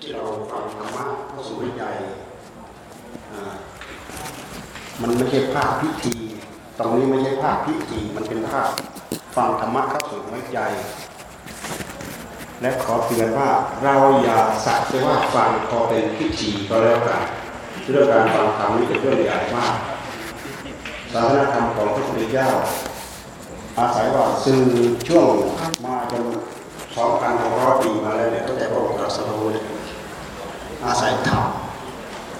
ที่เราฟังธรรมะเข้าสู่วิจัยมันไม่ใช่ภาพพิธี ตรงนี้ไม่ใช่ภาพพิธี มันเป็นภาพฟังธรรมะเข้าสู่วิจัยและขอเตือนว่าเราอย่าสักแต่ว่าฟังพอเป็นพิธีก็แล้วกันเรื่องการฟังธรรมนี่เป็นเรื่องใหญ่มากศาสนาธรรมของพระพุทธเจ้าอาศัยว่าสื่อช่วง อาศัยธรรม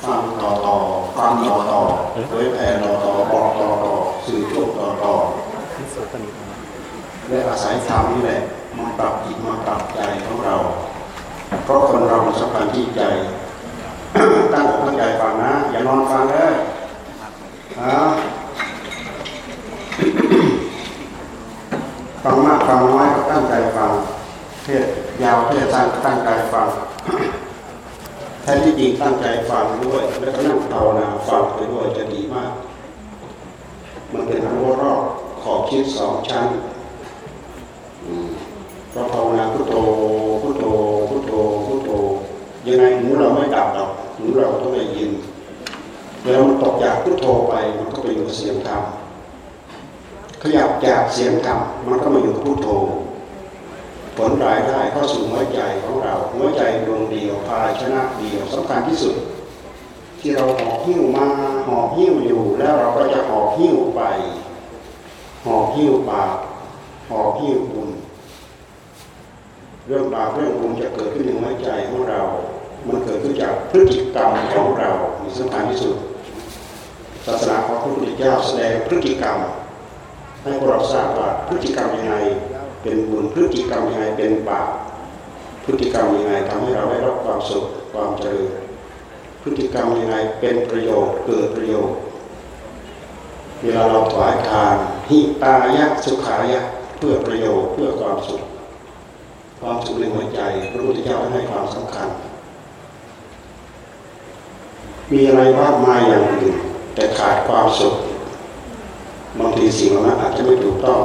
ฟังต่อต่อฟังต่อต่อเผยแผ่ต่อต่อบอกต่อต่อสื่อช่วงต่อต่อและอาศัยธรรมนี่แหละมาปรับจิตมาปรับใจของเรา เพราะคนเราสำคัญที่ใจตั้งอกตั้งใจฟังนะ อย่านอนฟังเลยฟังมากฟังน้อยก็ตั้งใจฟังเทศยาวเทศสั้นตั้งใจฟัง แท้ที่จริงตั้งใจฟังด้วย แล้วก็นั่งภาวนาฟังไปด้วยจะดีมาก มันเป็นรั้วรอบขอบชิดสองชั้นเราภาวนาพุทโธพุทโธพุทโธพุทโธยังไงหูเราไม่ดับหรอกหูเราต้องได้ยินแล้วมันตกจากพุทโธไปมันก็ไปอยู่เสียงธรรมขยับจากเสียงธรรมมันก็มาอยู่พุทโธ ผลรายได้เข้าสู่หัวใจของเรา หัวใจดวงเดียวภาชนะเดียวสำคัญที่สุด ที่เราหอบหิ้วมาหอบหิ้วอยู่ แล้วเราก็จะหอบหิ้วไป หอบหิ้วบาปหอบหิ้วบุญเรื่องบาปเรื่องบุญจะเกิดขึ้นในหัวใจของเรา มันเกิดขึ้นจากพฤติกรรมของเรามีสำคัญที่สุด ศาสนาของพระพุทธเจ้าแสดงพฤติกรรม ให้พวกเราทราบว่าพฤติกรรมยังไง เป็นบุญพฤติกรรมยังไงเป็นบาปพฤติกรรมยังไงทำให้เราได้รับความสุขความเจริญพฤติกรรมยังไงเป็นประโยชน์เกิดประโยชน์ เวลาเราถวายทานหิตายะสุขายะเพื่อประโยชน์เพื่อความสุข ความสุขในหัวใจพระพุทธเจ้าให้ความสำคัญ มีอะไรมากมายอย่างอื่นแต่ขาดความสุขบางทีสิ่งเหล่านั้นอาจจะไม่ถูกต้อง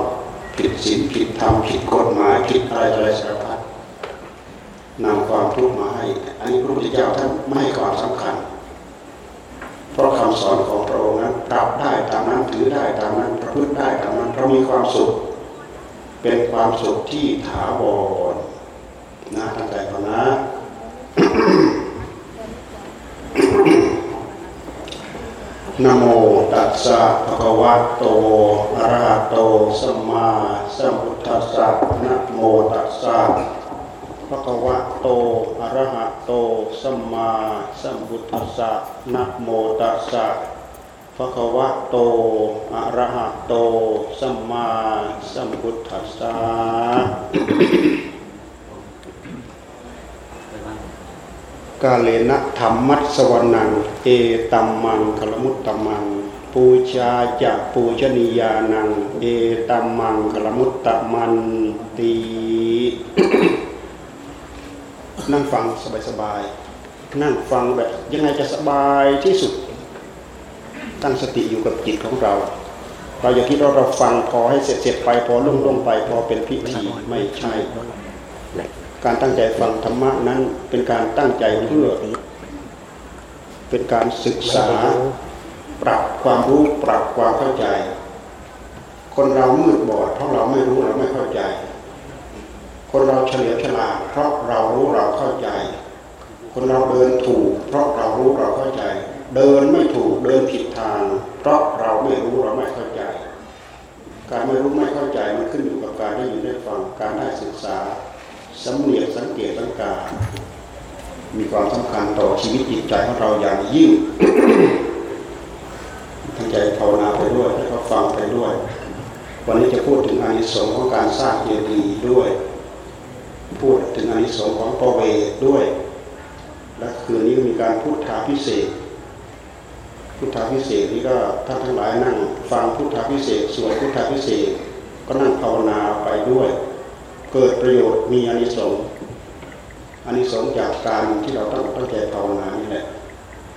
ผิดศีลผิดธรรมผิดกฎหมายผิดอะไรอะไรสารพัดนำความทุกข์มาให้อันนี้พระพุทธเจ้าท่านไม่ให้ความสำคัญ เพราะคำสอนของพระองค์นั้นรับได้ตามนั้นถือได้ตามนั้นประพฤติได้ตามนั้นเรามีความสุข เป็นความสุขที่ถาวรนะตั้งใจก่อนนะนะโม สสะภะคะวะโตอะระหะโตสัมมาสัมพุทธัสสะนะโมตัสสะภะคะวะโตอะระหะโตสัมมาสัมพุทธัสสะนะโมตัสสะภะคะวะโตอะระหะโตสัมมาสัมพุทธัสสะกาเลนะธรรมัสวรนัง เอตัมมังคลมุตตมัง ปูชาจะปูชนียานัง เอตัมมังคลมุตตะมันตีนั่งฟังสบายๆนั่งฟังแบบยังไงจะสบายที่สุด ตั้งสติอยู่กับจิตของเรา เราอย่าคิดว่าเราฟังพอให้เสร็จๆไปพอลุ่งลงไปพอเป็นพิธีไม่ใช่การตั้งใจฟังธรรมะนั้นเป็นการตั้งใจเพื่อเป็นการศึกษา ปรับความรู้ปรับความเข้าใจ คนเรามืดบอดเพราะเราไม่รู้เราไม่เข้าใจ คนเราเฉลียวฉลาดเพราะเรารู้เราเข้าใจ คนเราเดินถูก เพราะเรารู้เราเข้าใจ เดินไม่ถูกเดินผิดทาง เพราะเราไม่รู้เราไม่เข้าใจ การไม่รู้ไม่เข้าใจมันขึ้นอยู่กับการได้ยินได้ฟังการได้ศึกษาสำเนียกสังเกตสังกามีความสำคัญต่อชีวิตจิตใจของเราอย่างยิ่ง ทั้งใจภาวนาไปด้วยแล้วก็ฟังไปด้วย วันนี้จะพูดถึงอานิสงส์ของการสร้างเจดีย์ด้วย พูดถึงอานิสงส์ของปเวด้วย และคืนนี้มีการพูดถาพิเศษ พุทธาพิเศษนี้ก็ท่านทั้งหลายนั่ง ฟังพุทธาพิเศษสวดพุทธาพิเศษก็นั่งภาวนาไปด้วย เกิดประโยชน์มีอานิสงส์อานิสงส์จากการที่เราตั้งตั้งใจภาวนานี่แหละ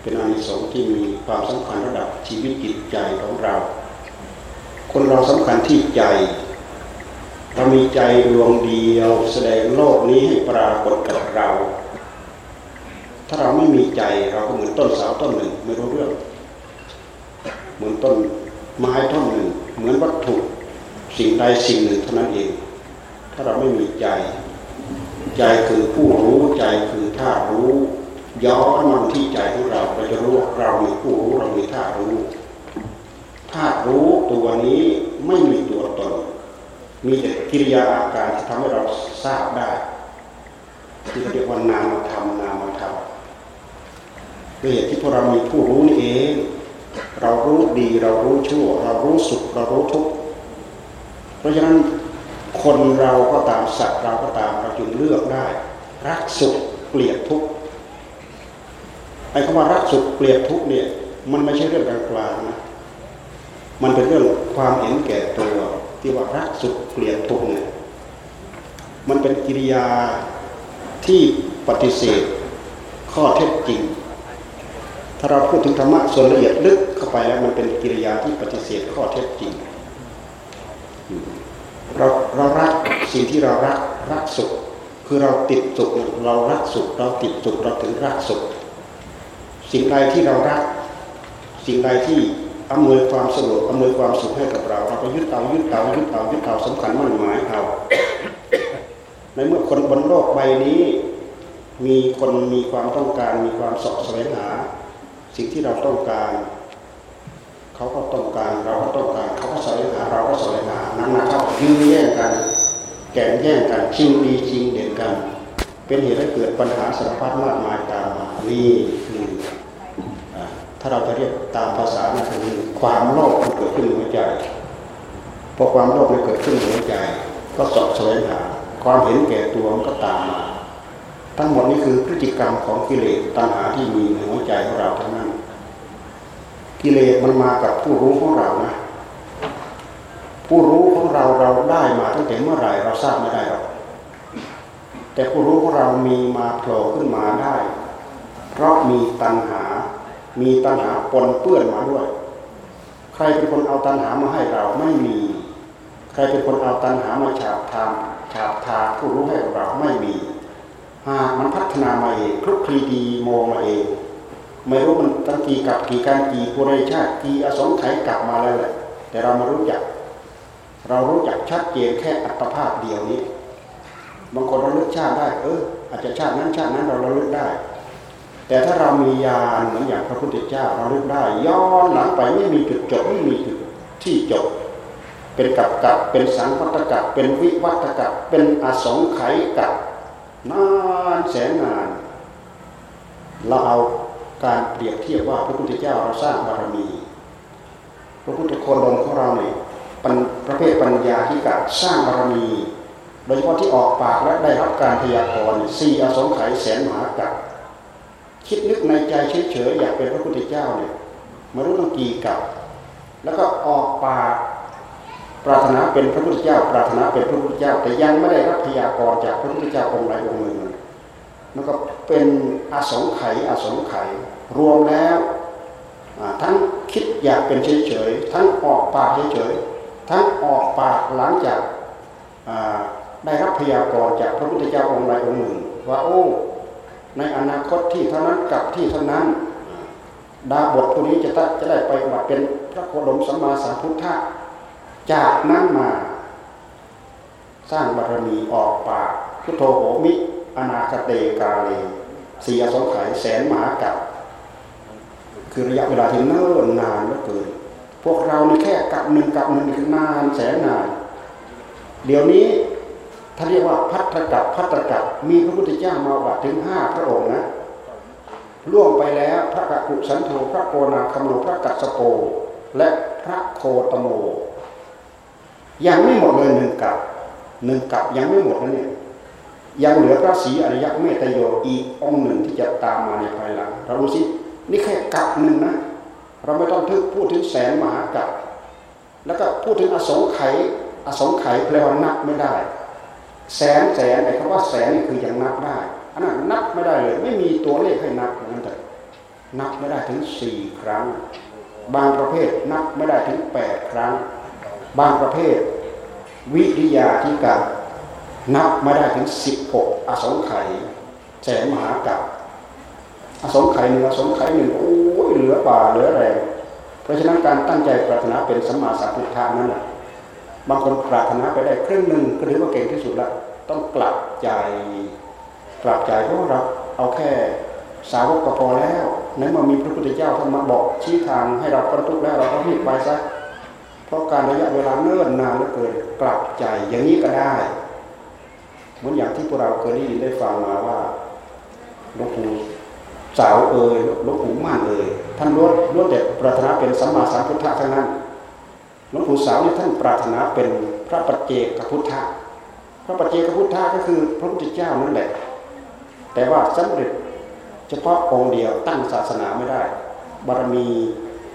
เป็นอานิสงส์ที่มีความสำคัญระดับชีวิตจิตใจของเรา คนเราสำคัญที่ใจ เรามีใจดวงเดียวแสดงโลกนี้ให้ปรากฏกับเรา ถ้าเราไม่มีใจเราก็เหมือนต้นเสาต้นหนึ่งไม่รู้เรื่อง เหมือนต้นไม้ต้นหนึ่ง เหมือนวัตถุสิ่งใดสิ่งหนึ่งเท่านั้นเอง ถ้าเราไม่มีใจ ใจคือผู้รู้ใจคือท่ารู้ ย้อนมาที่ใจของเราเราจะรู้ว่าเรามีผู้รู้เรามีท่ารู้ท่ารู้ตัวนี้ไม่มีตัวตน มีแต่กิริยาอาการที่ทำให้เราทราบได้ที่เรียกว่านามธรรมนามธรรมด้วยเหตุที่พวกเรามีผู้รู้นี่เอง เรารู้ดีเรารู้ชั่ว เรารู้สุขเรารู้ทุกข์เพราะฉะนั้นคนเราก็ตามสัตว์เราก็ตามเราจึงเลือกได้ รักสุขเกลียดทุกข์ ไอ้คำว่ารักสุขเกลียดทุกเนี่ย มันไม่ใช่เรื่องกลางๆนะมันเป็นเรื่องความเห็นแก่ตัวที่ว่ารักสุขเกลียดทุกเนี่ยมันเป็นกิริยาที่ปฏิเสธข้อเท็จจริง ถ้าเราพูดถึงธรรมะส่วนละเอียดลึกเข้าไปแล้วมันเป็นกิริยาที่ปฏิเสธข้อเท็จจริง เราเรารักสิ่งที่เรารักรักสุข คือเราติดสุขเรารักสุขเราติดสุขเราถึงรักสุข สิ่งใดที่เรารัก สิ่งใดที่อำนวยความสะดวกอำนวยความสุขให้กับเราเราก็ยึดเอายึดเอายึดเอายึดเอาสำคัญมั่นหมายเอาในเมื่อคนบนโลกใบนี้ มีคนมีความต้องการ มีความสอบแสวงหา สิ่งที่เราต้องการ เขาก็ต้องการเราก็ต้องการ เขาก็แสวงหาเราก็แสวงหานั้นนะเขายื้อแย่งกัน แก่งแย่งกันชิงดีชิงเด่นกัน เป็นเหตุให้เกิดปัญหาสารพัดมากมายตามมานี่ ถ้าเราจะเรียกตามภาษาเนี่ยคือความโลภมันเกิดขึ้นในหัวใจพอความโลภมันเกิดขึ้นในหัวใจ ก็สอบแสวงหาความเห็นแก่ตัวมันก็ตามมาทั้งหมดนี้คือพฤติกรรมของกิเลสตัณหาที่มีในหัวใจของเราทั้งนั้น กิเลสมันมากับผู้รู้ของเรานะ ผู้รู้ของเราเราได้มาตั้งแต่เมื่อไหร่เราทราบไม่ได้หรอกแต่ผู้รู้ของเรามีมาโผล่ขึ้นมาได้ เพราะมีตัณหา มีตัณหาปนเปื้อนมาด้วย ใครเป็นคนเอาตัณหามาให้เราไม่มี ใครเป็นคนเอาตัณหามาฉาบทามฉาบทาผู้รู้ให้เราไม่มีหากมันพัฒนามาเองคลุกคลีดีโมมาเอง ไม่รู้มันตั้งกี่กับกี่การกี่ปุเรชาติกี่อสงไขยกลับมาแล้วแหละแต่เรามารู้จัก เรารู้จักชัดเจนแค่อัตภาพเดียวนี้ บางคนเราเลือกชาติได้ เอออาจจะชาตินั้นชาตินั้นเราเราเลือกได้ แต่ถ้าเรามีญาณเหมือนอย่างพระพุทธเจ้าเราเลือกได้ ย้อนหลังไปไม่มีจุดจบไม่มีจุดที่จบ เป็นกับกับเป็นสังวัตกับเป็นวิวัตกับเป็นอสงไขยกับนานแสนนาน เราเอาการเปรียบเทียบว่าพระพุทธเจ้าเราสร้างบารมี พระพุทธโคดมของเราเนี่ยเป็นประเภทปัญญาที่กาสร้างบารมี โดยเฉพาะที่ออกปากและได้รับการพยากรณ์สี่อสงไขยแสนมหากับ คิดนึกในใจเฉยๆอยากเป็นพระพุทธเจ้าเนี่ยมารู้ตั้งกี่กับแล้วก็ออกปากปรารถนาเป็นพระพุทธเจ้า ปรารถนาเป็นพระพุทธเจ้า แต่ยังไม่ได้รับพยากรจากพระพุทธเจ้าองค์ใดองค์หนึ่งมันก็เป็นอสงไขยอสงไขยรวมแล้วทั้งคิดอยากเป็นเฉยๆทั้งออกปากเฉยๆทั้งออกปากหลังจากได้รับพยากรจากพระพุทธเจ้าองค์ใดองค์หนึ่งว่าโอ้ ในอนาคตที่เท่านั้นกับที่เท่านั้น ดาบทตัวนี้จะจะได้ไปบัติเป็นพระโคดมสัมมาสัมพุทธะจากนั้นมา สร้างบารมีออกปากพุทโธโหมิ อนาคเตกาเลสีอสงไขยแสนมหากับคือระยะเวลาที่เนิ่นนานเหลือเกินพวกเรานี่แค่กับหนึ่งกับหนึ่งคือนานแสนนาน เดี๋ยวนี้ ท่านเรียกว่าพัทธกับพัทธกับมีพระพุทธเจ้ามาบัดถึงห้าพระองค์นะล่วงไปแล้วพระกักุสันโธพระโกนาคโมพระกัสโป และพระโคตโม ยังไม่หมดเลยหนึ่งกับหนึ่งกับยังไม่หมดนะเนี่ยยังเหลือพระศรีอริยเมตโยอีกองหนึ่งที่จะตามมาในภายหลังเราดูสินี่แค่กับหนึ่งนะเราไม่ต้องทึกพูดถึงแสนมหากับแล้วก็พูดถึงอสงไขยอสงไขยแปลว่านับไม่ได้ แสนแสนไอ้คำว่าแสนนี่คือยังนับได้อันนั้นนับไม่ได้เลย ไม่มีตัวเลขให้นับนั่นแต่นับไม่ได้ถึงสี่ครั้ง บางประเภทนับไม่ได้ถึงแปดครั้ง บางประเภท วิริยาธิกานับไม่ได้ถึงสิบหกอสงไขยแสนมหากับอสงไขยหนึ่งอสงไขยหนึ่งโอ้ยเหลือป่าเหลือแรงเพราะฉะนั้นการตั้งใจปรารถนาเป็นสัมมาสัมพุทธานั้นนะ บางคนปรารถนาไปได้ครึ่งหนึ่งก็ถือว่าเก่งที่สุดละต้องกลับใจกลับใจเพราะเราเอาแค่สาวกก็พอแล้วนั้นมามีพระพุทธเจ้าท่านมาบอกชี้ทางให้เราประทุกแล้วเราก็รีบไปซะเพราะการระยะเวลาเนิ่นนานเหลือเกินกลับใจอย่างนี้ก็ได้ เหมือนอย่างที่พวกเราเคยได้ยินได้ฟังมาว่าหลวงปู่สาวเอ่ยหลวงปู่ม่านเอ่ยท่านล้วนล้วนแต่ปรารถนาเป็นสัมมาสัมพุทธะทั้งนั้น ลวงปู่สาวนี่ท่านปรารถนาเป็นพระปัจเจกพุทธะพระปัจเจกพุทธะก็คือพระพุทธเจ้านั่นแหละ แต่ว่าสำเร็จเฉพาะองค์เดียวตั้งศาสนาไม่ได้ บารมี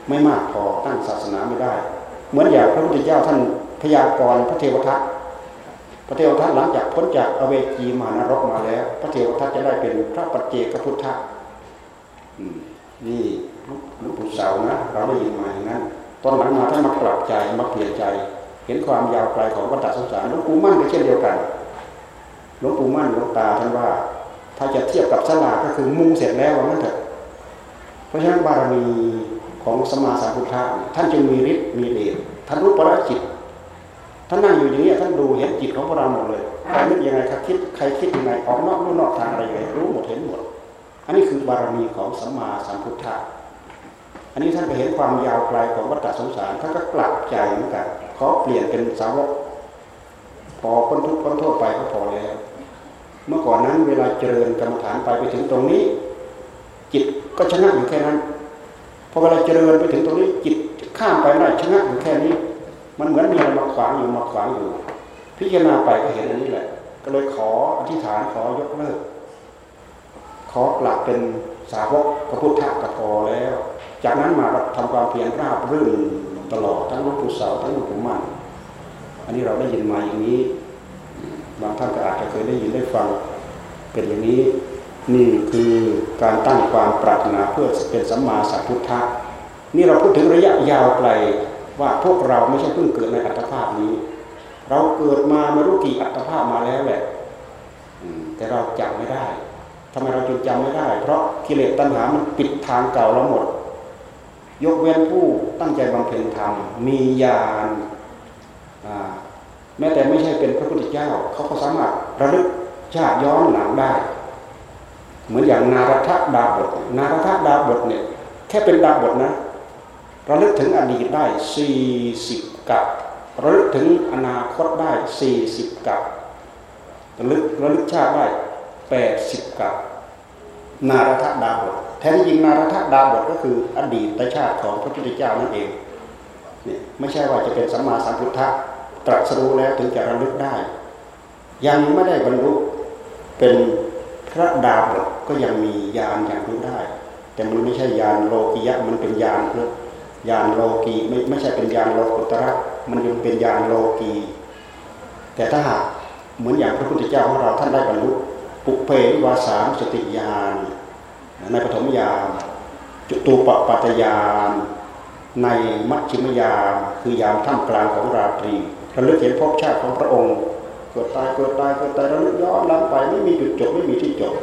ไม่มากพอตั้งศาสนาไม่ได้ เหมือนอย่างพระพุทธเจ้าท่านพยากรณ์พระเทวทัตพระเทวทัตหลังจากพ้นจากอเวจีมานรกมาแล้ว พระเทวทัตจะได้เป็นพระปัจเจกพุทธะนี่หลวงปู่เสานะ เราได้ยินมาอย่างนั้น ตอนหลังมาท่านมากลับใจมาเปลี่ยนใจ เห็นความยาวไกลของวัฏสงสารหลวงปู่มั่นก็เช่นเดียวกันหลวงปู่มั่นหลวงตาท่านว่า ถ้าจะเทียบกับสลาก็คือมุงเสร็จแล้วว่างั้นเถอะเพราะฉะนั้นบารมีของสมาสัมพุทธะท่านจึงมีฤทธิ์มีเดชท่านรู้ปรจิตท่านนั่งอยู่อย่างนี้ท่านดูเห็นจิตของพวกเราหมดเลยใครนึกยังไงใครคิดใครคิดยังไงออกนอกรู้นอกทางอะไรยังไงรู้หมดเห็นหมด อันนี้คือบารมีของสัมมาสัมพุทธะ นนี้ท่านไปเห็นความยาวไกลของวัฏสงสารท่านก็กลับใจเหมือนกันขอเปลี่ยนเป็นสาวกพอพ้นทุกข์พ้นโทษไปก็พอแล้ว เมื่อก่อนนั้นเวลาเจริญกรรมฐานไปไปถึงตรงนี้ จิตก็ชนะอยู่แค่นั้นพอเวลาเจริญไปถึงตรงนี้จิตข้ามไปไม่ได้ชนะอยู่แค่นี้ มันเหมือนมีอะไรมาขวางอยู่มาขวางอยู่ พิจารณาไปก็เห็นอันนี้แหละ ก็เลยขออธิษฐานขอยกเลิกขอกลับเป็น สาวกพระพุทธกพอแล้ว จากนั้นมาทำความเพียรราบรื่นตลอดทั้งหลวงปู่เสาทั้งหลวงปู่มั่นอันนี้เราได้ยินมาอย่างนี้บางท่านก็อาจจะเคยได้ยินได้ฟังเป็นอย่างนี้นี่คือการตั้งความปรารถนาเพื่อเป็นสัมมาสัมพุทธะนี่เราพูดถึงระยะยาวไกลว่าพวกเราไม่ใช่เพิ่งเกิดในอัตภาพนี้ เราเกิดมาไม่รู้กี่อัตภาพมาแล้วแหละแต่เราจำไม่ได้ ทำไมเราจึงจำไม่ได้ เพราะกิเลสตัณหามันปิดทางเก่าเราหมด ยกเว้นผู้ตั้งใจบำเพ็ญธรรมมีญาณแม้แต่ไม่ใช่เป็นพระพุทธเจ้า เขาก็สามารถระลึกชาติย้อนหลังได้ เหมือนอย่างนารัฐดาบทนารัฐดาบทเนี่ยแค่เป็นดาบทนะระลึกถึงอดีตได้สี่สิบกับระลึกถึงอนาคตได้สี่สิบกับระลึกระลึกชาติได้ แปดสิบกับนารัฐดาบทแท้จริงนารัฐดาบทก็คืออดีตชาติของพระพุทธเจ้านั่นเองเนี่ยไม่ใช่ว่าจะเป็นสัมมาสัมพุทธะตรัสรู้แล้วถึงจะระลึกได้ ยังไม่ได้บรรลุเป็นพระดาบทก็ยังมียานอย่างรู้ได้ แต่มันไม่ใช่ยานโลกิยะมันเป็นยานเพื่อยานโลกีไม่ไม่ใช่เป็นยานโลกุตระมันยังเป็นยานโลกีแต่ถ้าหากเหมือนอย่างพระพุทธเจ้าของเราท่านได้บรรลุ ปุเพวาสามสติยานในปฐมยามจุตูปปัตยานในมัชชิมยามคือยามท่ามกลางของราตรีระลึกเห็นภพชาติของพระองค์เกิดตายเกิดตายเกิดตายระลึกย้อนหลังไปไม่มีจุดจบไม่มีที่จบ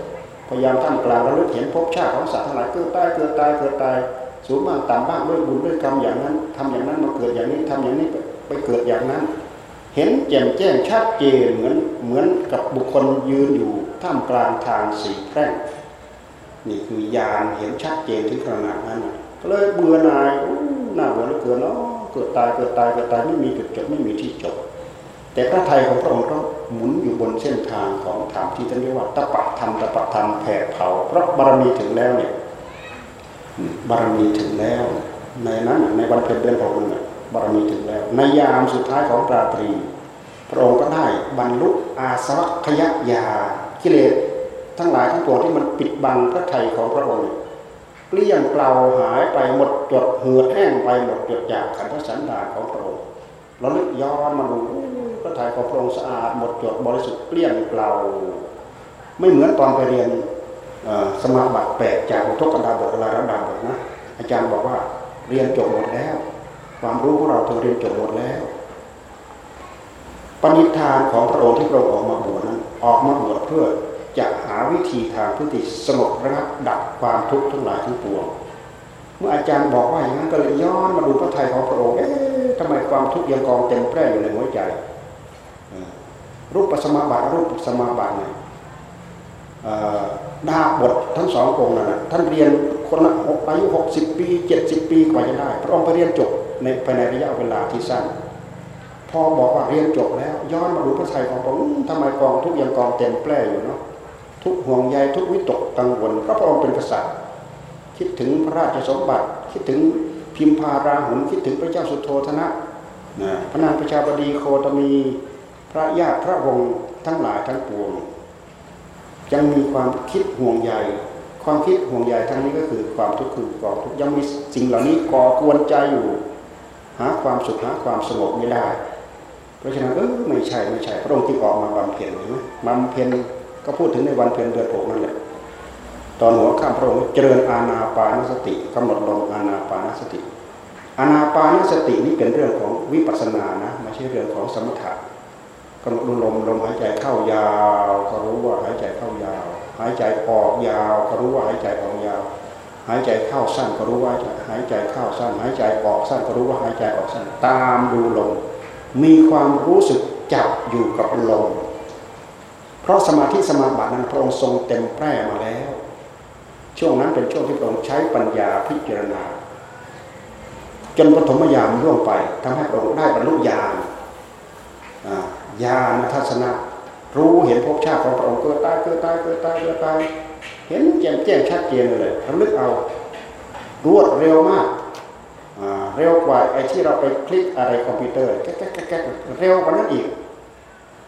พยายามท่ามกลางระลึกเห็นภพชาติของสัตว์ทั้งหลายเกิดตายเกิดตายเกิดตายสูงบ้างต่ำบ้างด้วยบุญด้วยกรรมอย่างนั้นทำอย่างนั้นมาเกิดอย่างนี้ทำอย่างนี้ไปเกิดอย่างนั้น เห็นแจ่มแจ้งชัดเจนเหมือนเหมือนกับบุคคลยืนอยู่ท่ามกลางทางสีแพร่งนี่คือยานเห็นชัดเจนถึงขนาดนั้นก็เลยเบื่อหน่ายน่าเบื่อเหลือเกินเนาะเกิดตายเกิดตายเกิดตายไม่มีจุดจบไม่มีที่จบ แต่พระไทยของพระองค์ก็หมุนอยู่บนเส้นทางของธรรมที่ท่านเรียกว่าตปะธรรมตปะธรรมแผดเผาเพราะบารมีถึงแล้วเนี่ยบารมีถึงแล้ว ในนั้นในวันเพ็ญเดือนหกนั่น บารมีถึงแล้ว ในยามสุดท้ายของราตรี พระองค์ก็ได้บรรลุอาสวัคยญากิเลสทั้งหลายทั้งปวงที่มันปิดบังพระไทยของพระองค์เกลี้ยงเปล่าหายไปหมดจดเหือดแห้งไปหมดจดจากขันธสันดาของพระองค์เราลึกย้อนมาดูพระไทยของพระองค์สะอาดหมดจดบริสุทธิ์เกลี้ยงเปล่า ไม่เหมือนตอนไปเรียนสมาบัติแปดจากอุทกดาบทลาระดาบทนะอาจารย์บอกว่าเรียนจบหมดแล้ว ความรู้ของเราเธอเรียนจบหมดแล้ว ปณิธานของพระองค์ที่พระองค์ออกมาบวชนั้น ออกมาบวชเพื่อจะหาวิธีทางพื้นที่สงบระงับดับความทุกข์ทั้งหลายทั้งปวง เมื่ออาจารย์บอกว่าอย่างนั้นก็เลยย้อนมาดูพระทัยของพระองค์เอ๊ะทำไมความทุกข์ยังกองเต็มแปร่อยู่ในหัวใจ รูปปัสมาบัติรูปปัสมาบัติเนี่ยดาบททั้งสององค์นั่นท่านเรียนคนละอายุหกสิบปีเจ็ดสิบปีกว่าจะได้ พระองค์ไปเรียนจบ ในภายในระยะเวลาที่สั้นพอบอกว่าเรียนจบแล้ว ย้อนมาดูพระทัยของพระองค์ทำไมกองทุกยังกองเต็มแปร่อยู่เนาะทุกห่วงใยทุกวิตกกังวลพระองค์เป็นกษัตริย์ คิดถึงพระราชสมบัติ คิดถึงพิมพาราหุนคิดถึงพระเจ้าสุโธธนะนะพระนางประชาบดีโคตมีพระญาติพระวงศ์ทั้งหลายทั้งปวงยังมีความคิดห่วงใยความคิดห่วงใยทั้งนี้ก็คือความทุกข์คือกองทุกข์ยังมีสิ่งเหล่านี้ก่อกวนใจอยู่ หาความสุขหาความสงบไม่ได้ เพราะฉะนั้นเออไม่ใช่ไม่ใช่ พระองค์ที่ออกมาบำเพ็ญเห็นไหมบำเพ็ญก็พูดถึงในวันเพ็ญเดือนหกนั่นแหละตอนหัวข้ามพระองค์เจริญอาณาปานสติกำหนดลมอาณาปานสติอาณาปานสตินี้เป็นเรื่องของวิปัสสนานะไม่ใช่เรื่องของสมถะกำหนดลมลมหายใจเข้ายาว ก็รู้ว่าหายใจเข้ายาว หายใจออกยาว ก็รู้ว่าหายใจออกยาว หายใจเข้าสั้นก็รู้ว่าหายใจเข้าสั้น หายใจออกสั้นก็รู้ว่าหายใจออกสั้นตามดูลมมีความรู้สึกจับอยู่กับลมเพราะสมาธิสมาบัตินั้นพระองค์ทรงเต็มแปร่มาแล้ว ช่วงนั้นเป็นช่วงที่พระองค์ใช้ปัญญาพิจารณา จนปฐมยามล่วงไปทำให้พระองค์ได้บรรลุญาณญาณทัศนะ รู้เห็นภพชาติของพระองค์เกิดตายเกิดตายเกิดตายเกิดตาย เห็นแจ่มแจ้งชัดเจนเลยระลึกเอารวดเร็วมากเร็วกว่าไอ้ที่เราไปคลิกอะไรคอมพิวเตอร์แก๊กแก๊กแก๊กเร็วกว่านั้นอีก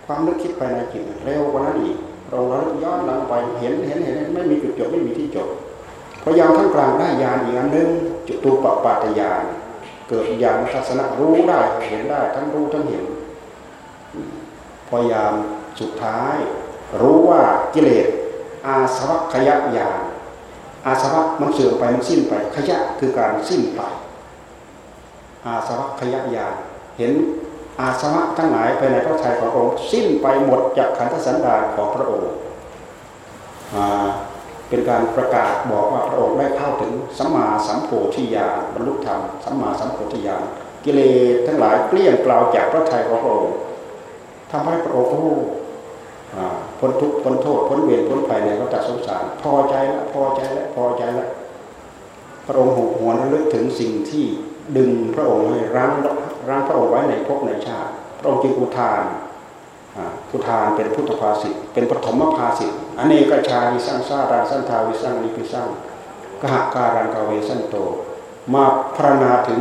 ความนึกคิดภายในจิตเร็วกว่านั้นอีกเราเราย้อนหลังไปเห็นเห็นเห็นไม่มีจุดจบไม่มีที่จบพยายามทั้งกลางได้ยานอีกอันหนึ่งจุตูปปาตยานเกิดญาณทัศนะรู้ได้เห็นได้ทั้งรู้ทั้งเห็นพยายามสุดท้าย รู้ว่ากิเลส อาสวัคยญาณอาสวะมันเสื่อมไปมันสิ้นไปขยะคือการสิ้นไป อาสวัคยญาณเห็นอาสวะทั้งหลายไปในพระทัยของพระองค์สิ้นไปหมดจากขันธสันดานของพระองค์เป็นการประกาศบอกว่าพระองค์ได้เข้าถึงสัมมาสัมโพธิญาณบรรลุธรรมสัมมาสัมโพธิญาณกิเลสทั้งหลายเกลี้ยงกล่าวจากพระทัยของพระองค์ทำให้พระองค์ พ้นทุกข์พ้นโทษพ้นเวรพ้นภัยในวัฏสงสารพอใจแล้วพอใจแล้วพอใจแล้วพระองค์หหวนระลึกถึงสิ่งที่ดึงพระองค์ให้รั้งรั้งพระองค์ไว้ในภพในชาติพระองค์จึงอุทานอุทานเป็นพุทธภาษิตเป็นปฐมภาษิตอเนกชาวิสังสารังสันทาวิสังนิพิสังกหการังกาเวสันโต มาพรณนาถึง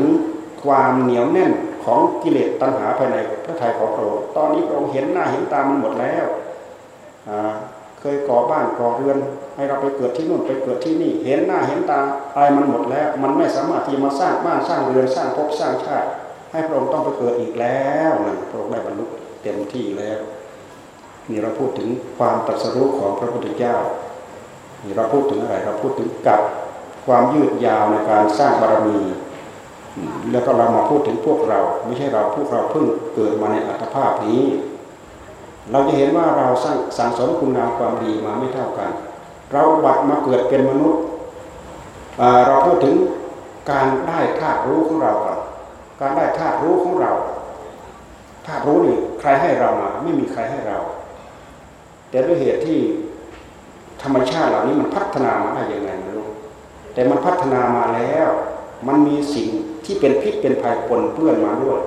ความเหนียวแน่นของกิเลสตัณหาภายในพระทัยของพระองค์ตอนนี้พระองค์เห็นหน้าเห็นตามันหมดแล้ว เคยก่อบ้านก่อเรือน ให้เราไปเกิดที่นู่นไปเกิดที่นี่ เห็นหน้าเห็นตาอะไรมันหมดแล้ว มันไม่สามารถที่มาสร้างบ้านสร้างเรือนสร้างภพสร้างชาติ ให้พระองค์ต้องไปเกิดอีกแล้วนั่พระองค์ได้บรรลุเต็มที่แล้วนี่เราพูดถึงความตรัสรู้ของพระพุทธเจ้านี่เราพูดถึงอะไรเราพูดถึงกับความยืดยาวในการสร้างบารมี แล้วก็เรามาพูดถึงพวกเรา ไม่ใช่เราพวกเราเพิ่งเกิดมาในอัตภาพนี้ เราจะเห็นว่าเราสร้างสังสมคุณงามความดีมาไม่เท่ากัน เราบัตรมาเกิดเป็นมนุษย์เราพูดถึงการได้ธาตุรู้ของเราก่อนการได้ธาตุรู้ของเราธาตุรู้นี่ใครให้เรามา ไม่มีใครให้เรา แต่ด้วยเหตุที่ธรรมชาติเหล่านี้มันพัฒนามาได้ยังไงไม่รู้แต่มันพัฒนามาแล้ว มันมีสิ่งที่เป็นพิษเป็นภัยปนเปื้อนมาด้วย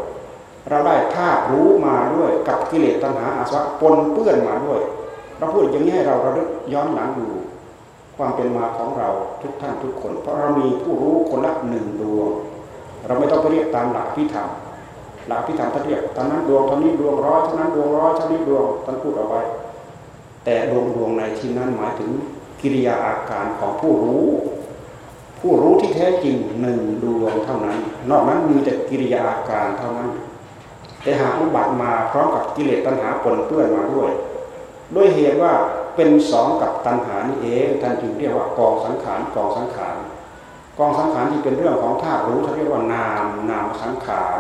เราได้ธาตุรู้มาด้วยกับกิเลสตัณหาอาสวะปนเปื้อนมาด้วย เราพูดอย่างนี้ให้เราเราย้อนหลังดูความเป็นมาของเราทุกท่านทุกคน เพราะเรามีผู้รู้คนละหนึ่งดวง เราไม่ต้องไปเรียกตามหลักพิธรรมหลักพิธรรมท่านเรียกตอนนั้นดวงตอนนี้ดวงร้อยเท่านั้นดวงร้อยเท่านี้ดวงท่านพูดเอาไว้ แต่ดวงดวงในที่นั้นหมายถึงกิริยาอาการของผู้รู้ ผู้รู้ที่แท้จริงหนึ่งดวงเท่านั้น นอกนั้นมีแต่กิริยาอาการเท่านั้น แต่หากอุบัติมาพร้อมกับกิเลสตัณหาปนเปื้อนมาด้วย ด้วยเหตุว่าเป็นสองกับตัณหานี่เองท่านจึงเรียกว่ากองสังขารกองสังขารกองสังขารที่เป็นเรื่องของธาตุรู้เขาเรียกว่านามนามสังขาร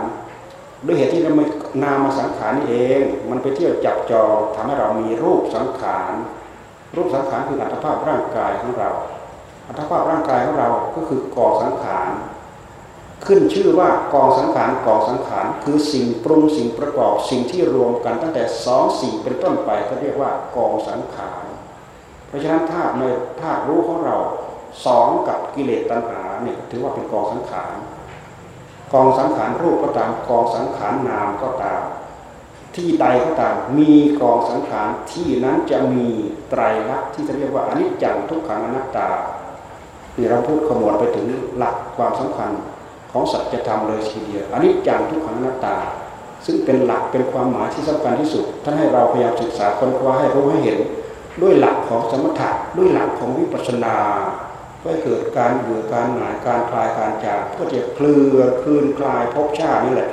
ด้วยเหตุที่เราไม่นามสังขารนี่เอง มันไปเที่ยวจับจองทำให้เรามีรูปสังขารรูปสังขารคืออัตภาพร่างกายของเรา อัตภาพร่างกายของเราก็คือกองสังขาร ขึ้นชื่อว่ากองสังขารกองสังขารคือสิ่งปรุงสิ่งประกอบสิ่งที่รวมกันตั้งแต่สองสิ่งเป็นต้นไปก็เรียกว่ากองสังขารเพราะฉะนั้นธาตุในธาตุรู้ของเราสองกับกิเลสตัณหาเนี่ยถือว่าเป็นกองสังขารกองสังขารรูปก็ตามกองสังขารนามก็ตาม ที่ใดก็ตามมีกองสังขารที่นั้นจะมีไตรลักษณ์ที่จะเรียกว่าอนิจจังทุกขังอนัตตาที่เราพูดขมวดไปถึงหลักความสำคัญ ของสัจธรรมเลยทีเดียวอันิจจังทุกขังอนัตตา ซึ่งเป็นหลักเป็นความหมายที่สำคัญที่สุด ท่านให้เราพยายามศึกษาค้นคว้าให้รู้ให้เห็น ด้วยหลักของสมถะด้วยหลักของวิปัสสนาเพื่อเกิดการเบื่อการหน่ายการคลายการจางเพื่อจะเคลื่อคืนคลายภพชาตินี่แหละ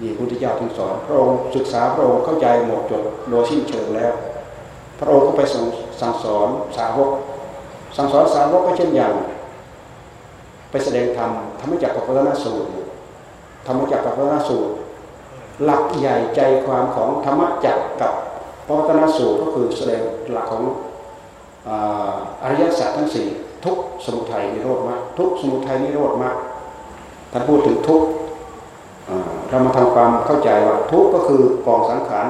นี่พุทธเจ้าถึงสอนพระองค์ศึกษาพระองค์เข้าใจหมดจดโดยสิ้นเชิงแล้ว พระองค์ก็ไปสั่งสอนสาวกสั่งสอนสาวกก็เช่นอย่าง ไปแสดงธรรมธรรมจักรกับพระสูตรธรรมจักรกับพระสูตร หลักใหญ่ใจความของธรรมจักรกับพระสูตรก็คือแสดงหลักของอริยสัจทั้งสี่ทุกสมุทัยนิโรธมรรคทุกสมุทัยนิโรธมรรคท่านพูดถึงทุกเรามาทำความเข้าใจว่าทุกก็คือกองสังขาร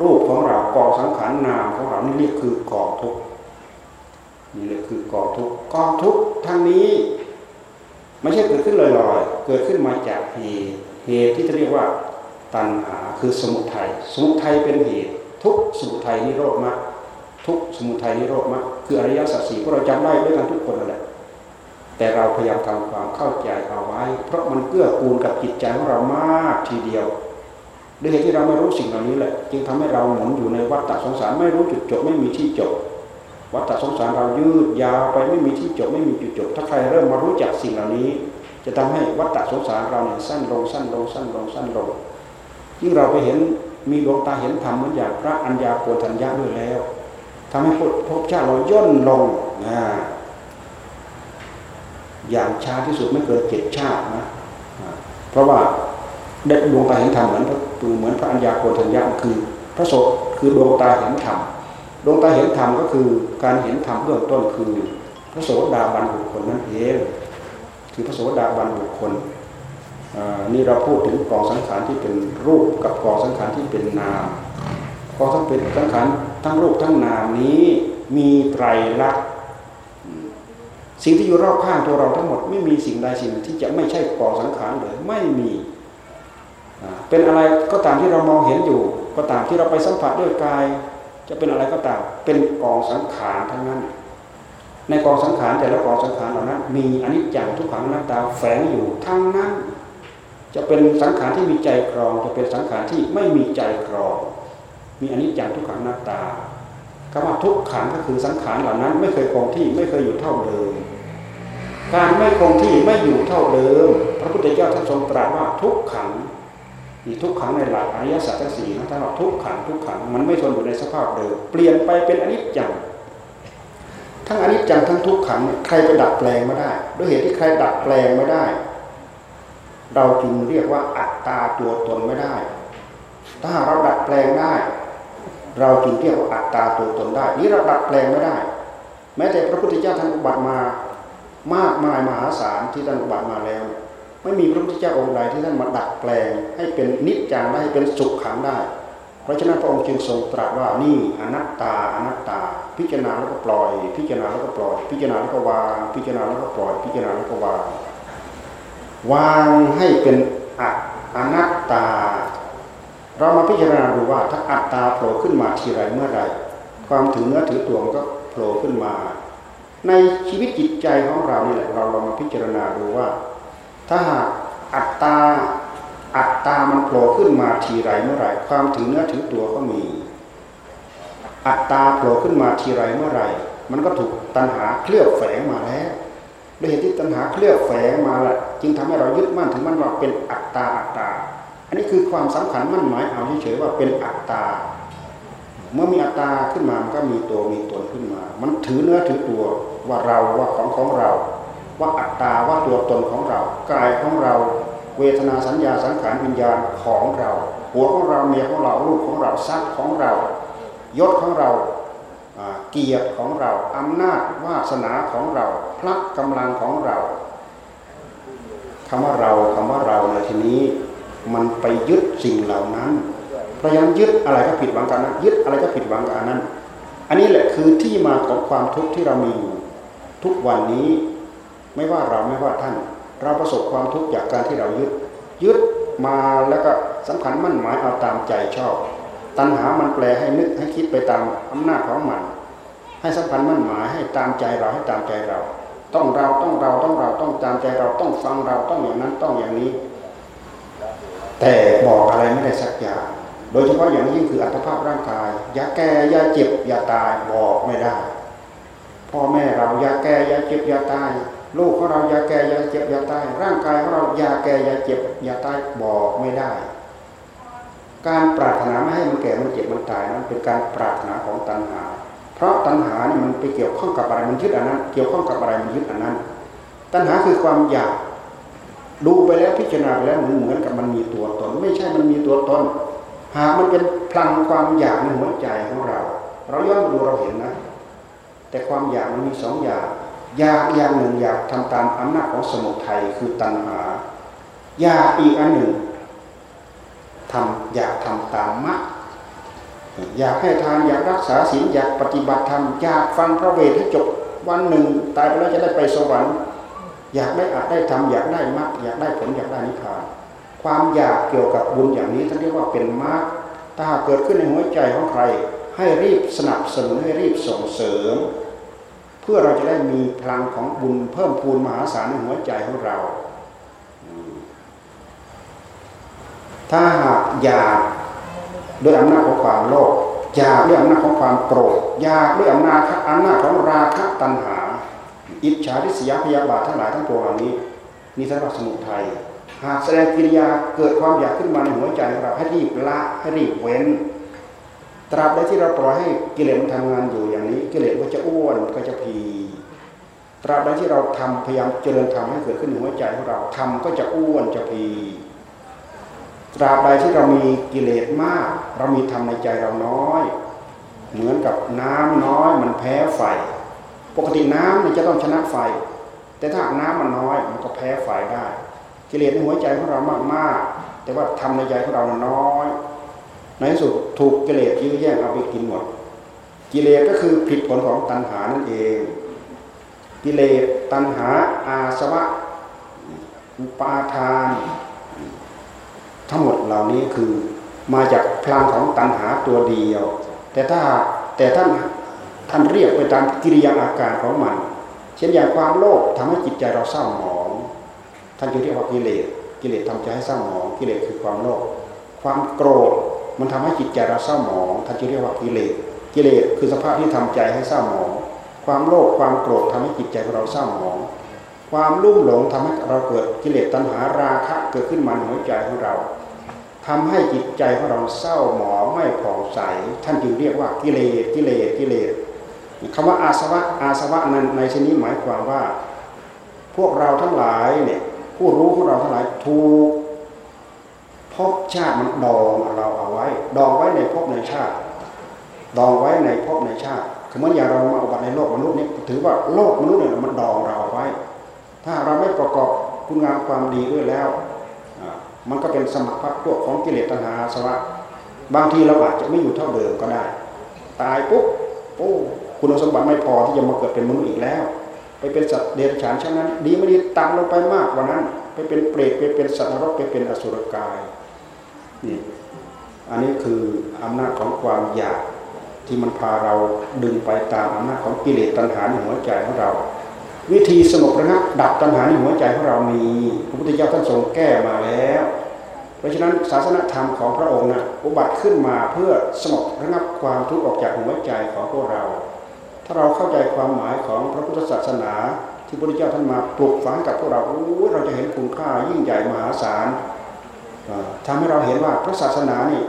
รูปของเรากองสังขารนามของเรานี่เรียกคือกองทุกนี่เรียกคือกองทุกกองทุกทั้งนี้ ไม่ใช่เกิดขึ้นลอยๆ เกิดขึ้นมาจากเหตุเหตุที่จะเรียกว่า ตัณหาคือสมุทัยสมุทัยเป็นเหตุ ทุกสมุทัยนิโรธมรรคทุกสมุทัยนิโรธมรรคคืออริยสัจสี่พวกเราจำได้ด้วยกันทุกคนนั่นแหละแต่เราพยายามทำความเข้าใจเอาไว้ เพราะมันเกื้อกูลกับจิตใจของเรามากทีเดียวด้วยเหตุที่เราไม่รู้สิ่งเหล่านี้แหละจึงทำให้เราหมุนอยู่ในวัฏฏะสงสารไม่รู้จุดจบไม่มีที่จบ วัฏฏะสงสารเรายืดยาวไปไม่มีที่จบไม่มีจุดจบ ถ้าใครเริ่มมารู้จักสิ่งเหล่านี้ จะทำให้วัฏฏะสงสารเราเนี่ยสั้นลงสั้นลงสั้นลงสั้นลงยิ่งเราไปเห็นมีดวงตาเห็นธรรมเหมือนอย่างพระอัญญาโกณทัญญาด้วยแล้วทำให้ภพชาติเราย่นลงนะอย่างช้าที่สุดไม่เกินเจ็ดชาตินะเพราะว่าเด็กดวงตาเห็นธรรมเหมือนเหมือนพระอัญญาโกณทัญญาคือ พระโสคือดวงตาเห็นธรรม ดวงตาเห็นธรรมก็คือการเห็นธรรมเบื้องต้นคือ พระโสดาบันบุคคลนั่นเองคือพระโสดาบันบุคคลนี่เราพูดถึงกองสังขารที่เป็นรูปกับกองสังขารที่เป็นนามกองสังเป็นสังขารทั้งรูปทั้งนามนี้มีไตรลักษณ์สิ่งที่อยู่รอบข้างตัวเราทั้งหมดไม่มีสิ่งใดสิ่งที่จะไม่ใช่กองสังขารเลยไม่มีเป็นอะไรก็ตามที่เรามองเห็นอยู่ ก็ตามที่เราไปสัมผัสด้วยกาย จะเป็นอะไรก็ตาม เป็นกองสังขารทั้งนั้น ในกองสังขารแต่ละกองสังขารเหล่านั้น มีอนิจจังทุกขังหนัตตาแฝงอยู่ทั้งนั้น จะเป็นสังขารที่มีใจครอง จะเป็นสังขารที่ไม่มีใจครอง มีอนิจจังทุกขังหนัตตาคำว่าทุกขังก็คือสังขารเหล่านั้น ไม่เคยคงที่ไม่เคยอยู่เท่าเดิมการไม่คงที่ไม่อยู่เท่าเดิม พระพุทธเจ้าท่านทรงตรัสว่าทุกขัง ทุกขังในหลักอริยสัจทั้งสี่นะท่านบอกทุกขังทุกขังมันไม่ทนอยู่ในสภาพเดิมเปลี่ยนไปเป็นอนิจจังทั้งอนิจจังทั้งทุกขังใครไปดัดแปลงไม่ได้ ด้วยเหตุที่ใครดัดแปลงไม่ได้ เราจึงเรียกว่าอัตตาตัวตนไม่ได้ ถ้าเราดัดแปลงได้ เราจึงเรียกว่าอัตตาตัวตนได้ นี้เราดัดแปลงไม่ได้ แม้แต่พระพุทธเจ้าท่านอุบัติมามากมายมหาศาลที่ท่านอุบัติมาแล้ว ไม่มีพระพุทธเจ้าองค์ใดที่ท่านมาดัดแปลง ให้เป็นนิจจังได้ให้เป็นสุขขังได้ เพราะฉะนั้นพระองค์จึงทรงตรัสว่านี่อนัตตาอนัตตา พิจารณาแล้วก็ปล่อย พิจารณาแล้วก็ปล่อย พิจารณาแล้วก็วาง พิจารณาแล้วก็ปล่อย พิจารณาแล้วก็วาง วางให้เป็นอนัตตา เรามาพิจารณาดูว่าถ้าอัตตาโผล่ขึ้นมาทีไรเมื่อไรความถือเนื้อถือตัวก็โผล่ขึ้นมา ในชีวิตจิตใจของเรานี่แหละเราลองมาพิจารณาดูว่า ถ้าหากอัตตาอัตตามันโผล่ขึ้นมาทีไรเมื่อไรความถือเนื้อถือตัวก็มี อัตตาโผล่ขึ้นมาทีไรเมื่อไรมันก็ถูกตัณหาเคลือบแฝงมาแล้วด้วยเหตุที่ตัณหาเคลือบแฝงมาแหละจึงทำให้เรายึดมั่นถึงมันว่าเป็นอัตตาอัตตา อันนี้คือความสำคัญมั่นหมายเอาเฉยๆว่าเป็นอัตตา เมื่อมีอัตตาขึ้นมามันก็มีตัวมีตนขึ้นมา มันถือเนื้อถือตัวว่าเราว่าของของเรา ว่าอัตตาว่าตัวตนของเรา กายของเรา เวทนาสัญญาสังขารวิญญาณของเรา หัวของเราเมียของเราลูกของเราทรัพย์ของเรายศของเราเกียรติของเราอำนาจวาสนาของเรา พละกำลังของเราคำว่าเราคำว่าเราในทีนี้มันไปยึดสิ่งเหล่านั้น เพราะฉะนั้นยึดอะไรก็ผิดหวังกันนั้นยึดอะไรก็ผิดหวังกันนั้น อันนี้แหละคือที่มาของความทุกข์ที่เรามีอยู่ทุกวันนี้ ไม่ว่าเราไม่ว่าท่าน เราประสบความทุกข์จากการที่เรายึด ยึดมาแล้วก็สำคัญมั่นหมายเอาตามใจชอบ ตัณหามันแปลให้นึกให้คิดไปตามอำนาจของมัน ให้สำคัญมั่นหมายให้ตามใจเราให้ตามใจเรา ต้องเราต้องเราต้องเราต้องตามใจเราต้องฟังเราต้องอย่างนั้นต้องอย่างนี้ แต่บอกอะไรไม่ได้สักอย่างโดยเฉพาะอย่างยิ่งคืออัตภาพร่างกายอย่าแก่อย่าเจ็บอย่าตายบอกไม่ได้พ่อแม่เราอย่าแก่อย่าเจ็บอย่าตาย ลูกของเราอย่าแก่อย่าเจ็บอย่าตาย ร่างกายของเราอย่าแก่อย่าเจ็บอย่าตายบอกไม่ได้ การปรารถนาไม่ให้มันแก่มันเจ็บมันตายนั้นเป็นการปรารถนาของตัณหา เพราะตัณหานี่มันไปเกี่ยวข้องกับอะไรมันยึดอันนั้น เกี่ยวข้องกับอะไรมันยึดอันนั้น ตัณหาคือความอยากดูไปแล้วพิจารณาไปแล้วเหมือนเหมือนกับมันมีตัวตน ไม่ใช่มันมีตัวตนหากมันเป็นพลังความอยากในหัวใจของเรา เราย้อนดูเราเห็นนะ แต่ความอยากมันมีสองอย่าง อยากอย่างหนึ่งอยากทำตามอำนาจของสมุทัยคือตัณหา อยากอีกอันหนึ่งทำอยากทำตามมรรคอยากให้ทานอยากรักษาศีลอยากปฏิบัติธรรมอยากฟังพระเวทให้จบวันหนึ่งตายไปแล้วจะได้ไปสวรรค์ อยากได้อาจได้ทำอยากได้มรรคอยากได้ผลอยากได้นิพพาน ความอยากเกี่ยวกับบุญอย่างนี้ท่านเรียกว่าเป็นมรรคถ้าเกิดขึ้นในหัวใจของใคร ให้รีบสนับสนุนให้รีบส่งเสริม พื่อเราจะได้มีพลังของบุญเพิ่มพูนมหาศาลในหัวใจของเรา ถ้าหากอยากด้วยอำนาจของความโลภอยากด้วยอำนาจของความโกรธอยากด้วยอำนาจอำนาจของราคะตัณหา อิจฉาริษยาพยาบาททั้งหลายทั้งปวงเหล่านี้นี่สำหรับสมุทัยหากแสดงกิริยาเกิดความอยากขึ้นมาในหัวใจของเราให้รีบละให้รีบเว้น ตราบใดที่เราปล่อยให้กิเลสมันทำงานอยู่อย่างนี้ กิเลสก็จะอ้วนก็จะพีตราบใดที่เราทำพยายามเจริญธรรมให้เกิดขึ้นในหัวใจของเราทำก็จะอ้วนจะพีตราบใดที่เรามีกิเลสมาก เรามีธรรมในใจเราน้อย เหมือนกับน้ำน้อยมันแพ้ไฟ ปกติน้ำมันจะต้องชนะไฟ แต่ถ้าน้ำมันน้อยมันก็แพ้ไฟได้ กิเลสในหัวใจของเรามากมากแต่ว่าทำในใจของเราน้อย ในสุดถูกกิเลสยื้อแย่งเอาไปกินหมด กิเลสก็คือผิดผลของตัณหานั่นเอง กิเลสตัณหาอาสวะ อุปาทาน ทั้งหมดเหล่านี้คือมาจากพลังของตัณหาตัวเดียว แต่ถ้าแต่ท่านท่านเรียกไปตามกิริยาอาการของมัน เช่นอย่างความโลภทำให้จิตใจเราเศร้าหมอง ท่านจึงเรียกว่ากิเลสกิเลสทำใจให้เศร้าหมอง กิเลสคือความโลภความโกรธ มันทำให้จิตใจเราเศร้าหมองท่านจึงเรียกว่ากิเลสกิเลสคือสภาพที่ทำใจให้เศร้าหมอง ความโลภความโกรธทำให้จิตใจของเราเศร้าหมอง ความลุ่มหลงทำให้เราเกิดกิเลสตัณหาราคะเกิดขึ้นมาในหัวใจของเราทำให้จิตใจของเราเศร้าหมองไม่ผ่องใส ท่านจึงเรียกว่ากิเลสกิเลสกิเลสคำว่าอาสวะอาสวะนั้นในที่นี้หมายความว่า พวกเราทั้งหลายเนี่ยผู้รู้ของเราทั้งหลายถูก ภพชาติมันดองเราเอาไว้ ดองไว้ในภพในชาติ ดองไว้ในภพในชาติคือเมื่ออย่างเรามาอุบัติในโลกมนุษย์นี่ถือว่าโลกมนุษย์เนี่ยมันดองเราเอาไว้ ถ้าเราไม่ประกอบคุณงามความดีด้วยแล้ว มันก็เป็นสมรรถพวกของกิเลสตัณหาสวะบางทีเราอาจจะไม่อยู่เท่าเดิมก็ได้ ตายปุ๊บโอ้คุณสมบัติไม่พอที่จะมาเกิดเป็นมนุษย์อีกแล้ว ไปเป็นสัตว์เดรัจฉานเช่นนั้น ดีไม่ดีตามลงไปมากกว่านั้น ไปเป็นเปรตไปเป็นสัตว์นรกไปเป็นอสุรกาย นี่อันนี้คืออำนาจของความอยากที่มันพาเราดึงไปตามอำนาจของกิเลสตัณหาในหัวใจของเรา วิธีสงบระงับดับตัณหาในหัวใจของเรามีพระพุทธเจ้าท่านทรงแก้มาแล้ว เพราะฉะนั้นศาสนธรรมของพระองค์นะอุบัติขึ้นมาเพื่อสงบระงับความทุกข์ออกจากหัวใจของพวกเรา ถ้าเราเข้าใจความหมายของพระพุทธศาสนาที่พระพุทธเจ้าท่านมาปลุกฝังกับพวกเราเราจะเห็นคุณค่ายิ่งใหญ่มหาศาล ทำให้เราเห็นว่าพระศาสนานี่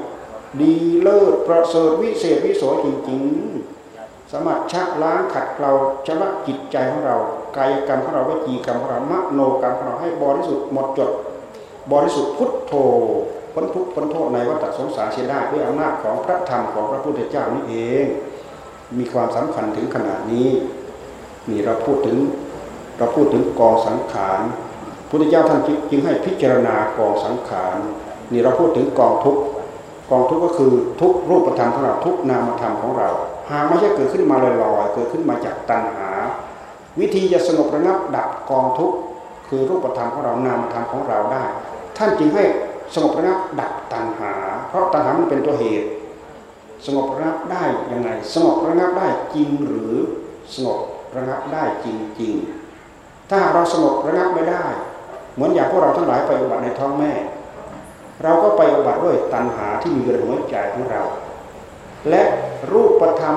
ดีเลิศประเสริฐวิเศษวิโสจริงๆ สามารถชักล้างขัดเกลาชำระจิตใจของเรากายกรรมของเราวิจีกรรมของเรามโนกรรมของเราให้บริสุทธิ์หมดจด บริสุทธิ์พุทโธพ้นทุกข์พ้นโทษในวัฏสงสารเสียได้ด้วยอำนาจของพระธรรมของพระพุทธเจ้านี่เอง มีความสำคัญถึงขนาดนี้นี่เราพูดถึงเราพูดถึงกองสังขาร พุทธเจ้าท่านจึงให้พิจารณากองสังขารนี่เราพูดถึงกองทุกกองทุกก็คือทุกรูปธรรมของเราทุกนามธรรมของเราหากไม่ใช่เกิดขึ้นมาลอยๆเกิดขึ้นมาจากตัณหา วิธีจะสงบระงับดับกองทุกคือรูปธรรมของเรานามธรรมของเราได้ ท่านจึงให้สงบระงับดับตัณหา เพราะตัณหามันเป็นตัวเหตุ สงบระงับได้ยังไง สงบระงับได้จริงหรือสงบระงับได้จริงๆถ้าเราสงบระงับไม่ได้ เหมือนอย่างพวกเราทั้งหลายไปอุบัติในท้องแม่ เราก็ไปอุบัติด้วยตัณหาที่มีอยู่ในหัวใจของเรา และรูปธรรม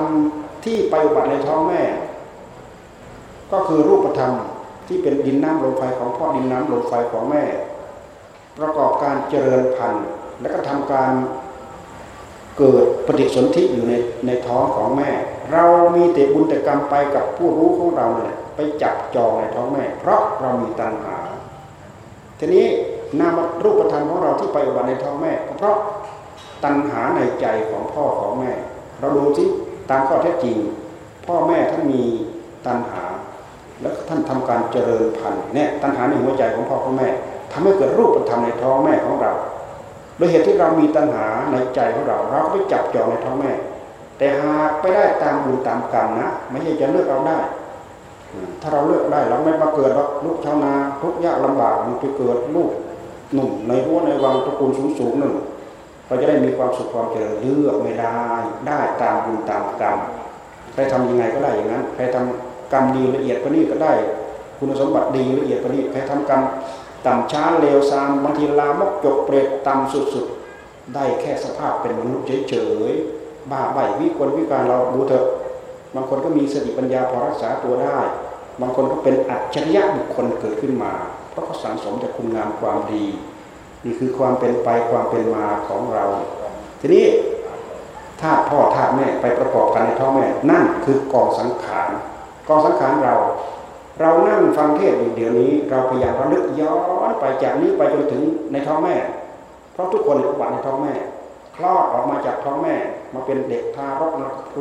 ที่ไปอุบัติในท้องแม่ ก็คือรูปธรรมที่เป็นดินน้ำลมไฟของพ่อดินน้ำลมไฟของแม่ ประกอบการเจริญพันธุ์ และก็ทำการเกิดปฏิสนธิอยู่ในในท้องของแม่ เรามีแต่บุญแต่กรรมไปกับผู้รู้ของเราเนี่ยไปจับจองในท้องแม่ เพราะเรามีตัณหา ทีนี้นามรูปธรรมของเราที่ไปอุบัติในท้องแม่ก็เพราะตัณหาในใจของพ่อของแม่ เราดูสิตามข้อเท็จจริง พ่อแม่ท่านมีตัณหา แล้วท่านทำการเจริญพันธุ์เนี่ยตัณหาในหัวใจของพ่อของแม่ทำให้เกิดรูปธรรมในท้องแม่ของเราโดยเหตุที่เรามีตัณหาในใจของเรา เราก็ไปจับจองในท้องแม่ แต่หากไปได้ตามบุญตามกรรมนะ ไม่ใช่จะเลือกเอาได้ ถ้าเราเลือกได้เราไม่มาเกิดหรอกลูกชาวนาทุกยากลำบากมันไปเกิดลูกหนุ่มในรั้วในวังตระกูลสูงสูงหนึ่งเราจะได้มีความสุขความเจริญเลือกไม่ได้ได้ตามบุญตามกรรมใครทำยังไงก็ได้อย่างนั้นใครทำกรรมดีละเอียดกว่านี้ก็ได้ คุณสมบัติดีละเอียดกว่านี้ใครทำกรรมต่ำช้าเลวซามบางทีลามกจกเปรตต่ำสุดๆ ได้แค่สภาพเป็นมนุษย์เฉยๆบ้าใบวิกลวิการเราดูเถอะ บางคนก็มีสติปัญญาพอรักษาตัวได้ บางคนก็เป็นอัจฉริยะบุคคลเกิดขึ้นมา เพราะเขาสังสมจากคุณงามความดี นี่คือความเป็นไปความเป็นมาของเรา ทีนี้ถ้าพ่อถ้าแม่ไปประกอบกันในท้องแม่ นั่นคือกองสังขารกองสังขารเรา เรานั่งฟังเทศอยู่เดี๋ยวนี้ เราพยายามระลึกย้อนไปจากนี้ไปจนถึงในท้องแม่ เพราะทุกคนอุบัติในท้องแม่ คลอดออกมาจากท้องแม่ มาเป็นเด็กทารก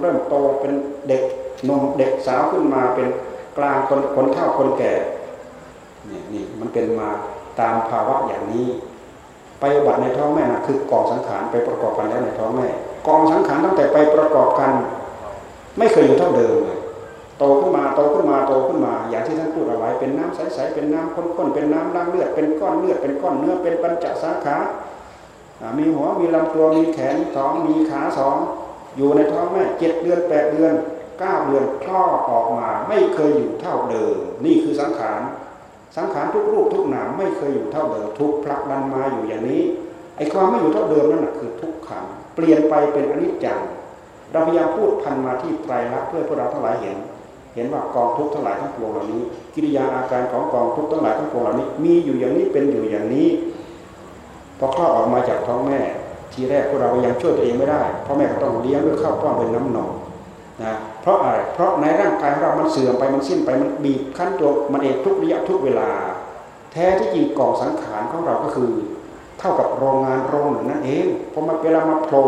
เริ่มโตเป็นเด็กนมเด็กสาวขึ้นมาเป็นกลางคนคนเฒ่าคนแก่นี่นี่มันเป็นมาตามภาวะอย่างนี้ ไปบัติในท้องแม่นะคือกองสังขารไปประกอบกันแล้วในท้องแม่กองสังขารตั้งแต่ไปประกอบกัน ไม่เคยอยู่เท่าเดิมเลยโตขึ้นมาโตขึ้นมาโตขึ้นมา อย่างที่ท่านพูดเอาไว้เป็นน้ำใสๆเป็นน้ำข้นๆเป็นน้ำล้างเลือดเป็นก้อนเลือดเป็นก้อนเนื้อเป็นปัญจสาขา มีหัวมีลำตัวมีแขนสองมีขาสองอยู่ในท้องแม่เจ็ดเดือนแปดเดือนเก้าเดือนคลอดออกมา ไม่เคยอยู่เท่าเดิม นี่คือสังขารสังขารทุกรูปทุกนามไม่เคยอยู่เท่าเดิมทุกผลักดันมาอยู่อย่างนี้ไอ้ความไม่อยู่เท่าเดิมนั่นแหะคือทุกขังเปลี่ยนไปเป็นอนิจจังเราพยายามพูดพันมาที่ไตรลักษณ์เพื่อพวกเราทั้งหลายเห็น เห็นว่ากองทุกข์ทั้งหลายทั้งปวงเหล่านี้ กิริยาอาการของกองทุกข์ทั้งหลายทั้งปวงเหล่านี้ มีอยู่อย่างนี้เป็นอยู่อย่างนี้ พอคลอดออกมาจากท้องแม่ ทีแรกพวกเรายังช่วยตัวเองไม่ได้พ่อแม่ก็ต้องเลี้ยงด้วยข้าวป้อนเป็นน้ำนมนะเพราะอะไรเพราะในร่างกายของเรามันเสื่อมไปมันสิ้นไปมันบีบคั้นตัวมันเองทุกระยะทุกเวลา แท้ที่จริงกองสังขารของเราก็คือ เท่ากับโรงงานโรงหนึ่งนั่นเองพอมาเวลามาโผล่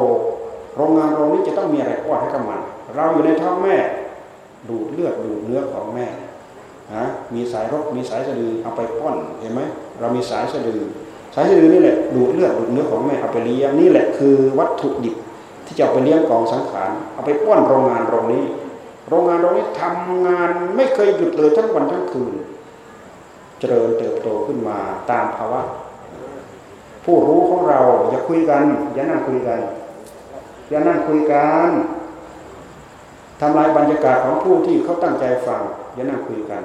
โรงงานโรงนี้จะต้องมีอะไรป้อนให้กับมันเราอยู่ในท้องแม่ ดูดเลือดดูดเนื้อของแม่ฮะมีสายรกมีสายสะดือเอาไปป้อนเห็นไหมเรามีสายสะดือ สายสะดือนี่แหละดูดเลือดดูดเนื้อของแม่เอาไปเลี้ยงนี่แหละคือวัตถุดิบที่จะเอาไปเลี้ยงกองสังขารเอาไปป้อนโรงงานโรงนี้ โรงงานโรงนี้ทำงานไม่เคยหยุดเลยทั้งวันทั้งคืน เจริญเติบโตขึ้นมาตามภาวะผู้รู้ของเราอย่าคุยกันอย่านั่งคุยกันอย่านั่งคุยกันทำลายบรรยากาศของผู้ที่เขาตั้งใจฟังอย่านั่งคุยกัน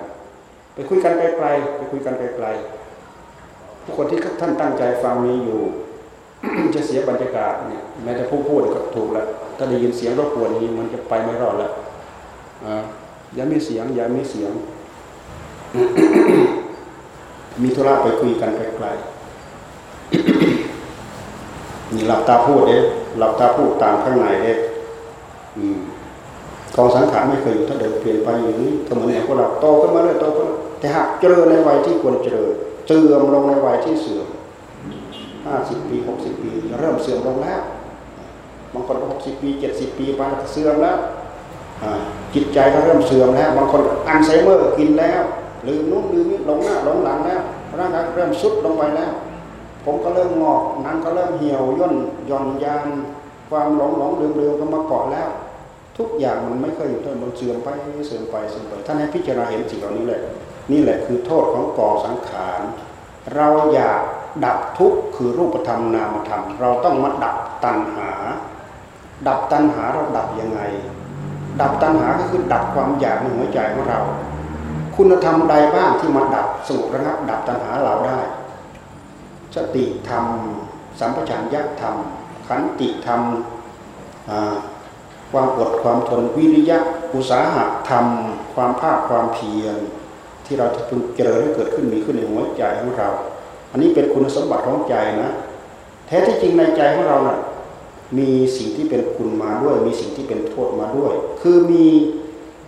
ไปคุยกันไกลๆไปคุยกันไกลๆ ผู้คนที่ท่านตั้งใจฟังมีอยู่จะเสียบรรยากาศเนี่ยแม้แต่ผู้พูดก็ถูกแล้วถ้าได้ยินเสียงรบกวนนี้มันจะไปไม่รอดแล้วอย่ามีเสียงอย่ามีเสียง มีธุระไปคุยกันไกลๆนี่หลับตาพูดเด้หลับตาพูดตามข้างในเด้อืมกองสังขารไม่เคยอยู่เท่าเดิมเปลี่ยนไปอย่างนี้ก็เหมือนอย่างพวกเราโตขึ้นมาเรื่อยโตขึ้นแต่หากเจริญในวัยที่ควรเจริญ เสื่อมลงในวัยที่เสื่อมห้าสิบปีหกสิบปี เริ่มเสื่อมลงแล้วบางคนก็หกสิบปีเจ็ดสิบปีไปเสื่อมแล้วจิตใจก็เริ่มเสื่อมแล้ว บางคนอัลไซเมอร์กินแล้วลืมนู้นลืมนี้หลงหน้าหลงหลังแล้วร่างกายเริ่มสุดลงไปแล้ว ผมก็เริ่มงอกนั้นก็เริ่มเหี่ยวย่นย่อนยานความหลงหลงลืมลืมก็มาเกาะแล้ว ทุกอย่างมันไม่เคยอยู่เท่ามันเสื่อมไปเสื่อมไปเสื่อมไปท่านให้พิจารณาเห็นสิ่งเหล่านี้เลย นี่แหละคือโทษของกองสังขาร เราอยากดับทุกข์คือรูปธรรมนามธรรม เราต้องมาดับตัณหา ดับตัณหาเราดับยังไง ดับตัณหาก็คือดับความอยากในหัวใจของเรา คุณธรรมใดบ้างที่มาดับสงบระงับดับตัณหาเราได้สติธรรม สัมปชัญญะธรรม ขันติธรรมความอดความทนวิริยะอุสาหะธรรม ความภาคความเพียร ที่เราจะเจริญให้เกิดขึ้นมีขึ้นในหัวใจของเรา อันนี้เป็นคุณสมบัติของใจนะแท้ที่จริงในใจของเรานะ่ะมีสิ่งที่เป็นคุณมาด้วย มีสิ่งที่เป็นโทษมาด้วย คือมี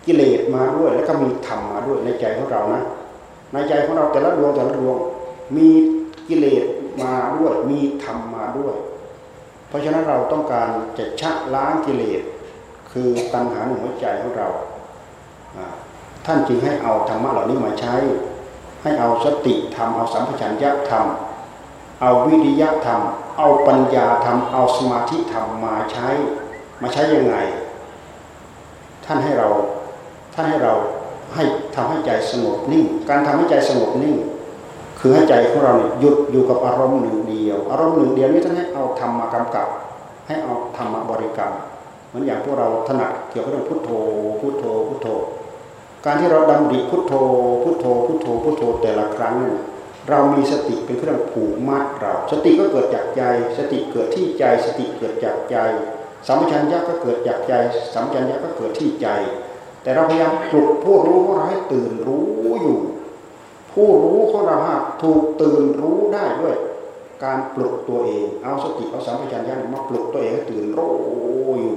กิเลสมาด้วย แล้วก็มีธรรมมาด้วยในใจของเรานะ ในใจของเราแต่ละดวงแต่ละดวง มีกิเลสมาด้วย มีธรรมมาด้วย เพราะฉะนั้นเราต้องการจะชะล้างกิเลสคือตัณหาในหัวใจของเรา ท่านจึงให้เอาธรรมะเหล่านี้มาใช้ ให้เอาสติธรรมเอาสัมปชัญญะธรรม เอาวิริยะธรรม เอาปัญญาธรรม เอาสมาธิธรรมมาใช้ มาใช้ยังไง ท่านให้เราท่านให้เราให้ทำให้ใจสงบนิ่ง การทำให้ใจสงบนิ่ง คือให้ใจของเราเนี่ยหยุดอยู่กับอารมณ์หนึ่งเดียว อารมณ์หนึ่งเดียวนี้ท่านให้เอาธรรมมากำกับ ให้เอาธรรมบริกรรม เหมือนอย่างพวกเราถนัดเกี่ยวกับเรื่องพุทโธพุทโธพุทโธ การที่เราดำดิพุทโธ พุทโธ พุทโธ พุทโธแต่ละครั้ง เรามีสติเป็นเครื่องผูกมัดเรา สติก็เกิดจากใจ สติเกิดที่ใจ สติเกิดจากใจสัมปชัญญะก็เกิดจากใจสัมปชัญญะก็เกิดที่ใจ แต่เราพยายามปลุกผู้รู้ของเราให้ตื่นรู้อยู่ ผู้รู้ของเราหากถูกตื่นรู้ได้ด้วย การปลุกตัวเอง เอาสติเอาสัมปชัญญะมาปลุกตัวเองให้ตื่นรู้อยู่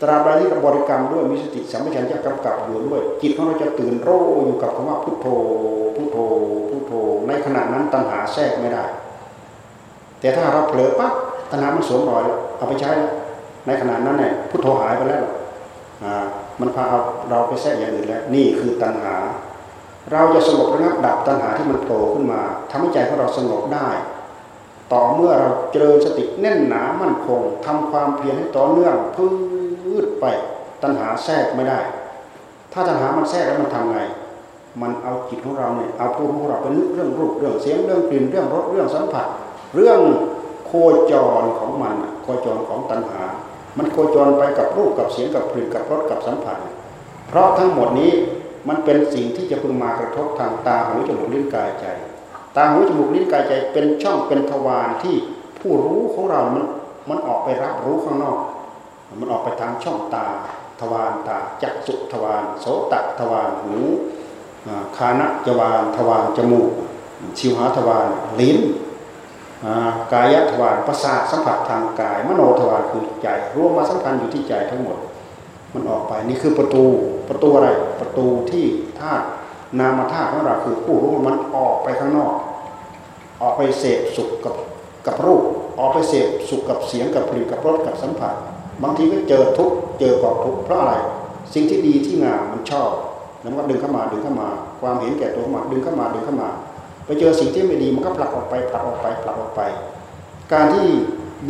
ตราบใดที่เราบริกรรมด้วยมีสติสัมปชัญญะกำกับอยู่ด้วย จิตของเราจะตื่นรู้อยู่กับคำว่าพุทโธพุทโธพุทโธ ในขณะนั้นตัณหาแทรกไม่ได้ แต่ถ้าเราเผลอปั๊บตัณหามันสวมรอยเอาไปใช้ในขณะนั้นเนี่ยพุทโธหายไปแล้วมันพาเราไปแทรกอย่างอื่นแล้วนี่คือตัณหา เราจะสงบระงับดับตัณหาที่มันโผล่ขึ้นมาทำให้ใจของเราสงบได้ ต่อเมื่อเราเจริญสติแน่นหนามั่นคงทำความเพียรให้ต่อเนื่องพืืดไป ตัณหาแทรกไม่ได้ ถ้าตัณหามันแทรกแล้วมันทำไง มันเอาจิตของเราเนี่ยเอาผู้ของเราไปนึกเรื่องรูปเรื่องเสียงเรื่องกลิ่นเรื่องรสเรื่องสัมผัส เรื่องโคจรของมันโคจรของตัณหา มันโคจรไปกับรูปกับเสียงกับกลิ่นกับรสกับสัมผัส เพราะทั้งหมดนี้มันเป็นสิ่งที่จะพึงมากระทบทางตาหูจมูกลิ้นกายใจ ตาหูจมูกลิ้นกายใจเป็นช่องเป็นทวารที่ผู้รู้ของเรามันมันออกไปรับรู้ข้างนอก มันออกไปทางช่องตาทวารตาจักสุทวารโสตทวารหูคานะจวารทวารจมูกชิวหาทวารลิ้นกายทวารประสาทสัมผัสทางกาย มโนทวารคือใจรวมมาสัมพันธ์อยู่ที่ใจทั้งหมด มันออกไปนี่คือประตูประตูอะไรประตูที่ธาตุนามธาตุของเราคือผู้รู้มันออกไปข้างนอก ออกไปเสพสุขกับกับรูป ออกไปเสพสุขกับเสียงกับกลิ่นกับรสกับสัมผัส บางทีก็เจอทุกเจอกองทุกเพราะอะไร สิ่งที่ดีที่งามมันชอบแล้วมันก็ดึงเข้ามาดึงเข้ามา ความเห็นแก่ตัวมาดึงเข้ามาดึงเข้ามา ไปเจอสิ่งที่ไม่ดีมันก็ผลักออกไปผลักออกไปผลักออกไป การที่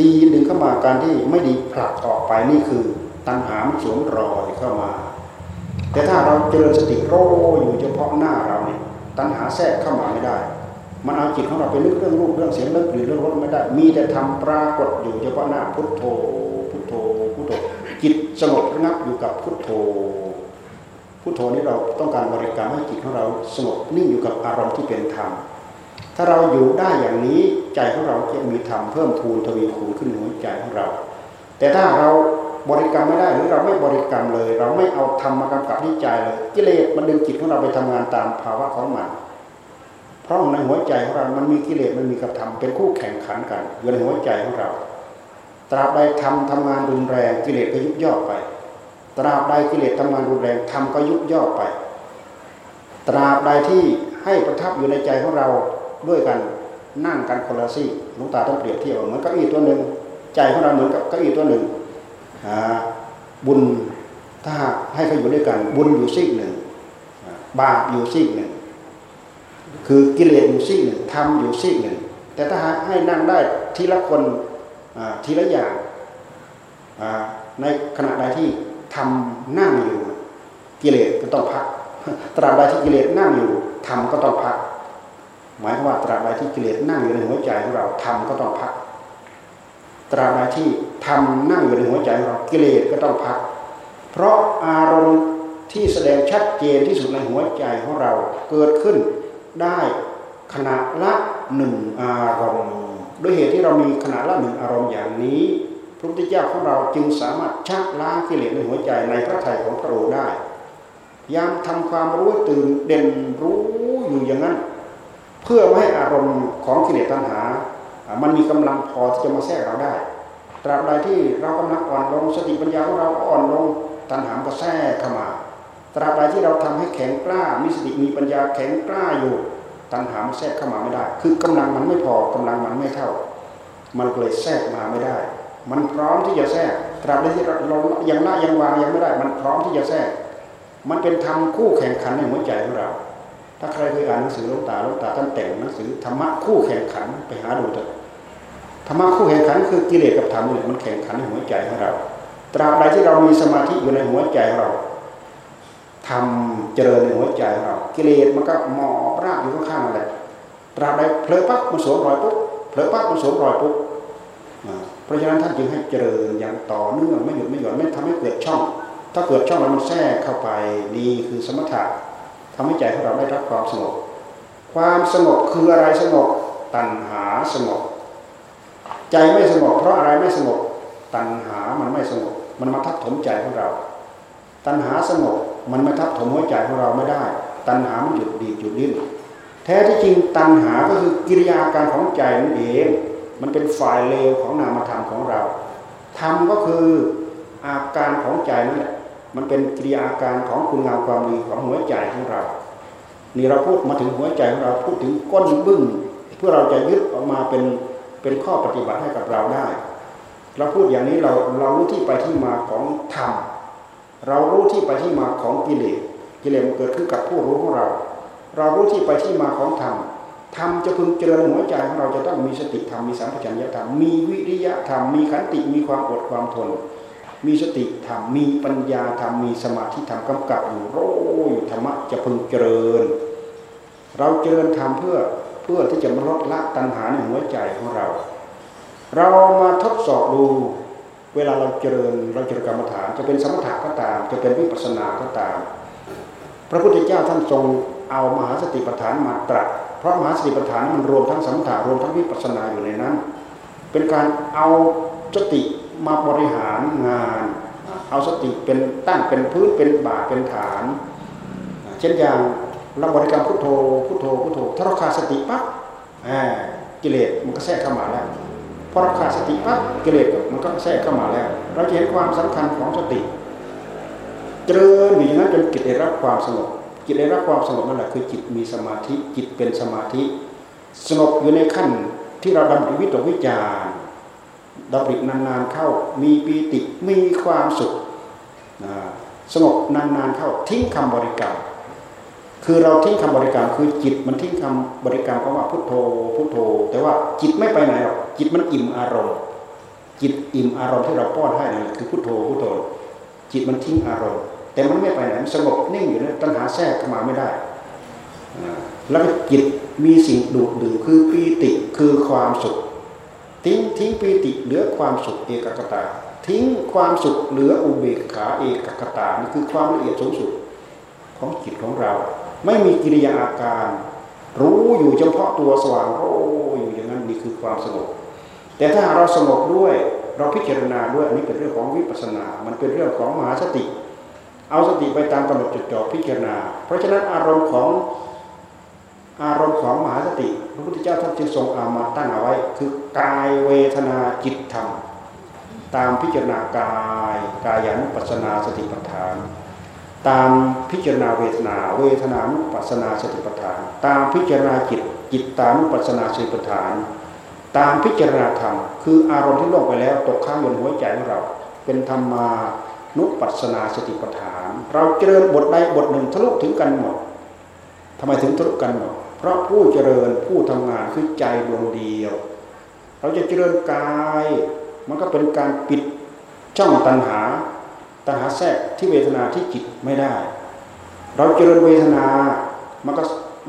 ดีดึงเข้ามาการที่ไม่ดีผลักออกไปนี่คือ ตัณหามันสวมรอยเข้ามา แต่ถ้าเราเจริญสติโรอยู่เฉพาะหน้าเราเนี่ยตัณหาแทรกเข้ามาไม่ได้ มันเอาจิตของเราไปนึกเรื่องรูปเรื่องเสียงเรื่องกลิ่นเรื่องรสไม่ได้ มีแต่ทำปรากฏอยู่เฉพาะหน้าพุทโธ จิตสงบระงับอยู่กับพุทโธ พุทโธนี้เราต้องการบริกรรมให้จิตของเราสงบนิ่งอยู่กับอารมณ์ที่เป็นธรรม ถ้าเราอยู่ได้อย่างนี้ใจของเราจะมีธรรมเพิ่มพูนทวีคูณขึ้นในหัวใจของเรา แต่ถ้าเราบริกรรมไม่ได้หรือเราไม่บริกรรมเลย เราไม่เอาธรรมมากำกับที่ใจเลยกิเลสมันดึงจิตของเราไปทำงานตามภาวะของมันเพราะในหัวใจของเรา มันมีกิเลสมันมีกับธรรมเป็นคู่แข่งขันกันอยู่ในหัวใจของเรา ตราบใดธรรมทำงานรุนแรงกิเลสก็ยุบย่อไป ตราบใดกิเลสทำงานรุนแรงธรรมก็ยุบย่อไป ตราบใดที่ให้ประทับอยู่ในใจของเราด้วยกันนั่งกันคนละซี่ลูกตาต้องเปรียบเทียบเหมือนก้าอี้ตัวหนึ่งใจของเราเหมือนกับเก้าอี้ตัวหนึ่งบุญถ้าให้เขาอยู่ด้วยกัน บุญอยู่ซีกหนึ่งบาปอยู่ซีกหนึ่งคือกิเลสอยู่ซีกหนึ่งทำอยู่ซีกหนึ่งแต่ถ้าให้นั่งได้ทีละคน ทีละอย่างในขณะใดที่ทำนั่งอยู่กิเลสก็ต้องพัก ตราบใดที่กิเลสนั่งอยู่ทำก็ต้องพัก หมายความว่าตราบใดที่กิเลสนั่งอยู่ในหัวใจของเราทำก็ต้องพัก ตราบใดที่ทำนั่งอยู่ในหัวใจของเรากิเลสก็ต้องพัก เพราะอารมณ์ที่แสดงชัดเจนที่สุดในหัวใจของเราเกิดขึ้นได้ขณะละหนึ่งอารมณ์ ด้วยเหตุที่เรามีขณะละหนึ่งอารมณ์อย่างนี้ พระพุทธเจ้าของเราจึงสามารถชักล้างกิเลสในหัวใจในพระทัยของพระองค์ได้ยามทำความรู้ตื่นเด่นรู้อยู่อย่างนั้น เพื่อไม่ให้อารมณ์ของกิเลสตัณหา มันมีกำลังพอที่จะมาแทรกเราได้ตราบใดที่เรากำลังอ่อนลงสติปัญญาของเราอ่อนลงตัณหาก็แทรกเข้ามาตราบใดที่เราทำให้แข็งกล้ามีสติมีปัญญาแข็งกล้าอยู่ ตัณหามันแทรกเข้ามาไม่ได้ คือกำลังมันไม่พอกำลังมันไม่เท่า มันเลยแทรกมาไม่ได้ มันพร้อมที่จะแทรกตราบใดที่เรายังละยังวางยังไม่ได้ มันพร้อมที่จะแทรก มันเป็นธรรมคู่แข่งขันในหัวใจของเรา ถ้าใครเคยอ่านหนังสือลูกตาลูกตาท่านแต่งหนังสือธรรมะคู่แข่งขันไปหาดูเถอะธรรมะคู่แข่งขันคือกิเลสกับธรรมเนี่ยมันแข่งขันในหัวใจของเรา ตราบใดที่เรามีสมาธิอยู่ในหัวใจของเรา ทำเจริญในหัวใจของเรา กิเลสมันก็หมอบรากอยู่ข้างๆนั่นแหละตราบใดเผลอปั๊บมันสวมรอยปุ๊บเผลอปั๊บมันสวมรอยปุ๊บเพราะฉะนั้นท่านจึงให้เจริญอย่างต่อเนื่องไม่หยุดไม่หย่อนไม่ทำให้เกิดช่อง ถ้าเกิดช่องแล้วมันแทรกเข้าไปนี่คือสมถะทำให้ใจของเราได้รับความสงบความสงบคืออะไรสงบตัณหาสงบใจไม่สงบเพราะอะไรไม่สงบตัณหามันไม่สงบมันมาทับถมใจของเรา ตัณหาสงบ มันไม่ทับถมหัวใจของเราไม่ได้ ตัณหามันหยุดดีหยุดดิ้นแท้ที่จริงตัณหาก็คือกิริยาการของใจนั่นเอง มันเป็นฝ่ายเลวของนามธรรมของเราธรรมก็คืออาการของใจนั่นแหละมันเป็นกิริยาการของคุณงามความดีของหัวใจของเรา นี่เราพูดมาถึงหัวใจของเราพูดถึงก้นบึ้งเพื่อเราจะยึดออกมาเป็นเป็นข้อปฏิบัติให้กับเราได้ เราพูดอย่างนี้เราเรารู้ที่ไปที่มาของธรรม เรารู้ที่ไปที่มาของกิเลสกิเลสมันเกิดขึ้นกับผู้รู้ของเรา เรารู้ที่ไปที่มาของธรรมธรรมจะพึงเจริญหัวใจของเราจะต้องมีสติธรรมมีสัมปชัญญะธรรมมีวิริยะธรรมมีขันติมีความอดความทน มีสติธรรมมีปัญญาธรรมมีสมาธิธรรมกำกับอยู่โรยธรรมะจะพึงเจริญ เราเจริญธรรมเพื่อเพื่อที่จะลดละตัณหาในหัวใจของเรา เรามาทดสอบดู เวลาเราเจริญเราเจริญกรรมฐาน จะเป็นสมถะก็ตาม จะเป็นวิปัสสนาก็ตาม พระพุทธเจ้าท่านทรงเอามหาสติปัฏฐานมาตรัสเพราะมหาสติปัฏฐานมันรวมทั้งสัมถารวมทั้งวิปัสสนาอยู่ในนั้น เป็นการเอาสติมาบริหารงาน เอาสติเป็นตั้งเป็นพื้นเป็นบาเป็นฐาน เช่นอย่างเราบริกรรมพุทโธพุทโธพุทโธถ้าเราขาดสติปั๊บกิเลสมันก็แทรกเข้ามาแล้ว พอเราขาดสติปั๊บกิเลสมันก็แทรกเข้ามาแล้ว เราจะเห็นความสำคัญของสติ เจริญอยู่อย่างนั้นจนกิเลสรับความสงบจิตได้รับความสงบนั่นแหละคือจิตมีสมาธิจิตเป็นสมาธิสงบอยู่ในขั้นที่เราดำริวิตกวิจารดำรินานๆเข้า มีปีติมีความสุขสงบนานๆเข้าทิ้งคำบริกรรม คือเราทิ้งคำบริกรรมคือจิตมันทิ้งคำบริกรรมเพราะว่าพุทโธพุทโธ แต่ว่าจิตไม่ไปไหนหรอกจิตมันอิ่มอารมณ์ จิตอิ่มอารมณ์ที่เราป้อนให้นั่นคือพุทโธพุทโธ จิตมันทิ้งอารมณ์ แต่มันไม่ไปไหนสงบนิ่งอยู่นะตัณหาแทรกเข้ามาไม่ได้ แล้วจิตมีสิ่งดูดดื่มคือปีติคือความสุข ทิ้งทิ้งปีติเหลือความสุขเอกกตา ทิ้งความสุขเหลืออุเบกขาเอกกตานี่คือความละเอียดสูงสุดของจิตของเรา ไม่มีกิริยาอาการ รู้อยู่เฉพาะตัวสว่างโอ้อยู่อย่างนั้นนี่คือความสงบแต่ถ้าเราสงบด้วยเราพิจารณาด้วยอันนี้เป็นเรื่องของวิปัสสนา มันเป็นเรื่องของมหาสติ เอาสติไปตามกำหนดจดจ่อพิจารณา เพราะฉะนั้นอารมณ์ของอารมณ์ของมหาสติ พระพุทธเจ้าท่านจึงทรงอามาตั้งเอาไว้ คือกายเวทนาจิตธรรม ตามพิจารณากายกายานุปัสนาสติปัฏฐาน ตามพิจารณาเวทนา เวทนานุปัสนาสติปัฏฐาน ตามพิจารณาจิตจิตตานุปัสนาสติปัฏฐาน ตามพิจารณาธรรม คืออารมณ์ที่ล่วงไปแล้วตกค้างอยู่ในหัวใจของเรา เป็นธรรมานุปัสนาสติปัฏฐาน เราเจริญบทใดบทหนึ่งทะลุถึงกันหมดทำไมถึงทะลุกันหมดเพราะผู้เจริญผู้ทำงานคือใจดวงเดียว เราจะเจริญกาย มันก็เป็นการปิดช่องตัณหา ตัณหาแทรกที่เวทนาที่จิตไม่ได้ เราเจริญเวทนา มันก็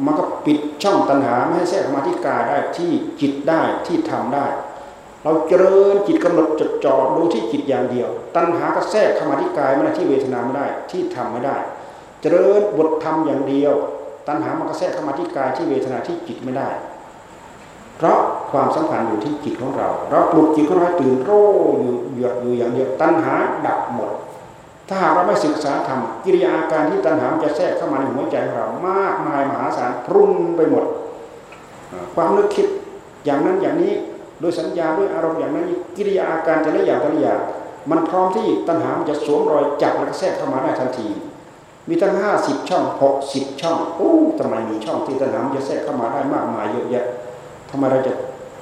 มันก็ปิดช่องตัณหาไม่ให้แทรกมาที่กายได้ที่จิตได้ที่ทำได้ เราเจริญจิตกำหนดจดจ่อดูที่จิตอย่างเดียว ตัณหาก็แทรกเข้ามาที่กายไม่ได้ที่เวทนาไม่ได้ที่ทำไม่ได้ เจริญบทธรรมอย่างเดียว ตัณหามันก็แทรกเข้ามาที่กายที่เวทนาที่จิตไม่ได้ เพราะความสำคัญอยู่ที่จิตของเรา เราปลุกจิตของเราตื่นโร่อยู่หยดอยู่อย่างเดียวตัณหาดับหมด ถ้าหากเราไม่ศึกษาธรรมกิริยาอาการที่ตัณหาจะแทรกเข้ามาในหัวใจของเรามากมายมหาศาลพรุนไปหมด ความนึกคิดอย่างนั้นอย่างนี้โดยสัญญาด้วยอารมณ์อย่างนั้นกิริยาอาการแต่ละอย่างแต่ละอย่างมันพร้อมที่ตัณหามจะสวมรอยจับแล้วก็แทรกเข้ามาได้ทันที มีตั้งห้าสิบช่องหกสิบช่องโอ้ทำไมมีช่องที่ตัณหามจะแทรกเข้ามาได้มากมายเยอะแยะทำไมเราจะ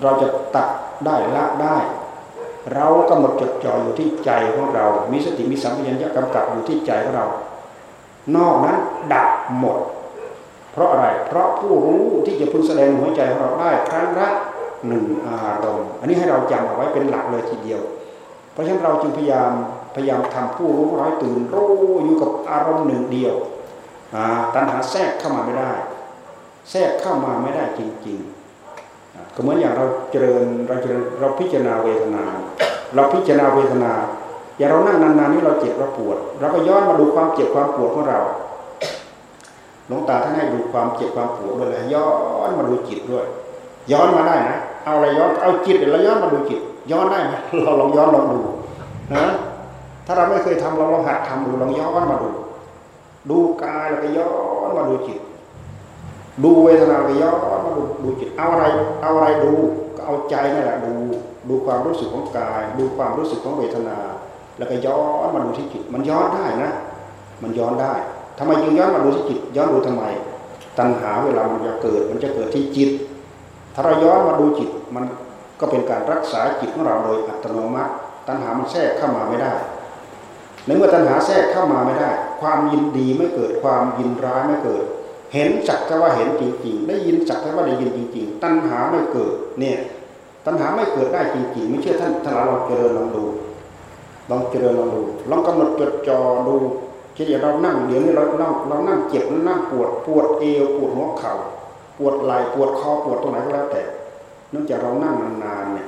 เราจะตัดได้ละได้ เรากำหนดจดจ่ออยู่ที่ใจของเรา มีสติมีสัมผัสญะกำกับอยู่ที่ใจของเรา นอกนั้นดับหมด เพราะอะไร เพราะผู้รู้ที่จะพึงแสดงหัวใจของเราได้ครั้งละหนึ่งอารมณ์อันนี้ให้เราจำเอาไว้เป็นหลักเลยทีเดียว เพราะฉะนั้นเราจึงพยายามพยายามทำผู้รู้ร้อยตื่นรู้อยู่กับอารมณ์หนึ่งเดียวตัณหาแทรกเข้ามาไม่ได้ แทรกเข้ามาไม่ได้จริง ๆ ก็เหมือนอย่างเราเจริญเราเจริญเราพิจารณาเวทนา เราพิจารณาเวทนา อย่างเรานั่งนานๆนี่เราเจ็บเราปวดเราก็ย้อนมาดูความเจ็บความปวดของเราหลวงตาท่านให้ดูความเจ็บความปวดด้วยเลยย้อนมาดูจิตด้วย ย้อนมาได้นะเอาอะไรย้อนเอาจิตเราย้อนมาดูจิต ย้อนได้ไหมเราลองย้อนลองดูนะถ้าเราไม่เคยทำเราลองหัดทำดูลองย้อนมาดู ดูกายแล้วก็ย้อนมาดูจิต ดูเวทนาก็ย้อนมาดูดูจิตเอาอะไร เอาอะไรดูก็เอาใจนั่นแหละดูดูความรู้สึกของกาย ดูความรู้สึกของเวทนา แล้วก็ย้อนมาดูที่จิต มันย้อนได้นะ มันย้อนได้ทำไมจึงย้อนมาดูที่จิต ย้อนดูทำไม ตัณหาเวลามันจะเกิด มันจะเกิดที่จิต ถ้าเราย้อนมาดูจิต มันก็เป็นการรักษาจิตของเราโดยอัตโนมัติ ตัณหามันแทรกเข้ามาไม่ได้ในเมื่อตัณหาแทรกเข้ามาไม่ได้ ความยินดีไม่เกิด ความยินร้ายไม่เกิด เห็นจักแต่ว่าเห็นจริงๆ ได้ยินจักแต่ว่าได้ยินจริง ๆ ตัณหาไม่เกิดเนี่ยตัณหาไม่เกิดได้จริงๆ ไม่เชื่อท่านท่านลองเจริญลองดูลองเจริญลองดูลองกำหนดจดจ่อดูเช่นอย่างเรานั่งเดี๋ยวนี้เราเราเรานั่งเจ็บนั่งปวดปวดเอวปวดหัวเข่าปวดไหล่ปวดคอปวดตรงไหนก็แล้วแต่เนื่องจากเรานั่งนานๆเนี่ย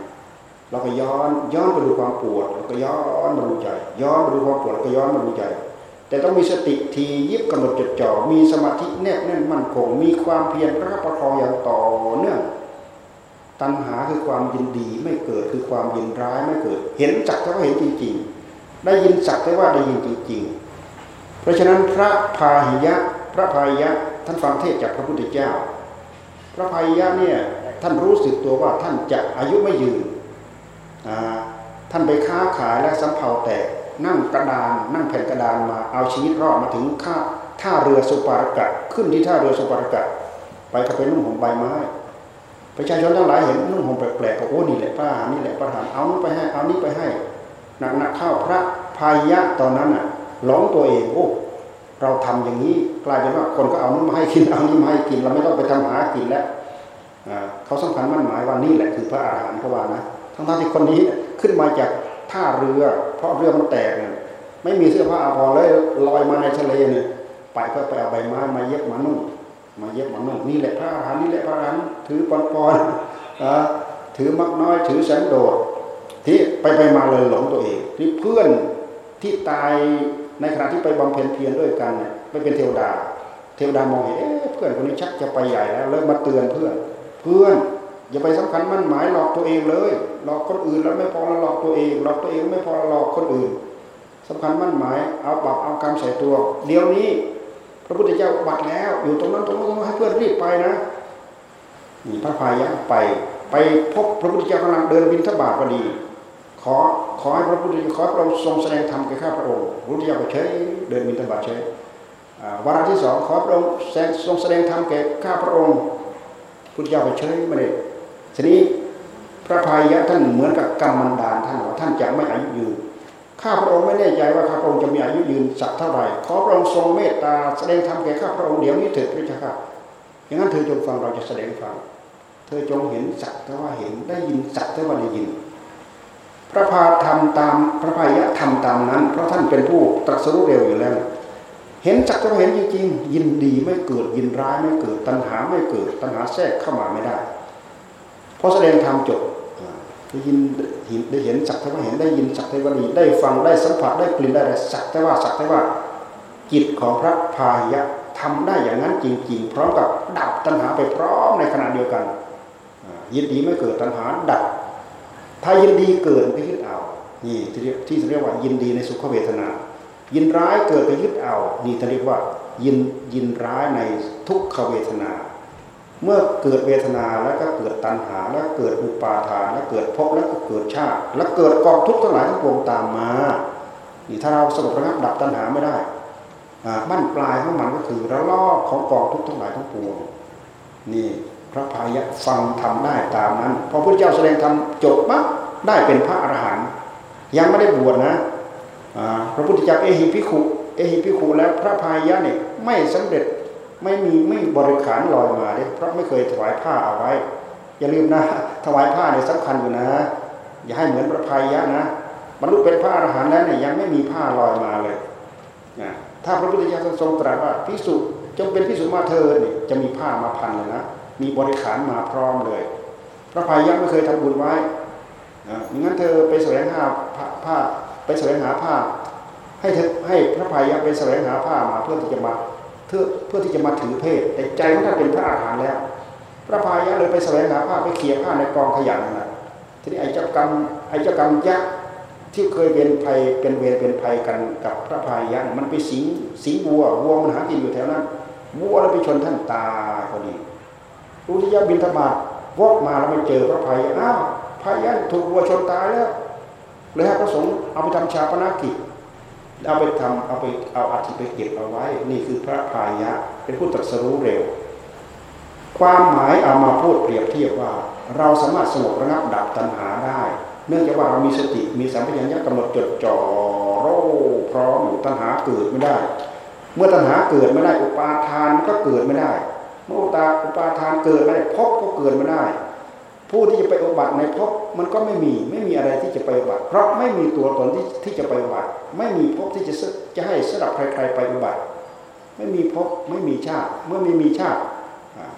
เราก็ย้อนย้อนไปดูความปวดแล้วก็ย้อนมาดูใจ ย้อนมาดูความปวดก็ย้อนมาดูใจ แต่ต้องมีสติทียิบกำหนดจดจ่อมีสมาธิแนบแน่นมั่นคง มีความเพียรระประคองอย่างต่อเนื่องตัณหาคือความยินดีไม่เกิดคือความยินร้ายไม่เกิด เห็นจักแต่ว่าเห็นจริงๆ ได้ยินจักแต่ว่าได้ยินจริงๆ เพราะฉะนั้นพระพาหิยะ พระพาหิยะท่านฟังเทศจากพระพุทธเจ้า พระพาหิยะเนี่ยท่านรู้สึกตัวว่าท่านจะอายุไม่ยืนท่านไปค้าขายและสำเภาแตก นั่งกระดาน นั่งแผ่นกระดานมาเอาชีวิตรอดมาถึงข้าท่าเรือสุปารกะขึ้นที่ท่าเรือสุปารกะไปก็เป็นนุ่งห่มใบไม้ประชาชนทั้งหลายเห็นนุ่งห่มแปลกๆก็โอ้นี่แหละพระอาหานี่แหละพระอาหารเอานู้นไปให้เอานี้ไปให้หนักๆเข้าพระพายะตอนนั้นน่ะหลงตัวเองโอ้เราทำอย่างนี้กลายเป็นว่าคนก็เอานู้นมาให้กินเอานี้มาให้กินเราไม่ต้องไปทำหากินแล้วเขาสำคัญมั่นหมายว่านี่แหละคือพระอาหารเขาว่านะทั้งๆที่คนนี้ขึ้นมาจากท่าเรือ เพราะเรือมันแตกเนี่ยไม่มีเสื้อผ้าอาภรณ์เลยลอยมาในทะเลเนี่ยไปก็ไปเอาใบไม้มาเย็บมานุ่งมาเย็บมานุ่งนี่แหละพระอาหารนี่แหละพระอาหารถือปอนปอนถือมักน้อยถือแสนโดดที่ไปไปมาเลยหลงตัวเองที่เพื่อนที่ตายในขณะที่ไปบำเพ็ญเพียรด้วยกันเนี่ยไปเป็นเทวดา เทวดามองเห็นเพื่อนคนนี้ชักจะไปใหญ่แล้วเริ่มมาเตือนเพื่อน เพื่อน อย่าไปสำคัญมั่นหมายหลอกตัวเองเลยหลอกคนอื่นแล้วไม่พอหลอกตัวเองหลอกตัวเองไม่พอหลอกคนอื่นสำคัญมั่นหมายเอาปรับเอากรรมใส่ตัว เดี๋ยวนี้ พระพุทธเจ้าบัตรแล้ว อยู่ตรงนั้นตรงนั้นตรงนั้นให้เพื่อนรีบไปนะนี่พระพายะไป ไปพบพระพุทธเจ้ากำลังเดินบินทบาทพอดี ขอขอให้พระพุทธเจ้าขอพระองค์ทรงแสดงธรรมแก่ข้าพระองค์พระพุทธเจ้าก็เฉยเดินบินทบาทเฉยวาระที่สองขอพระองค์ทรงแสดงธรรมแก่ข้าพระองค์พุทธเจ้าก็เฉยไม่ได้ ทีนี้พระพายะท่านเหมือนกับกรรมันดานท่านว่าท่านจะไม่อายุยืนข้าพระองค์ไม่แน่ใจว่าข้าพระองค์จะมีอายุยืนสักเท่าไหร่ขอพระองค์ทรงเมตตาแสดงธรรมแก่ข้าพระองค์เดี๋ยวนี้เถิดพระเจ้าค่ะอย่างนั้นเธอจงฟังเราจะแสดงฟัง เธอจงเห็นสักแต่ว่าเห็นได้ยินสักแต่ว่าได้ยิน พระพาธรรมตามพระพายะธรรมตามนั้น เพราะท่านเป็นผู้ตรัสรู้เร็วอยู่แล้วเห็นสักแต่ว่าเห็นจริงๆ ยินดีไม่เกิดยินร้ายไม่เกิด ตัณหาไม่เกิด ตัณหาแทรกเข้ามาไม่ได้ พอแสดงธรรมจบได้ยินได้เห็นสักแต่ว่าเห็นได้ยินสักแต่ว่าดีได้ฟังได้สัมผัสได้กลิ่นได้สักแต่ว่าสักแต่ว่าจิตของพระพายะทำได้อย่างนั้นจริง ๆ พร้อมกับดับตัณหาไปพร้อมในขณะเดียวกันยินดีไม่เกิดตัณหาดับ ถ้ายินดีเกิดไปยึดเอานี่ที่เรียกว่ายินดีในสุขเวทนา ยินร้ายเกิดไปยึดเอา นี่ที่เรียกว่า ยินยินร้ายในทุกขเวทนา เมื่อเกิดเวทนาแล้วก็เกิดตัณหาแล้วเกิดอุปาทานแล้วเกิดภพแล้วก็เกิดชาติ แล้วเกิดกองทุกข์ทั้งหลายทั้งปวงตามมานี่ถ้าเราสงบระงับดับตัณหาไม่ได้บั้นปลายของมันก็คือระลอกของกองทุกข์ทั้งหลายทั้งปวงนี่พระพายะฟังทำได้ตามนั้น พอพระเจ้าแสดงธรรมจบปั๊บได้เป็นพระอรหันต์ยังไม่ได้บวชนะพระพุทธเจ้าเอหิพิขุเอหิพิขุและพระพายะเนี่ยไม่สำเร็จ ไม่มีไม่บริขารลอยมาเด้เพราะไม่เคยถวายผ้าเอาไว้ อย่าลืมนะ ถวายผ้าเนี่ยสำคัญอยู่นะ อย่าให้เหมือนพระพายะนะบรรลุเป็นพระอรหันต์แล้วเนี่ยยังไม่มีผ้าลอยมาเลยนะถ้าพระพุทธเจ้าทรงตรัสว่าพิสุจงเป็นพิสุมาเธอเนี่ยจะมีผ้ามาพันเลยนะมีบริขารมาพร้อมเลย พระพายะไม่เคยทำบุญไว้นะงั้นเธอไปแสวงหาผ้าไปแสวงหาผ้า ให้เธอให้พระพายะไปแสวงหาผ้ามาเพื่อที่จะมา พื่อเพื่อที่จะมาถือเพศ แต่ใจของท่านเป็นพระอาหารแล้ว พระพายะเลยไปแสวงหาผ้าไปเขี่ยผ้าในกองขยะนั่นแหละทีนี้ไอ้เจ้ากรรมไอ้เจ้ากรรมยักษ์ที่เคยเป็นภัยเป็นเวรเป็นภัยกันกับพระพายะมันไปสิงสิงวัววัวมันหากินอยู่แถวนั้นวัวแล้วไปชนท่านตาพอดีอุทิยบินธบาตวอกมาแล้วไม่เจอพระพายะอ้าวพายะถูกวัวชนตายแล้วเลยให้พระสงฆ์เอาไปทำชาปนากิจ เอาไปทำเอาไปเอาอัฐิไปเก็บเอาไว้ นี่คือพระพายะ เป็นผู้ตรัสรู้เร็ว ความหมายเอามาพูดเปรียบเทียบว่า เราสามารถสงบระงับดับตัณหาได้ เนื่องจากว่าเรามีสติมีสัมผัสญะกำหนดจดจ่อโรพร้อมอยู่ตัณหาเกิดไม่ได้ เมื่อตัณหาเกิดไม่ได้อุปาทานก็เกิดไม่ได้เมื่ออุปาอุปาทานเกิดไม่ได้พบก็เกิดไม่ได้ ผู้ที่จะไปอุบัติในภพมันก็ไม่มีไม่มีอะไรที่จะไปอุบัติเพราะไม่มีตัวตนที่ที่จะไปอุบัติไม่มีภพที่จะจะให้สำหรับใคร ๆ ไปอุบัติ ไม่มีภพไม่มีชาติ เมื่อไม่มีชาติ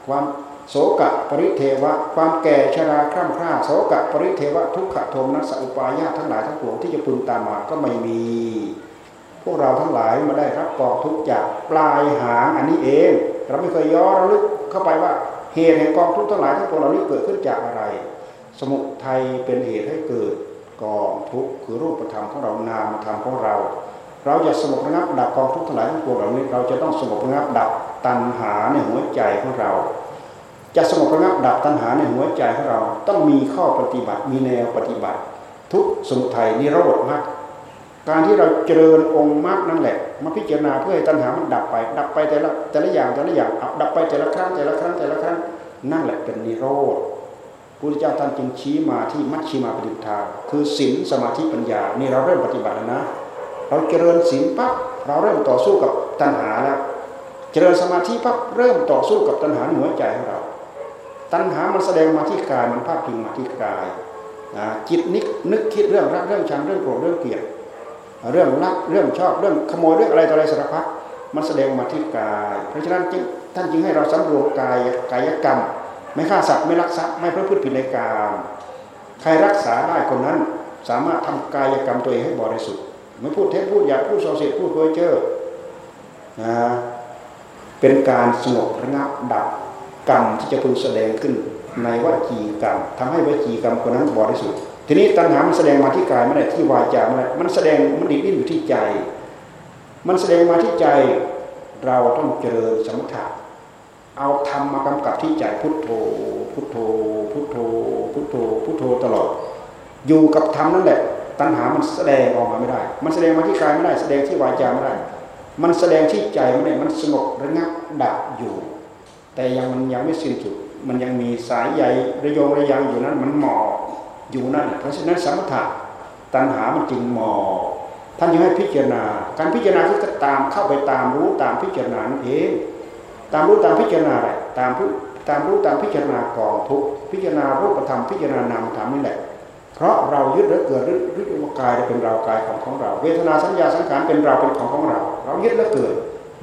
ความโสกะปริเทวะ ความแก่ชราคร่ำคร่าโสกะปริเทวะทุกขโทมนัสอุปายาทั้งหลายทั้งปวงที่จะพึงตามมาก็ไม่มี พวกเราทั้งหลายมาได้รับกองทุกจากปลายหางอันนี้เอง เราไม่เคยย้อนระลึกเข้าไปว่า เหตุแห่งกองทุกข์ทั้งหลายทั้งปวงเหล่านี้เกิดขึ้นจากอะไร สมุทัยเป็นเหตุให้เกิดกองทุกข์คือรูปธรรมของเรานามธรรมของเรา เราจะสงบระงับดับกองทุกข์ทั้งหลายทั้งปวงเหล่านี้ เราจะต้องสงบระงับดับตัณหาในหัวใจของเรา จะสงบระงับดับตัณหาในหัวใจของเรา ต้องมีข้อปฏิบัติมีแนวปฏิบัติ ทุกสมุทัยนิโรธมรรค การที่เราเจริญองค์มรรคนั่นแหละมาพิจารณาเพื่อให้ตัณหามันดับไป ดับไปแต่ละแต่ละอย่างแต่ละอย่างดับไปแต่ละครั้งแต่ละครั้งแต่ละครั้งนั่นแหละเป็นนิโรธพุทธเจ้าท่านจึงชี้มาที่มัชชิมาปฏิปทา คือศีลสมาธิปัญญา นี่เราเริ่มปฏิบัติแล้วนะ เราเจริญศีลปั๊บเราเริ่มต่อสู้กับตัณหาแล้ว เจริญสมาธิปั๊บเริ่มต่อสู้กับตัณหาในหัวใจของเรา ตัณหามันแสดงมาที่กายมันภาพพิงมาที่กายจิตนึกนึกคิดเรื่องรักเรื่องชังเรื่องโกรธเรื่องเกลียด เรื่องรักเรื่องชอบเรื่องขโมยเรื่องอะไรต่ออะไรสารพัดมันแสดงมาที่กาย เพราะฉะนั้นท่านจึงให้เราสำรวมกายกายกรรม ไม่ฆ่าสัตว์ไม่ลักทรัพย์ไม่ประพฤติผิดในกามใครรักษาได้คนนั้น สามารถทำกายกรรมตัวเองให้บริสุทธิ์ไม่พูดเท็จพูดหยาพูดโซเสียพูดเพ้อเจ้อนะเป็นการสงบระงับดับกรรมที่จะพึงแสดงขึ้นในวจีกรรมทำให้วจีกรรมคนนั้นบริสุทธิ์ ทีนี้ตัณหามันแสดงมาที่กายไม่ได้ที่วาจาไม่ได้มันแสดงมันดิ้นอยู่ที่ใจ มันแสดงมาที่ใจเราต้องเจริญสมถะเอาธรรมมากำกับที่ใจพุทโธ พุทโธ พุทโธ พุทโธ พุทโธตลอด อยู่กับธรรมนั่นแหละ ตัณหามันแสดงออกมาไม่ได้ มันแสดงมาที่กายไม่ได้ แสดงที่วาจาไม่ได้ มันแสดงที่ใจไม่ได้มันสงบระงับดับอยู่ แต่ยังมันยังไม่สิ้นสุด มันยังมีสายใยระยงระยังอยู่นั้นมันหมอ อยู่นั่น เพราะฉะนั้นสมถะตัณหามันจึงหมอท่านยังให้พิจารณา การพิจารณาคือตามเข้าไปตามรู้ตามพิจารณานั่นเองตามรู้ตามพิจารณาอะไรตามตามรู้ตามพิจารณากองทุกพิจารณารูปธรรมพิจารณานามธรรมนี่แหละ เพราะเรายึดแล้วเกิดยึดว่ากายเป็นเรากายของของเรา เวทนาสัญญาสังขารเป็นเราเป็นของของเรา เรายึดแล้วเกิด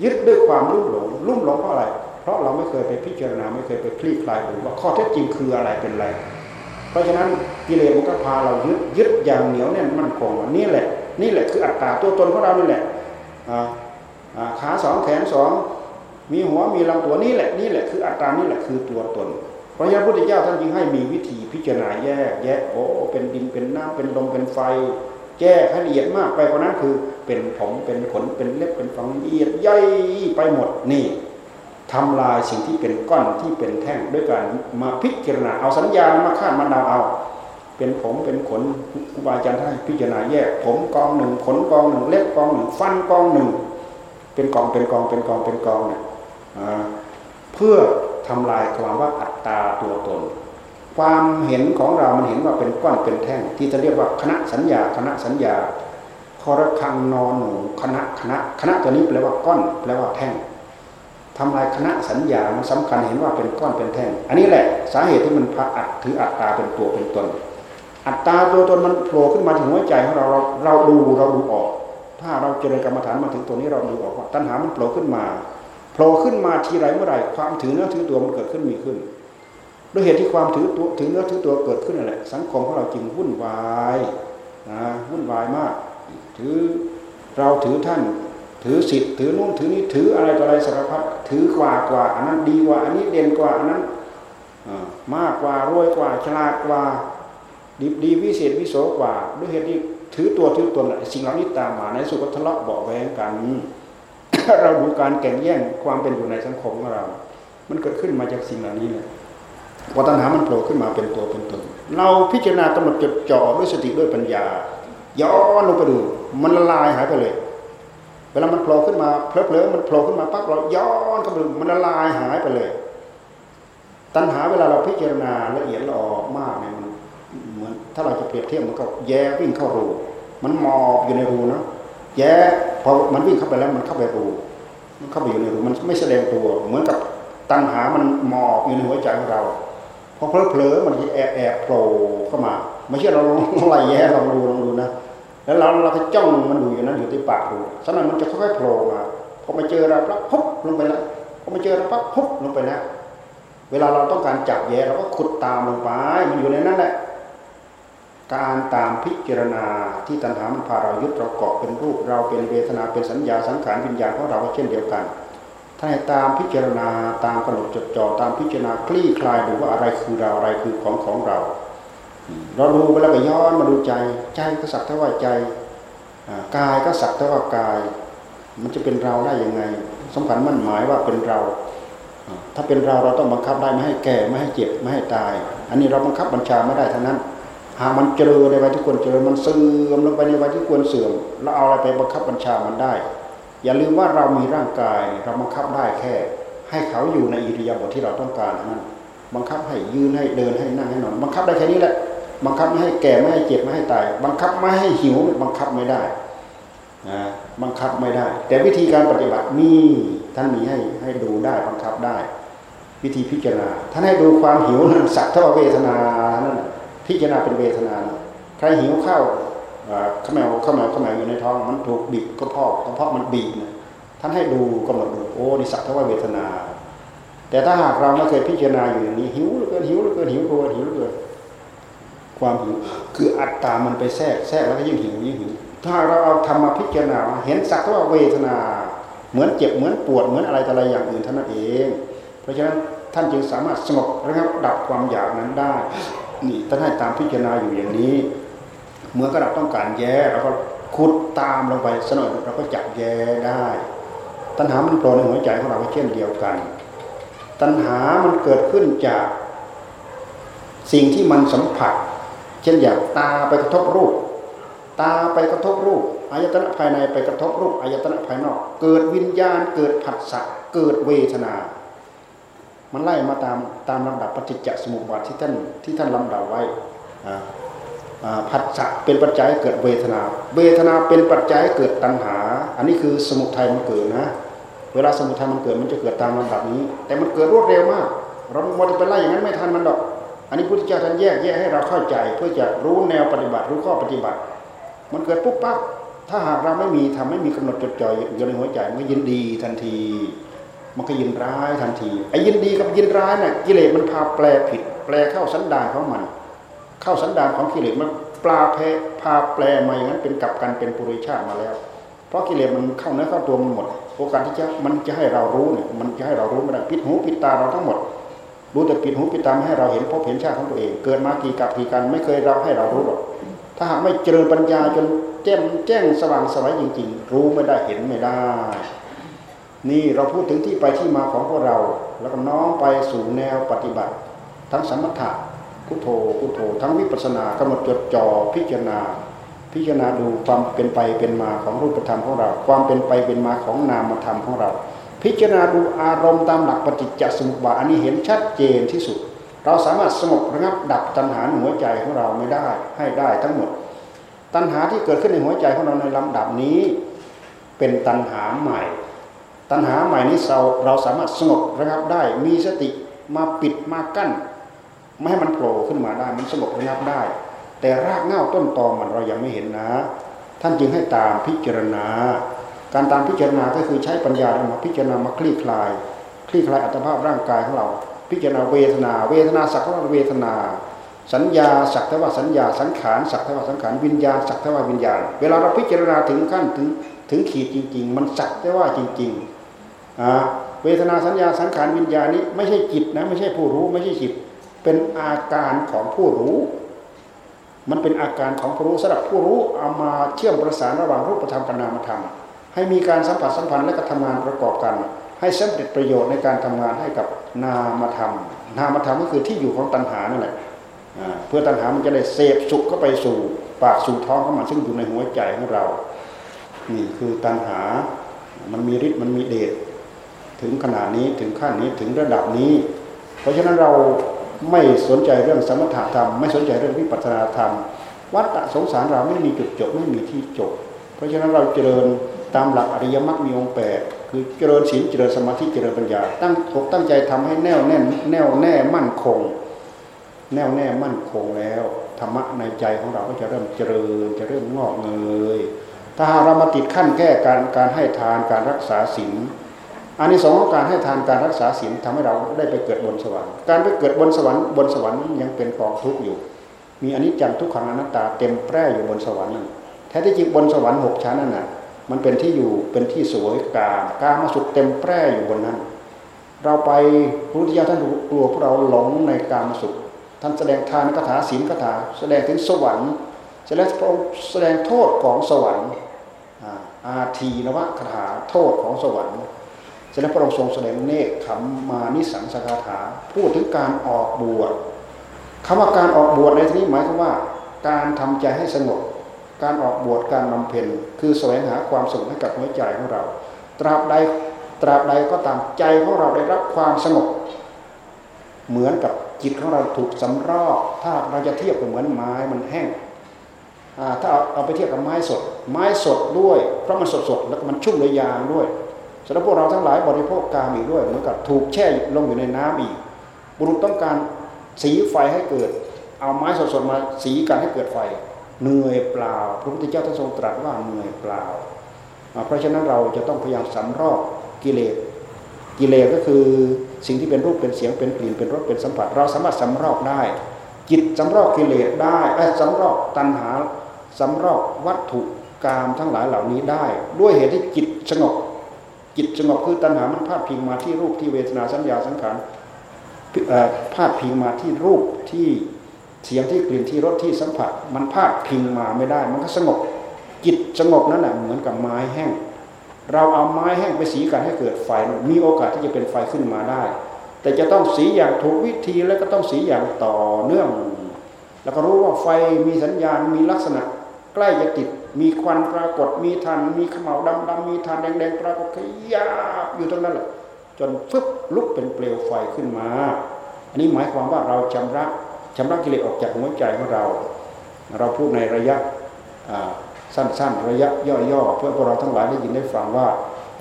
ยึดด้วยความรุ่มหลงรุ่มหลงเพราะอะไร เพราะเราไม่เคยไปพิจารณาไม่เคยไปคลี่คลายดูว่าข้อเท็จจริงคืออะไรเป็นอะไร เพราะฉะนั้นกิเลสมันก็พาเรายึดยึดอย่างเหนียวแน่นมั่นคงนี่แหละ นี่แหละคืออัตตาตัวตนของเรานี่แหละขาสองแขนสองมีหัวมีลำตัวนี่แหละนี่แหละคืออัตตานี่แหละคือตัวตน เพราะฉะนั้นพุทธเจ้าท่านจึงให้มีวิธีพิจารณาแยก แยกโอ้เป็นดินเป็นน้ำเป็นลมเป็นไฟแยกให้ละเอียดมากไปกว่านั้นคือเป็นผมเป็นขนเป็นเล็บเป็นฝังละเอียดย่อยไปหมดนี่ ทำลายสิ่งที่เป็นก้อนที่เป็นแท่งด้วยการมาพิจารณาเอาสัญญามาคาดมาเดาเอา เป็นผมเป็นขนครูบาอาจารย์ให้พิจารณาแยก ผมกองหนึ่งขนกองหนึ่งเล็บกองหนึ่งฟันกองหนึ่งเป็นกองเป็นกองเป็นกองเป็นกองเนี่ยเพื่อทำลายความว่าอัตตาตัวตน ความเห็นของเรามันเห็นว่าเป็นก้อนเป็นแท่ง ที่จะเรียกว่าคณะสัญญาคณะสัญญาคอระคังนอนหนูคณะคณะคณะตัวนี้แปลว่าก้อนแปลว่าแท่ง ทำลายคณะสัญญามันสำคัญเห็นว่าเป็นก้อนเป็นแท่ง อันนี้แหละสาเหตุที่มันพาอัดถืออัตตาเป็นตัวเป็นตน อัตตาตัวตนมันโผล่ขึ้นมาถึงหัวใจของเราเราเราดูเราดูออก ถ้าเราเจริญกรรมฐานมาถึงตัวนี้เราดูออกว่าตัณหามันโผล่ขึ้นมาโผล่ขึ้นมาทีไรเมื่อไหร่ความถือเนื้อถือตัวมันเกิดขึ้นมีขึ้นด้วยเหตุที่ความถือตัวถือเนื้อถือตัวเกิดขึ้นนั่นแหละสังคมของเราจึงวุ่นวายนะวุ่นวายมาก ถือเราถือท่าน ถือสิทธิ์ถือนู่นถือนี้ถืออะไรต่ออะไรสารพัดถือกว่ากว่าอันนั้นดีกว่าอันนี้เด่นกว่าอันนั้นมากกว่ารวยกว่าฉลาดกว่าดีดีวิเศษวิโสกว่าด้วยเหตุที่ถือตัวถือตนสิ่งเหล่านี้ตามมาในสุขทะเลาะเบาแวงกันเราดูการแข่งแย่งความเป็นอยู่ในสังคมของเรา มันเกิดขึ้นมาจากสิ่งเหล่านี้เลยพอตัณหามันโผล่ขึ้นมาเป็นตัวเป็นตนเราพิจารณากำหนดจดจ่อด้วยสติด้วยปัญญาย้อนลงไปดู มันละลายหายไปเลย เวลามันโผล่ขึ้นมาเพลอๆมันโผล่ขึ้นมาปั๊บเราย้อนเข้าไปดูมันละลายหายไปเลย ตัณหาเวลาเราพิจารณาละเอียดละออมากเนี่ยมันเหมือนถ้าเราจะเปรียบเทียบมันก็แย่วิ่งเข้ารู มันมอบอยู่ในรูนะแย่พอมันวิ่งเข้าไปแล้วมันเข้าไปรูมันเข้าไปอยู่ในรูมันไม่แสดงตัว เหมือนกับตัณหามันหมอบอยู่ในหัวใจของเราพอเพลอเพลอมันแอบแอบโผล่เข้ามาไม่ใช่เราลองไล่แย่ลองดูลองดูนะ แล้วเราเราก็จ้องมันอยู่อย่างนั้นอยู่ที่ปากรูสักหน่อยมันจะค่อยๆโผล่มาพอมาเจอเราปั๊บฮุบลงไปแล้วพอมาเจอเราปั๊บฮุบลงไปแล้วเวลาเราต้องการจับแย่เราก็ขุดตามลงไปมันอยู่ในนั้นแหละการตามพิจารณาที่ตัณหามันพาเรายึดเราเกาะเป็นรูปเราเป็นเวทนาเป็นสัญญาสังขารวิญญาณของเราก็เช่นเดียวกัน ถ้าให้ตามพิจารณาตามกำหนดจดจ่อตามพิจารณาคลี่คลายดูว่าอะไรคือเราอะไรคือของของเรา เราดูไปแล้วก็ย้อนมาดูใจ ใจก็สักเท่าว่าใจกายก็สักเท่าว่ากาย มันจะเป็นเราได้ยังไงสำคัญมั่นหมายว่าเป็นเรา ถ้าเป็นเราเราต้องบังคับได้ไม่ให้แก่ไม่ให้เจ็บไม่ให้ตาย อันนี้เราบังคับบัญชาไม่ได้ทั้งนั้น หากมันเจริญในวัยที่ควรเจริญมันเสื่อมลงไปในวัยที่ควรเสื่อมเราเอาอะไรไปบังคับบัญชามันได้ อย่าลืมว่าเรามีร่างกายเราบังคับได้แค่ ให้เขาอยู่ในอิริยาบถที่เราต้องการนั้น บังคับให้ยืนให้เดินให้นั่งให้นอน บังคับได้แค่นี้แหละ บังคับไม่ให้แก่ไม่ให้เจ็บไม่ให้ตาย บังคับไม่ให้หิวบังคับไม่ได้นะบังคับไม่ได้ แต่วิธีการปฏิบัติมีท่านมีให้ให้ดูได้บังคับได้ วิธีพิจารณาท่านให้ดูความหิวนั่นสักเท่าเวทนานั่นพิจารณาเป็นเวทนาใครหิวข้าวข้าวแมวข้าวแมวข้าวแมวอยู่ในท้อง มันถูกบีบก็เพาะก็เพาะมันบีบนะท่านให้ดูกำหนดดูโอ้นิสักเทว่าเวทนา แต่ถ้าหากเราไม่เคยพิจารณาอยู่อย่างนี้หิวเหลือเกินหิวเหลือเกินหิวตัวหิวเหลือเกิน ความหิวคืออัตตามันไปแทรกแทรกแล้วก็ยิ่งหิวยิ่งหิวถ้าเราเอาทำมาพิจารณาเห็นสักว่าเวทนา เหมือนเจ็บเหมือนปวดเหมือนอะไรแต่อะไรอย่างอื่นเท่านั้นเอง เพราะฉะนั้นท่านจึงสามารถสงบระงับดับความอยากนั้นได้นี่ท่านให้ตามพิจารณาอยู่อย่างนี้เมื่อกระดับต้องการแย่เราก็ขุดตามลงไปสนอยเราก็จับแย่ได้ ตัณหามันโผล่ในหัวใจของเราเช่นเดียวกัน ตัณหามันเกิดขึ้นจาก สิ่งที่มันสัมผัส เช่นอย่างตาไปกระทบรูป ตาไปกระทบรูปอายตนะภายในไปกระทบรูปอายตนะภายนอก เกิดวิญญาณเกิดผัสสะเกิดเวทนา มันไล่มาตามตามลำดับปฏิจจสมุปบาทที่ท่านที่ท่านลำดับไว้ผัสสะเป็นปัจจัยเกิดเวทนา เวทนาเป็นปัจจัยเกิดตัณหา อันนี้คือสมุทัยมันเกิดนะ เวลาสมุทัยมันเกิดมันจะเกิดตามลำดับนี้ แต่มันเกิดรวดเร็วมาก เราโมจะไปไล่อย่างนั้นไม่ทันมันดอก อันนี้พุทธเจ้าท่านแยกแยกให้เราเข้าใจ เพื่อจะรู้แนวปฏิบัติรู้ข้อปฏิบัติ มันเกิดปุ๊บปั๊บถ้าหากเราไม่มีทำไม่มีกำหนดจดจ่อยอยู่ในหัวใจมันยินดีทันที มันก็ยินร้ายทันทีไอ้ยินดีกับยินร้ายน่ะกิเลสมันพาแปลผิด แปลเข้าสันดานของมัน เข้าสันดานของกิเลสมันปลาเพพาแปลมาอย่างนั้นเป็นกลับกันเป็นปุริชาติมาแล้ว เพราะกิเลสมันเข้าเนื้อเข้าตัวมันหมด โอกาสที่จะมันจะให้เรารู้เนี่ยมันจะให้เรารู้ไม่ได้ปิดหูปิดตาเราทั้งหมด รู้แต่ปิดหูปิดตาไม่ให้เราเห็นพบเห็นชาติของตัวเอง เกิดมากี่กับกี่กันไม่เคยเราให้เรารู้หรอกถ้าหากไม่เจริญปัญญาจนแจ่มแจ้งสว่างสวยจริง ๆ รู้ไม่ได้เห็นไม่ได้ นี่เราพูดถึงที่ไปที่มาของพวกเรา แล้วก็น้องไปสู่แนวปฏิบัติ ทั้งสมถะพุทโธพุทโธ ทั้งวิปัสสนากำหนดจดจ่อพิจารณา พิจารณาดูความเป็นไปเป็นมาของรูปธรรมของเรา ความเป็นไปเป็นมาของนามธรรมของเรา พิจารณาดูอารมณ์ตามหลักปฏิจจสมุปบาทอันนี้เห็นชัดเจนที่สุด เราสามารถสงบระงับดับตัณหาหัวใจของเราไม่ได้ให้ได้ทั้งหมด ตัณหาที่เกิดขึ้นในหัวใจของเราในลำดับนี้ เป็นตัณหาใหม่ ตัณหาใหม่นี้เราเราสามารถสงบระงับได้ มีสติมาปิดมากั้น ไม่ให้มันโผล่ขึ้นมาได้มันสงบระงับได้ แต่รากเหง้าต้นตอมันเรายังไม่เห็นนะ ท่านจึงให้ตามพิจารณา การตามพิจารณาก็คือใช้ปัญญาเอามาพิจารณามาคลี่คลาย คลี่คลายอัตภาพร่างกายของเรา พิจารณาเวทนา เวทนาสักว่าเวทนา สัญญาสักแต่ว่าสัญญาสังขารสักแต่ว่าสังขารวิญญาณสักแต่ว่าวิญญาณ เวลาเราพิจารณาถึงขั้นถึงถึงขีดจริง ๆ มันสักแต่ว่าจริงๆเวทนาสัญญาสังขารวิญญาณนี้ไม่ใช่จิตนะไม่ใช่ผู้รู้ไม่ใช่จิตเป็นอาการของผู้รู้ มันเป็นอาการของผู้รู้สำหรับผู้รู้เอามาเชื่อมประสานระหว่างรูปธรรมกับนามธรรม ให้มีการสัมผัสสัมพันธ์และก็ทำงานประกอบกัน ให้สำเร็จประโยชน์ในการทำงานให้กับนามธรรม นามธรรมก็คือที่อยู่ของตัณหานั่นแหละเพื่อตัณหามันจะได้เสพสุขเข้าไปสู่ปากสู่ท้องของมันซึ่งอยู่ในหัวใจของเรา นี่คือตัณหา มันมีฤทธิ์มันมีเดชถึงขนาดนี้ถึงขั้นนี้ถึงระดับนี้ เพราะฉะนั้นเราไม่สนใจเรื่องสมถะธรรม ไม่สนใจเรื่องวิปัสสนาธรรม วัฏสงสารเราไม่มีจุดจบไม่มีที่จบ เพราะฉะนั้นเราเจริญ ตามหลักอริยมรรคมีองค์แปดคือเจริญศีลเจริญสมาธิเจริญปัญญา ตั้งอกตั้งใจทำให้แน่วแน่นแน่วแน่มั่นคง แน่วแน่มั่นคงแล้วธรรมะในใจของเราก็จะเริ่มเจริญจะเริ่มงอกเงยถ้าเรามาติดขั้นแก้การการให้ทานการรักษาศีลอันนี้สองของการให้ทานการรักษาศีลทำให้เราได้ไปเกิดบนสวรรค์การไปเกิดบนสวรรค์บนสวรรค์ยังเป็นกองทุกข์อยู่ มีอนิจจังทุกขังอนัตตาเต็มแปร่อยู่บนสวรรค์นั่นแท้ที่จริงบนสวรรค์หกชั้นนั่นน่ะ มันเป็นที่อยู่เป็นที่สวยกามกามาสุขเต็มแปร่อยู่บนนั้น เราไปพระพุทธเจ้าท่านกลัวพวกเราหลงในกามสุข ท่านแสดงทานคาถาศีลคาถา แสดงถึงสวรรค์แสดงพระองค์แสดงโทษของสวรรค์อาทีนวะคาถาโทษของสวรรค์เสร็จแล้วพระองค์ทรงแสดงเนคขมมานิสังสกาถาพูดถึงการออกบวชคำว่าการออกบวชในที่นี้หมายถึงว่า การทำใจให้สงบ การออกบวชการบำเพ็ญคือแสวงหาความสุขให้กับหัวใจของเรา ตราบใดตราบใดก็ตามใจของเราได้รับความสงบ เหมือนกับจิตของเราถูกสำรอกถ้าเราจะเทียบกับเหมือนไม้มันแห้งถ้าเอาไปเทียบกับไม้สด ไม้สดด้วย เพราะมันสดสดแล้วมันชุ่มด้วยยางด้วยสำหรับพวกเราทั้งหลายบริโภคกามอีกด้วยเหมือนกับถูกแช่ลงอยู่ในน้ำอีก บุรุษต้องการสีไฟให้เกิด เอาไม้สดๆมาสีกันให้เกิดไฟ เหนื่อยเปล่า พระพุทธเจ้าท่านทรงตรัสว่าเหนื่อยเปล่า เพราะฉะนั้นเราจะต้องพยายามสำรอกกิเลสกิเลสก็คือสิ่งที่เป็นรูปเป็นเสียงเป็นกลิ่นเป็นรสเป็นสัมผัส เราสามารถสำรอกได้ จิตสำรอกกิเลสได้สำรอกตัณหาสำรอกวัตถุกรรมทั้งหลายเหล่านี้ได้ ด้วยเหตุที่จิตสงบจิตสงบคือตัณหามันพาดพิงมาที่รูปที่เวทนาสัญญาสังขารพาดพิงมาที่รูปที่ เสียงที่กลิ่นที่รสที่สัมผัส มันพาดพิงมาไม่ได้ มันก็สงบจิตสงบนั่นแหละเหมือนกับไม้แห้ง เราเอาไม้แห้งไปสีกันให้เกิดไฟ มีโอกาสที่จะเป็นไฟขึ้นมาได้ แต่จะต้องสีอย่างถูกวิธีแล้วก็ต้องสีอย่างต่อเนื่อง แล้วก็รู้ว่าไฟมีสัญญาณมีลักษณะ ใกล้จะติด มีควันปรากฏมีทัน มีขมเหลาดำดำมีทันแดงแดงปรากฏขยาบอยู่ตรงนั้นแหละจนฟึบลุกเป็นเปลวไฟขึ้นมา อันนี้หมายความว่าเราชำระ ชำระกิเลสออกจากหัวใจของเรา เราพูดในระยะสั้นๆ ระยะย่อๆ เพื่อพวกเราทั้งหลายได้ยินได้ฟังว่า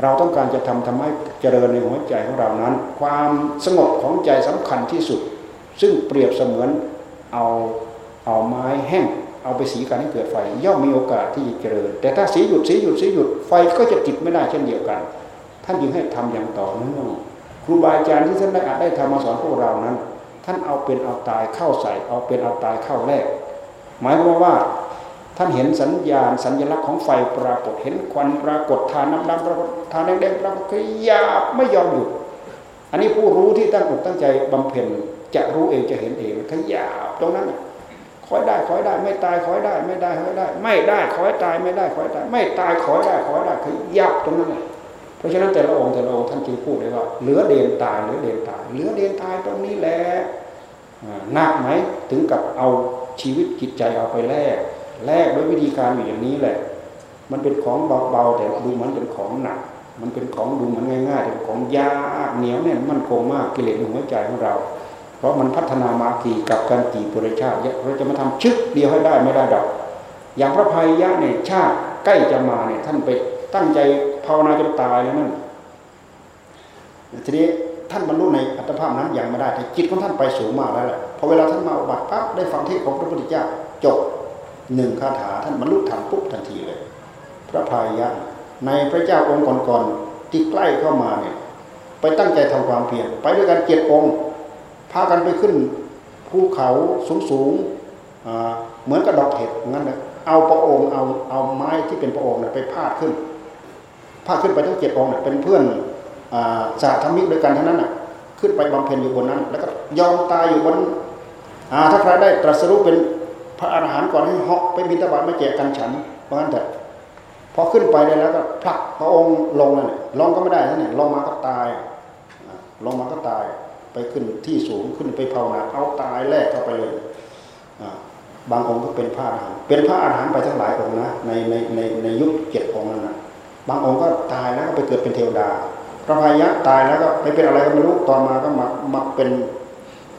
เราต้องการจะทำทำให้เจริญในหัวใจของเรานั้น ความสงบของใจสำคัญที่สุด ซึ่งเปรียบเสมือนเอาเอาไม้แห้งเอาไปสีกันให้เกิดไฟ ย่อมมีโอกาสที่จะเจริญ แต่ถ้าสีหยุดสีหยุดสีหยุดไฟก็จะติดไม่ได้เช่นเดียวกัน ท่านยึงให้ทำอย่างต่อเนื่องครูบาอาจารย์ที่ท่านได้อาจได้ทำมาสอนพวกเรานั้น ท่านเอาเป็นเอาตายเข้าใส่ เอาเป็นเอาตายเข้าแรก หมายความว่าท่านเห็นสัญญาณสัญลักษณ์ของไฟปรากฏเห็นควันปรากฏทานน้ำดำปรากฏทานแดงๆปรากฏขยับไม่ยอมหยุดอันนี้ผู้รู้ที่ตั้งอกตั้งใจบำเพ็ญจะรู้เองจะเห็นเองขยับตรงนั้นคอยได้คอยได้ ไม่ตายคอยได้ ไม่ได้คอยได้ ไม่ได้คอยตายไม่ได้คอยตาย ไม่ตายคอยได้คอยได้ขยับตรงนั้น เพราะฉะนั้นแต่ละองค์แต่ละองค์ท่านจึงพูดเลยว่าเหลือเดนตายเหลือเดนตายเหลือเดนตายตรงนี้แหละหนักไหมถึงกับเอาชีวิตจิตใจเอาไปแลกแลกด้วยวิธีการอย่างนี้แหละ มันเป็นของเบาๆแต่ดูเหมือนเป็นของหนัก มันเป็นของดูเหมือนง่ายๆแต่ของยากเหนียวเนี่ยมันคงมากกิเลสหัวใจของเรา เพราะมันพัฒนามากี่กับการกี่ปุริชาติเราจะมาทำชึกเดียวให้ได้ไม่ได้ดอก อย่างพระภัยยะเนี่ยชาติใกล้จะมาเนี่ยท่านไปตั้งใจ ภาวนาจนตายแล้วนั่นทีนี้ท่านบรรลุในอัตภาพนั้นยังไม่ได้แต่จิตของท่านไปสูงมากแล้วแหละพอเวลาท่านมาอุบัติปั๊บได้ฟังเทศของพระพุทธเจ้าจบหนึ่งคาถาท่านบรรลุธรรมปุ๊บทันทีเลย พระพายะในพระเจ้าองค์ก่อนๆที่ใกล้เข้ามาเนี่ยไปตั้งใจทำความเพียรไปด้วยกันเจ็ดองค์พากันไปขึ้นภูเขาสูงๆเหมือนกับดอกเห็ดงั้นเลยเอาพระองค์เอาเอาไม้ที่เป็นพระองค์ไปพาดขึ้นาขึ้นไปทั้งเจ็ดองค์เป็นเพื่อนสาธมิกด้วยกันทั้งนั้นขึ้นไปบำเพ็ญอยู่บนนั้น แล้วก็ยอมตายอยู่บนถ้าใครได้ตรัสรู้เป็นพระอรหันต์ก่อนให้เหาะไปบิณฑบาตไม่แจกกันฉันเพราะงั้นแต่พอขึ้นไปได้แล้วก็ผลักพระองค์ลงนั่นลงก็ไม่ได้นั่นเนี่ยลงมาก็ตายลงมาก็ตายไปขึ้นที่สูงขึ้นไปภาวนาเอาตายแลกเข้าไปเลยบางองค์ก็เป็นพระอรหันต์เป็นพระอรหันต์ไปทั้งหลายองค์นะในในในในยุคเจ็ดองค์นั้นนะ บางองค์ก็ตายแล้วก็ไปเกิดเป็นเทวดา พระพายะตายแล้วก็ไปเป็นอะไรก็ไม่รู้ตอนมาก็มามาเป็น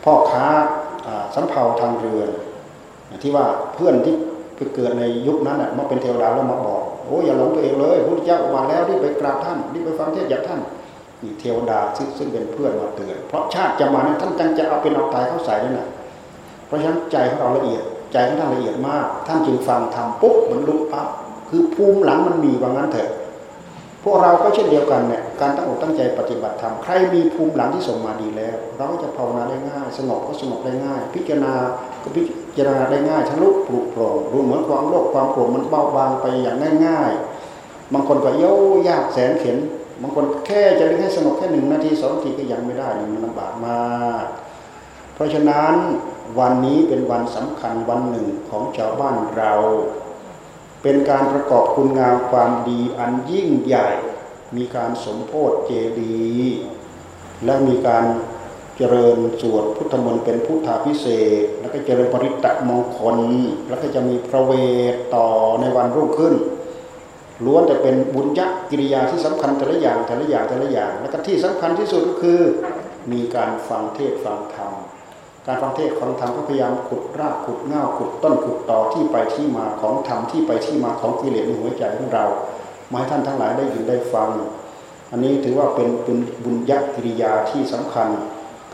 พ่อค้าสำเภาทางเรือที่ว่าเพื่อนที่ไปเกิดในยุคนั้นมาเป็นเทวดาแล้วมาบอกโอ้อย่าหลงตัวเองเลยพระพุทธเจ้ามาแล้วที่ไปกราบท่านที่ไปฟังเทศจากท่านนี่เทวดาซึ่งเป็นเพื่อนมาเตือนเพราะชาติจะมานั้นท่านจังจะเอาเป็นเอาตายเข้าใส่นั่นแหละเพราะฉะนั้นใจของเราละเอียดใจของท่านละเอียดมาก ท่านจึงฟังทำปุ๊บมันลุกปั๊บคือภูมิหลังมันมีว่างั้นเถอะ พวกเราก็เช่นเดียวกันเนี่ยการตั้งอกตั้งใจปฏิบัติธรรมใครมีภูมิหลังที่ส่งมาดีแล้ว เราก็จะภาวนาได้ง่าย สงบก็สงบได้ง่าย พิจารณาก็พิจารณาได้ง่ายทะลุปลุกโปร่งรู้เหมือนความโลภความโกรธมันเบาบางไปอย่างง่าย ๆ บางคนก็โย่ยากแสนเข็นบางคนแค่จะเล่นให้สงบแค่หนึ่งนาทีสองนาทีก็ยังไม่ได้มันลำบากมากเพราะฉะนั้นวันนี้เป็นวันสำคัญวันหนึ่งของชาวบ้านเรา เป็นการประกอบคุณงามความดีอันยิ่งใหญ่ มีการสมโพธิเจดีย์และมีการเจริญสวดพุทธมนต์เป็นพุทธาพิเศษ แล้วก็เจริญปริตตะมงคล แล้วก็จะมีพระเวทต่อในวันรุ่งขึ้นล้วนแต่เป็นบุญยักกิริยาที่สำคัญแต่ละอย่างแต่ละอย่างแต่ละอย่าง แล้วก็ที่สำคัญที่สุดก็คือ มีการฟังเทศฟังธรรม การฟังเทศฟังธรรมก็พยายามขุดรากขุดเง่าขุดต้นขุดต่อที่ไปที่มาของธรรมที่ไปที่มาของกิเลสในหัวใจของเรามาให้ท่านทั้งหลายได้ยินได้ฟัง อันนี้ถือว่าเป็นเป็นบุญยักกิริยาที่สำคัญ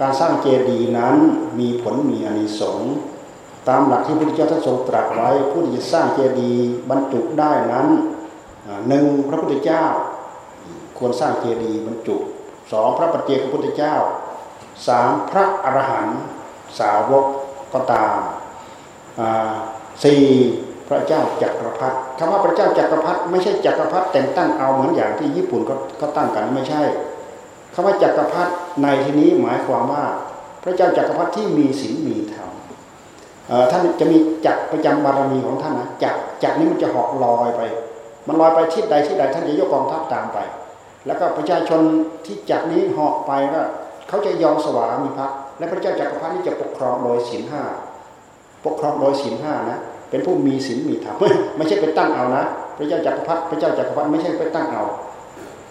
การสร้างเจดีย์นั้นมีผลมีอานิสงส์ตามหลักที่พระพุทธเจ้าท่านทรงตรัสไว้ผู้ที่จะสร้างเจดีย์บรรจุได้นั้นหนึ่งพระพุทธเจ้า ควรสร้างเจดีย์บรรจุสองพระปัจเจกพระพุทธเจ้าสามพระอรหันต์ สาวกก็ตามสี่พระเจ้าจักรพรรดิคำว่าพระเจ้าจักรพรรดิไม่ใช่จักรพรรดิแต่งตั้งเอาเหมือนอย่างที่ญี่ปุ่นก็ตั้งกันไม่ใช่คำว่าจักรพรรดิในที่นี้หมายความว่า พระเจ้าจักรพรรดิที่มีศีลมีธรรมท่านจะมีจักรประจำบารมีของท่านนะจักรจักรนี้มันจะหาะลอยไป มันลอยไปทิศใดทิศใดท่านจะยกกองทัพตามไป แล้วก็ประชาชนที่จักรนี้หาะไปก็เขาจะยอมสวามีพัก และพระเจ้าจักรพรรดินี้จะปกครองโดยศีลห้าปกครองโดยศีลห้านะเป็นผู้มีศีลมีธรรมไม่ใช่ไปตั้งเอานะ พระเจ้าจักรพรรดิพระเจ้าจักรพรรดิไม่ใช่ไปตั้งเอา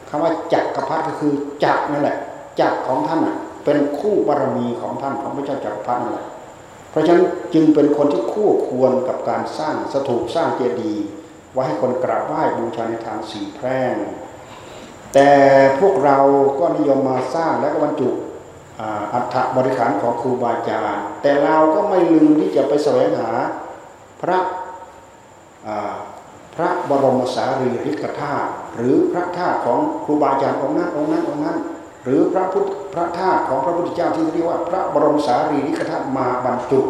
คำว่าจักรพรรดิก็คือจักนั่นแหละจักของท่านเป็นคู่บารมีของท่านของพระเจ้าจักรพรรดินั่นแหละเพราะฉะนั้นจึงเป็นคนที่คู่ควรกับการสร้างสถูปสร้างเจดีย์ไว้ให้คนกราบไหว้บูชาในทางสีแพร่งแต่พวกเราก็นิยมมาสร้างและก็บรรจุ อัฐบริขารของครูบาอาจารย์ แต่เราก็ไม่ลืมที่จะไปแสวงหาพระพระบรมสารีริกธาตุหรือพระธาตุของครูบาอาจารย์องค์นั้นองค์นั้นองค์นั้น หรือพระพุทธพระธาตุของพระพุทธเจ้าที่เรียกว่าพระบรมสารีริกธาตุมาบรรจุ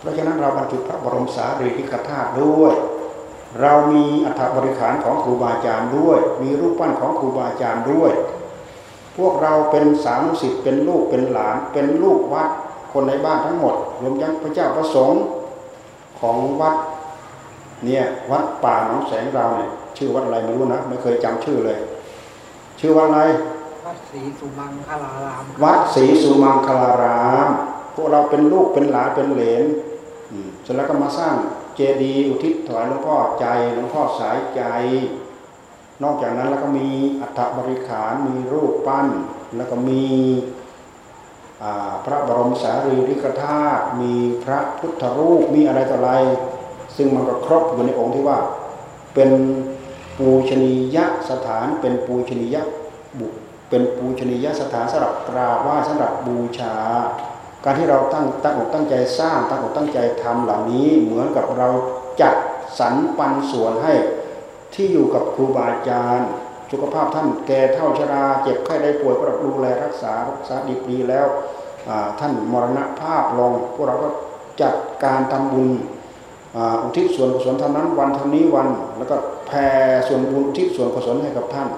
เพราะฉะนั้นเราบรรจุพระบรมสารีริกธาตุด้วย เรามีอัฐบริขารของครูบาอาจารย์ด้วย มีรูปปั้นของครูบาอาจารย์ด้วย พวกเราเป็นสามสิทธิ์เป็นลูกเป็นหลาน เป็นลูกวัดคนในบ้านทั้งหมดรวมทั้งพระเจ้าพระสงฆ์ของวัดเนี่ยวัดป่าหนองแสงเราเนี่ยชื่อวัดอะไรไม่รู้นะไม่เคยจำชื่อเลย ชื่อวัดอะไรวัดศรีสุมังคลาราม วัดศรีสุมังคลาราม พวกเราเป็นลูกเป็นหลานเป็นเหลนเสร็จแล้วก็มาสร้างเจดีย์อุทิศถวายหลวงพ่อใจหลวงพ่อสายใจ นอกจากนั้นแล้วก็มีอัฐบริขารมีรูปปั้น แล้วก็มีพระบรมสารีริกธาตุมีพระพุทธรูปมีอะไรต่ออะไร ซึ่งมันก็ครบอยู่ในองค์ที่ว่า เป็นปูชนียสถานเป็นปูชนียบุเป็นปูชนียสถานสำหรับกราบไหว้สำหรับบูชา การที่เราตั้งตั้งอกตั้งใจสร้างตั้งอกตั้งใจทำเหล่านี้เหมือนกับเราจัดสรรปันส่วนให้ ที่อยู่กับครูบาอาจารย์ สุขภาพท่านแก่เท่าชราเจ็บไข้ได้ป่วยก็เราดูแลรักษารักษาดีดีแล้วท่านมรณภาพลง พวกเราก็จัดการทำบุญอุทิศส่วนกุศลเท่านั้นวันเท่านี้วัน แล้วก็แผ่ส่วนบุญอุทิศส่วนกุศลให้กับท่าน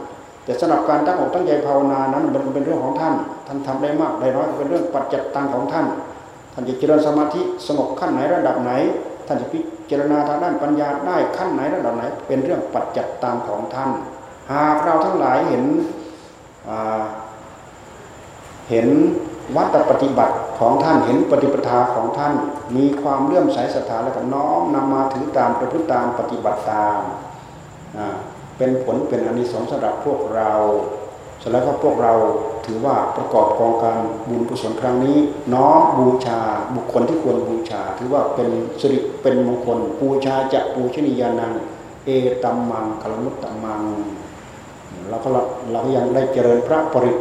แต่สำหรับการตั้งอกตั้งใจภาวนานั้นมันเป็นเรื่องของท่าน ท่านทำได้มากได้น้อยเป็นเรื่องปัจจิตังของท่าน ท่านจะเจริญสมาธิสงบขั้นไหนระดับไหน ท่านจะพิ จรณาทางด้านปัญญาได้ขั้นไหนระดับไหน เป็นเรื่องปัจจิตังของท่าน หากเราทั้งหลายเห็นเห็นวัตปฏิบัติของท่านเห็นปฏิปทาของท่าน มีความเลื่อมใสศรัทธาและก็น้อมนำมาถือตามประพฤติตามปฏิบัติตามเป็นผลเป็นอนิสงส์สำหรับพวกเรา เสร็จแล้วก็พวกเราถือว่าประกอบกองการบุญกุศลครั้งนี้ น้อมบูชาบุคคลที่ควรบูชา ถือว่าเป็นสิริเป็นมงคลบูชาจะปูชนียานัง เอตัมมังคลมุตตัมังเราก็เราก็ยังได้เจริญพระปริต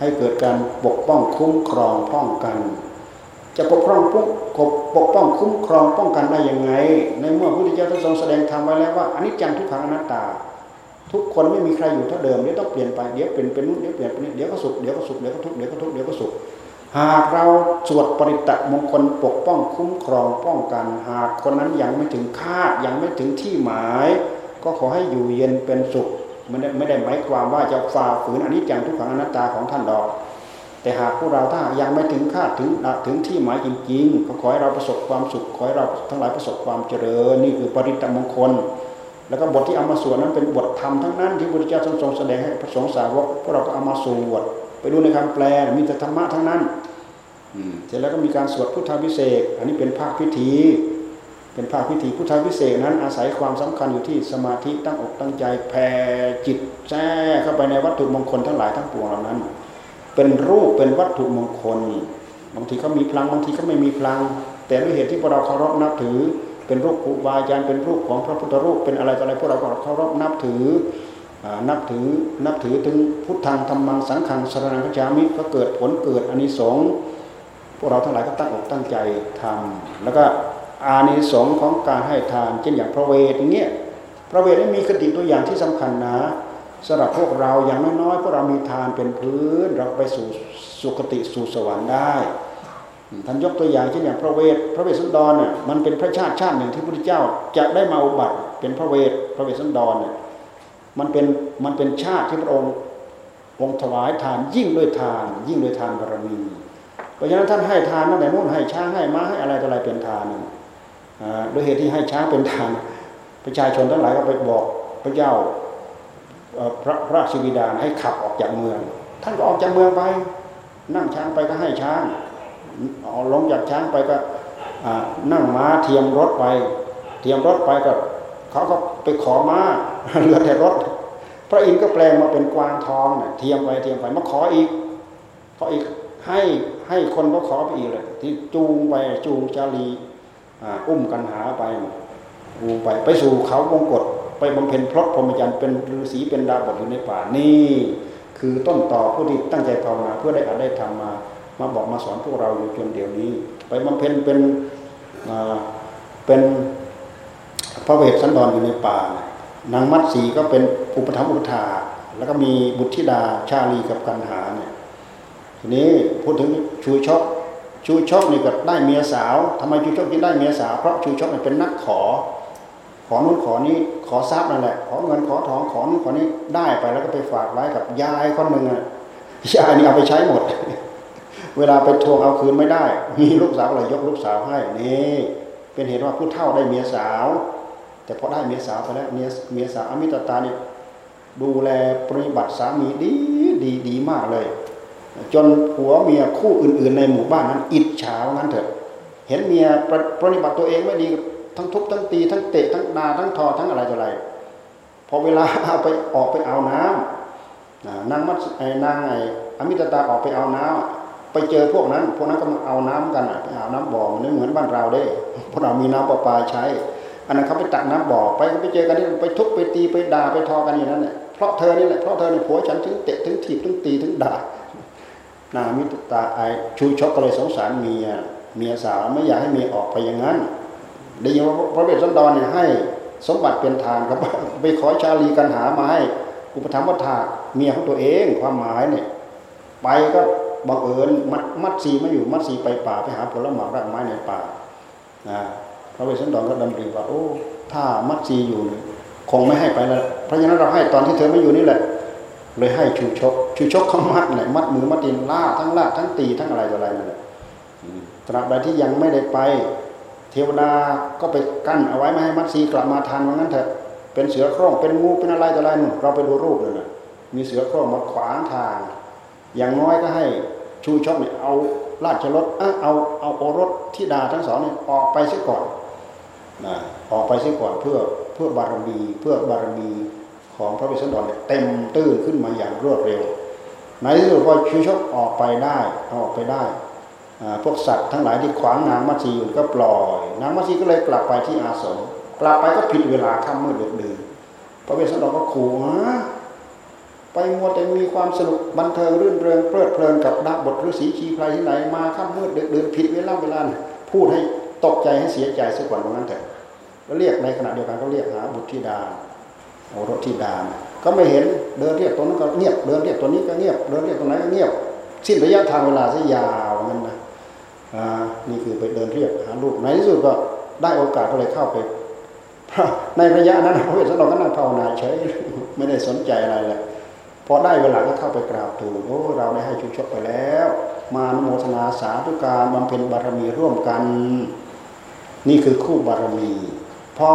ให้เกิดการปกป้องคุ้มครองป้องกัน จะปกป้องปุ๊กปกป้องคุ้มครองป้องกันได้ยังไง ในเมื่อพระพุทธเจ้าทรงแสดงธรรมไว้แล้วว่าอนิจจังทุกขังอนัตตา ทุกคนไม่มีใครอยู่เท่าเดิมเดี๋ยวต้องเปลี่ยนไปเดี๋ยวเป็นเป็นนู้นเดี๋ยวเปลี่ยนเป็นนี้เดี๋ยวก็สุขเดี๋ยวก็สุขเดี๋ยวก็ทุกข์เดี๋ยวก็ทุกข์เดี๋ยวก็สุขหากเราสวดปริตตมงคลปกป้องคุ้มครองป้องกัน หากคนนั้นยังไม่ถึงคาดยังไม่ถึงที่หมาย ก็ขอให้อยู่เย็นเป็นสุขไม่ได้ไม่ได้หมายความว่าจะฝ่าฝืนอนิจจังทุกขังอนัตตาของท่านดอก แต่หากพวกเราถ้ายังไม่ถึงคาดถึงถึงที่หมายจริงๆก็ขอให้เราประสบความสุขขอให้เราทั้งหลายประสบความเจริญนี่คือปริตตมงคล แล้วก็บทที่เอามาสวดนั้นเป็นบทธรรมทั้งนั้นที่พระพุทธเจ้าทรงแสดงให้พระสงฆ์สาวกพวกเราก็เอามาสวดไปดูในคำแปลมีแต่ธรรมะทั้งนั้นเสร็จแล้วก็มีการสวดพุทธพิเศษ อันนี้เป็นภาคพิธี เป็นภาคพิธีพุทธพิเศษนั้นอาศัยความสำคัญอยู่ที่สมาธิตั้งอกตั้งใจแผ่จิตแท้เข้าไปในวัตถุมงคลทั้งหลายทั้งปวงเหล่านั้น เป็นรูปเป็นวัตถุมงคลบางทีก็มีพลังบางทีก็ไม่มีพลัง แต่ด้วยเหตุที่พวกเราเคารพนับถือ เป็นรูปครูบาอาจารย์เป็นรูปของพระพุทธรูปเป็นอะไรต่ออะไรพวกเราก็เคารพนับถือนับถือนับถือถึงพุทธังธรรมังสังขังสรนังกัจจามิก็เกิดผลเกิดอานิสงส์พวกเราทั้งหลายก็ตั้งอกตั้งใจทำแล้วก็อานิสงส์ของการให้ทานเช่นอย่างพระเวทอย่างเงี้ยพระเวทนี่มีคติตัวอย่างที่สำคัญนะสำหรับพวกเราอย่างน้อยๆพวกเรามีทานเป็นพื้น เราไปสู่สุคติสู่สวรรค์ได้ ท่านยกตัวอย่างเช่นอย่างพระเวทพระเวสสันดรเนี่ยมันเป็นพระชาติชาติหนึ่งที่พระพุทธเจ้าจะได้มาอุบัติเป็นพระเวทพระเวสสันดรเนี่ยมันเป็นมันเป็นชาติที่พระองค์องค์ถวายทานยิ่งด้วยทาน ยิ่งด้วยทานบารมีเพราะฉะนั้นท่านให้ทานตั้งแต่นู่นให้ช้างให้ม้าให้อะไรต่ออะไรเป็นทานโดยเหตุที่ให้ช้างเป็นทาน ประชาชนทั้งหลายก็ไปบอกพระเจ้าพระราชวิดาให้ขับออกจากเมือง ท่านก็ออกจากเมืองไป นั่งช้างไปก็ให้ช้าง เอาลงจากช้างไปก็นั่งม้าเทียมรถไป เทียมรถไปก็เขาก็ไปขอม้าเหลือแต่รถ พระอินทร์ก็แปลงมาเป็นกวางทองเนี่ยเทียมไปเทียมไปมาขออีกขออีกให้ให้คนก็ขอไปอีกเลยที่จูงไปจูงจารีอุ้มกันหาไปอูไปไปสู่เขาวงกฏไปบำเพ็ญพรตพรหมจรรย์เป็นฤาษีเป็นดาบทอยู่ในป่านี่ คือต้นต่อผู้ที่ตั้งใจภาวนาเพื่อได้อาได้ทำมา มาบอกมาสอนพวกเราอยู่จนเดี๋ยวนี้ ไปบำเพ็ญเป็นเป็นพระเวทสันดรอยู่ในป่านางมัดสีก็เป็นอุปถัมภ์อุปถาแล้วก็มีบุตรธิดาชาลีกับกันหาเนี่ยทีนี้พูดถึงชูชกชูชกนี่ก็ได้เมียสาวทำไมชูชกจึงได้เมียสาวเพราะชูชกเป็นนักขอ ขอนู้นขอนี้ขอทรัพย์นั่นแหละ ขอเงินขอทองขอนู้นขอนี้ได้ไปแล้วก็ไปฝากไว้กับยายคนหนึ่งอะยายนี่เอาไปใช้หมด เวลาไปทวงเอาคืนไม่ได้ มีลูกสาวเลยยกลูกสาวให้นี่เป็นเหตุว่าผู้เฒ่าได้เมียสาว แต่พอได้เมียสาวไปแล้วเมียเมียสาวอมิตตานี่ดูแลปฏิบัติสามีดีดีดีมากเลย จนผัวเมียคู่อื่น ๆ ในหมู่บ้านนั้นอิจฉาว่างั้นเถอะ เห็นเมียปฏิบัติตัวเองไม่ดีทั้งทุบทั้งตีทั้งเตะทั้งดาทั้งทอทั้งอะไรต่ออะไรพอเวลาเอาไปออกไปเอาน้ำนางมัดนางไออมิตตาออกไปเอาน้ำ ไปเจอพวกนั้น พวกนั้นก็มาเอาน้ำกันไปเอาน้ำบ่อมันไม่เหมือนบ้านเราได้พวกเรามีน้ำประปาใช้ อันนั้นเขาไปตักน้ำบ่อไปก็ไปเจอกันนี่ไปทุบไปตีไปด่าไปทอกันอย่างนั้นแหละเพราะเธอนี่แหละเพราะเธอในผัวฉันถึงเตะถึงถีบถึงตีถึงด่านางมิตตาไอชูชกก็เลยสงสารเมียเมียสาวไม่อยากให้เมียออกไปอย่างนั้นได้ยินว่าพระเวสสันดรเนี่ยให้สมบัติเป็นทานครับไปขอชาลีกันหามาให้ อุปถัมภ์วัฏาเมียของตัวเองความหมายเนี่ยไปก็ บังเอิญมัดมัดสีไม่อยู่มัดสีไปป่าไปหาผลไม้รากไม้ในป่าพระเวสสันดรก็ดำริว่าโอ้ถ้ามัดสีอยู่คงไม่ให้ไปแล้วเพราะฉะนั้นเราให้ตอนที่เธอไม่อยู่นี่แหละ เลยให้ชูชกชูชกเขามัดแหละมัดมือมัดตีนล่าทั้งล่าทั้งตีทั้งอะไรต่ออะไรนั่นแหละตราบใดที่ยังไม่ได้ไป เทวดาก็ไปกั้นเอาไว้ไม่ให้มัดซีกลับมาทานว่างั้นเถอะเป็นเสือโคร่งเป็นงูเป็นอะไรต่ออะไรนู่นเราไปดูรูปเลยนะมีเสือโคร่งมาขวางทาง อย่างน้อยก็ให้ชูชกเนี่ยเอาราชรถเอาเอาเอาโอรสที่ดาทั้งสองเนี่ยออกไปเสียก่อนนะออกไปเสียก่อนเพื่อเพื่อบารมีเพื่อบารมีของพระวิสุทธิ์เต็มตื้นขึ้นมาอย่างรวดเร็วในที่สุดพอชูชกออกไปได้ออกไปได้พวกสัตว์ทั้งหลายที่ขวางนางมัชีอยู่ก็ปล่อย นางมัชีก็เลยกลับไปที่อาสมกลับไปก็ผิดเวลาค่ำมืดเดือดดื่นพระเวสสันดรก็ขู่ฮะ ไปมัวแต่มีความสนุกบันเทิงรื่นเริงเพลิดเพลินกับดับบทฤาษีชีไพรที่ไหนมาค่ำมืดเดือดดื่นผิดเวลาเวลาพูดให้ตกใจให้เสียใจสักวันนั้นเถอะก็เรียกในขณะเดียวกันก็เรียกหาบุตรธิดาโอรสธิดา ก็ไม่เห็นเดินเรียกตัวนั้นก็เงียบเดินเรียกตัวนี้ก็เงียบเดินเรียกตัวไหนก็เงียบ สิ้นระยะทางเวลาซะยาวเงินนะนี่คือไปเดินเรียกหาลูกในที่สุดก็ได้โอกาสก็เลยเข้าไปในระยะนั้นพระเวสสันดรก็นั่งภาวนาเฉยไม่ได้สนใจอะไรเลย อได้เวลาก็เข้าไปกราบทูลโอ้เราได้ให้ชุชกไปแล้ว มาโมทนาสาธุการบำเพ็ญบารมีร่วมกัน นี่คือคู่บารมี พอ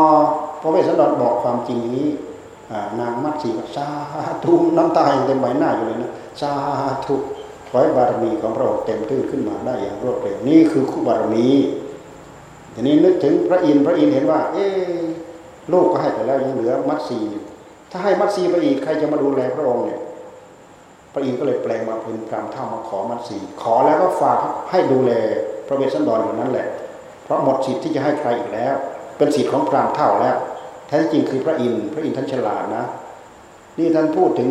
พระเวสสันดรบอกความจริงนี้นางมัดสีสาธุน้ำตาเต็มใบหน้าอยู่เลยนะสาธุขอให้บารมีของพระองค์เต็มตื้นขึ้นมาได้อย่างรวดเร็วนี่คือคู่บารมีทีนี้นึกถึงพระอินทร์พระอินทร์เห็นว่า เอ๊ลูกก็ให้ไปแล้วยังเหลือมัดสีถ้าให้มัดสีไปอีกใครจะมาดูแลพระองค์เนี่ย พระอินทร์ก็เลยแปลงมาเป็นพรามเท่ามาขอมัดสีขอแล้วก็ฝากให้ดูแลพระเวสสันดรอยู่นั้นแหละ เพราะหมดสิทธิ์ที่จะให้ใครอีกแล้ว เป็นสิทธิ์ของพรามเท่าแล้วแท้จริงคือพระอินทร์พระอินทร์ท่านฉลาดนะ นี่ท่านพูดถึง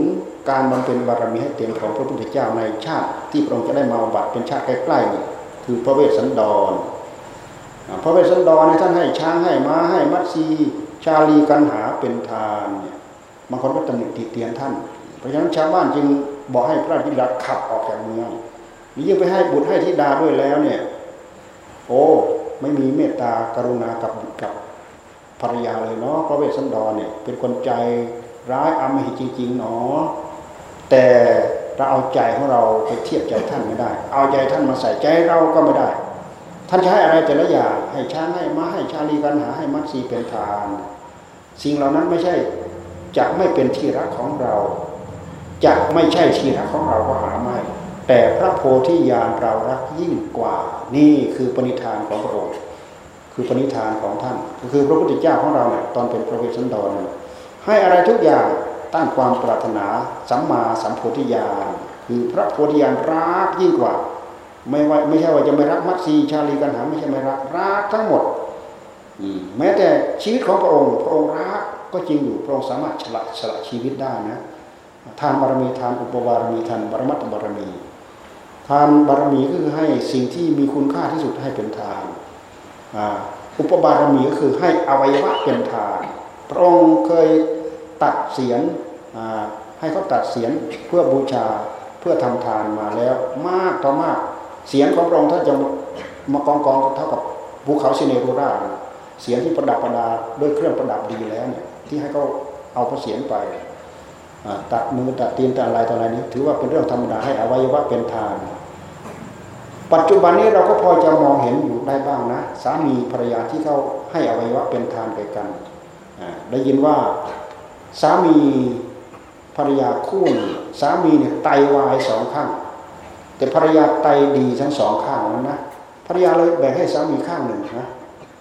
การบำเพ็ญบารมีให้เต็มของพระพุทธเจ้าในชาติ ที่พระองค์จะได้มาบัติเป็นชาติใกล้ๆนี่คือพระเวสสันดรพระเวสสันดรเนี่ยท่านให้ช้างให้ม้าให้มัตสีชาลีกันหาเป็นทานเนี่ยบางคนก็ตำหนิติเตียนท่าน เพราะฉะนั้นชาวบ้านจึง บอกให้พระธิดาขับออกจากเมืองนี่ยิ่งไปให้บุตรให้ธิดาด้วยแล้วเนี่ย โอ้ไม่มีเมตตากรุณากับกับภรรยาเลยเนาะพระเวสสันดรเนี่ย เป็นคนใจร้ายอำมหิตจริงๆเนาะแต่เราเอาใจของเราไปเทียบใจท่านไม่ได้ เอาใจท่านมาใส่ใจเราก็ไม่ได้ ท่านให้อะไรแต่ละอย่างให้ช้างให้ม้าให้ชาลีกันหาให้มัดสีเป็นทาน สิ่งเหล่านั้นไม่ใช่จะไม่เป็นที่รักของเรา จะไม่ใช่ที่รักของเราก็หาไม่ แต่พระโพธิญาณเรารักยิ่งกว่า นี่คือปณิธานของพระองค์คือปณิธานของท่านคือพระพุทธเจ้าของเราเนี่ยตอนเป็นพระเวสสันดรให้อะไรทุกอย่างตั้งความปรารถนาสัมมาสัมโพธิญาณคือพระโพธิญาณรักยิ่งกว่า ไม่ว่าไม่ใช่ว่าจะไม่รักมัตสีชาลีกันหาไม่ใช่ไม่รักรักทั้งหมดแม้แต่ชีวิตของพระองค์ พระองค์รักก็จริงอยู่พระองค์สามารถฉละฉละชีวิตได้นะ ทานบารมีทานอุปบารมีทานบารมัตบารมี ทานบารมีก็คือให้สิ่งที่มีคุณค่าที่สุดให้เป็นทานอุปบารมีก็คือให้อวัยวะเป็นทาน พระองค์เคยตัดเสียนให้เขาตัดเสียนเพื่อบูชาเพื่อทำทานมาแล้วมากต่อมากเสียงของพระองค์ถ้าจะมากองกองเท่ากับภูเขาซิเนรูราเสียงที่ประดับประดาด้วยเครื่องประดับดีแล้วเนี่ยที่ให้เขาเอาพระเสียงไป ตัดมือตัดตีนตัดอะไรต่ออะไรนี้ ถือว่าเป็นเรื่องธรรมดาให้อวัยวะเป็นทาน ปัจจุบันนี้เราก็พอจะมองเห็นอยู่ได้บ้างนะ สามีภรรยาที่เขาให้อวัยวะเป็นทานไปกันได้ยินว่าสามีภรรยาคู่สามีเนี่ยไตวายสองข้าง แต่ภรรยาไตดีทั้งสองข้างนั้นนะภรรยาเลยแบ่งให้สามีข้างหนึ่งนะ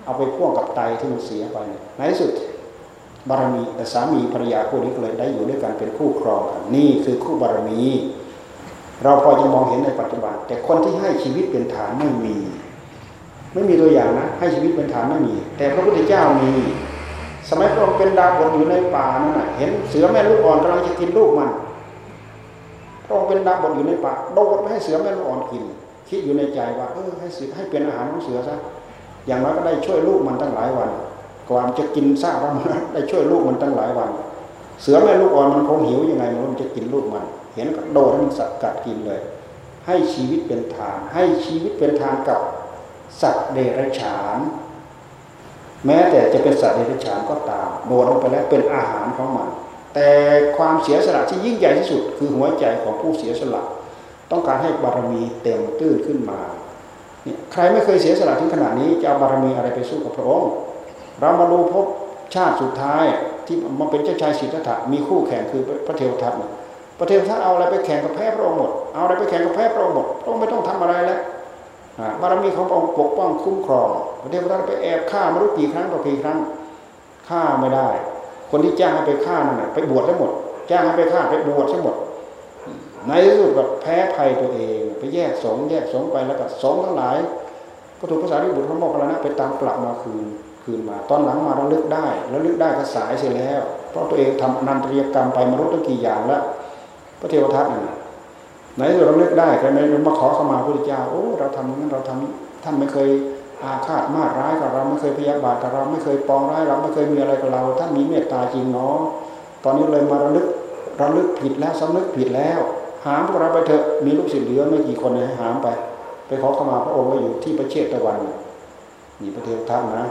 เอาไปพ่วงกับไตที่มันเสียไปในที่สุด บารมีสามีภรรยาคู่นี้ก็เลยได้อยู่ด้วยกันเป็นคู่ครองกันนี่คือคู่บารมี เราพอจะมองเห็นในปัจจุบัน แต่คนที่ให้ชีวิตเป็นฐานไม่มี ไม่มีตัวอย่างนะ ให้ชีวิตเป็นฐานไม่มี แต่พระพุทธเจ้ามี สมัยพระองค์เป็นดาวบนอยู่ในป่านั่นนะเห็นเสือแม่ลูกอ่อนกำลังจะกินลูกมันพระองค์เป็นดาวบนอยู่ในป่าโดดไปให้เสือแม่ลูกอ่อนกิน คิดอยู่ในใจว่าเออให้เสือให้เป็นอาหารของเสือซะอย่างน้อยก็ได้ช่วยลูกมันตั้งหลายวัน กว่ามันจะกินซากมันได้ช่วยลูกมันตั้งหลายวัน เสือแม่ลูกอ่อนมันคงหิวยังไงมันจะกินลูกมัน เห็นก็โดดมันสัตว์กัดกินเลย ให้ชีวิตเป็นทานให้ชีวิตเป็นทานกับสัตว์เดรัจฉาน แม้แต่จะเป็นสัตว์เดรัจฉานก็ตามโดดลงไปแล้วเป็นอาหารของมัน แต่ความเสียสละที่ยิ่งใหญ่ที่สุด คือหัวใจของผู้เสียสละ ต้องการให้บารมีเต็มตื้นขึ้นมาเนี่ยใครไม่เคยเสียสละถึงขนาดนี้จะเอาบารมีอะไรไปสู้กับพระองค์ เรามาดูพบชาติสุดท้ายที่มาเป็นเจ้าชายสิทธัตถะมีคู่แข่งคือพระเทวทัตพระเทวทัตเอาอะไรไปแข่งกับแพ้พระองค์หมด เอาอะไรไปแข่งกับแพ้พระองค์หมดพระองค์ไม่ต้องทำอะไรแล้วบารมีของพระองค์ปกป้องคุ้มครองพระเทวทัตไปแอบฆ่าไม่รู้กี่ครั้งต่อกี่ครั้งฆ่าไม่ได้ คนที่จ้างให้ไปฆ่านั่นไปบวชทั้งหมด จ้างให้ไปฆ่าไปบวชทั้งหมด ในที่สุดแบบแพ้ภัยตัวเอง ไปแยกสงแยกสงไปแล้วก็สงทั้งหลาย ก็ถูกภาษาที่บุตรพระโมคคัลลานะไปตามกลับมาคืน คืนมาตอนหลังมาเราลึกได้แล้วลึกได้ก็สายเสียแล้ว เพราะตัวเองทำอนันตริยกรรมไปมารู้ตั้งกี่อย่างแล้วพระเทวทัตนี่ไหนเราลึกได้ใครไม่มาขอเข้ามาพระพุทธเจ้าโอ้เราทำนั้นเราทำท่านไม่เคยอาฆาตมาร้ายกับเราไม่เคยพยาบาทกับเราไม่เคยปองร้ายเราไม่เคยมีอะไรกับเราท่านมีเมตตาจริงเนาะตอนนี้เลยมาระลึกระลึกผิดแล้วสำนึกผิดแล้ว หามพวกเราไปเถอะมีลูกศิษย์เหลือไม่กี่คนให้หามไป ไปขอเข้ามาพระองค์ก็อยู่ที่ประเชตตะวันนี่พระเทวทัตนะ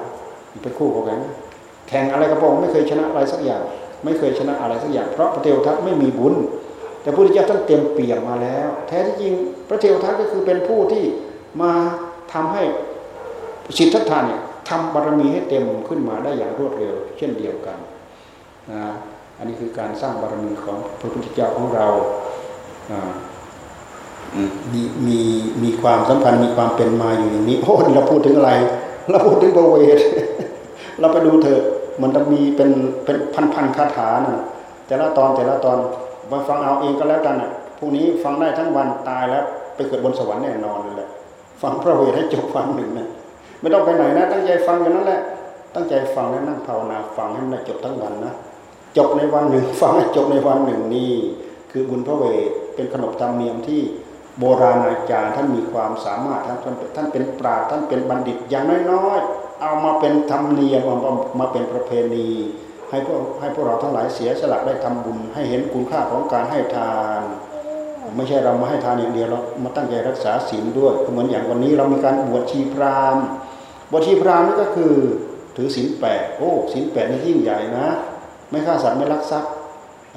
ไปคู่กันแข่งอะไรกับพระองค์ไม่เคยชนะอะไรสักอย่าง ไม่เคยชนะอะไรสักอย่าง เพราะพระเทวทัตไม่มีบุญ แต่พระพุทธเจ้าท่านเต็มเปี่ยมมาแล้ว แท้ที่จริงพระเทวทัตก็คือเป็นผู้ที่มาทำให้สิทธัตถะเนี่ยทำบารมีให้เต็มขึ้นมาได้อย่างรวดเร็ว เช่นเดียวกันนะอันนี้คือการสร้างบารมีของพระพุทธเจ้าของเรามีมีมีความสัมพันธ์มีความเป็นมาอยู่อย่างนี้โอ้เราพูดถึงอะไร เราพูดถึงบเวท เราไปดูเถอะมันจะมีเป็นเป็นพันๆคาถานะแต่ละตอนแต่ละตอนมาฟังเอาเองก็แล้วกันอะพรุ่งนี้ฟังได้ทั้งวันตายแล้วไปเกิดบนสวรรค์แน่นอนเลยแหละฟังพระเวทให้จบฟังหนึ่งนะไม่ต้องไปไหนนะ ตั้งใจฟังอย่างนั้นแหละ ตั้งใจฟังแล้วนั่งภาวนาฟังให้มันจบทั้งวันนะจบในวันหนึ่งฟังจบในวันหนึ่งนี่คือบุญพระเวทเป็นขนบธรรมเนียมที่โบราณอาจารย์ท่านมีความสามารถท่านท่านเป็นปราชญ์ท่านเป็นบัณฑิตอย่างน้อยๆ เอามาเป็นธรรมเนียมมามาเป็นประเพณี ให้พวกให้พวกเราทั้งหลายเสียสละได้ทำบุญ ให้เห็นคุณค่าของการให้ทาน ไม่ใช่เรามาให้ทานอย่างเดียวเรามาตั้งใจรักษาศีลด้วยเหมือนอย่างวันนี้เรามีการบวชชีพรามบวชชีพรามนี่ก็คือถือศีลแปดโอ้ศีลแปดนี่ยิ่งใหญ่นะ ไม่ฆ่าสัตว์ไม่ลักทรัพย์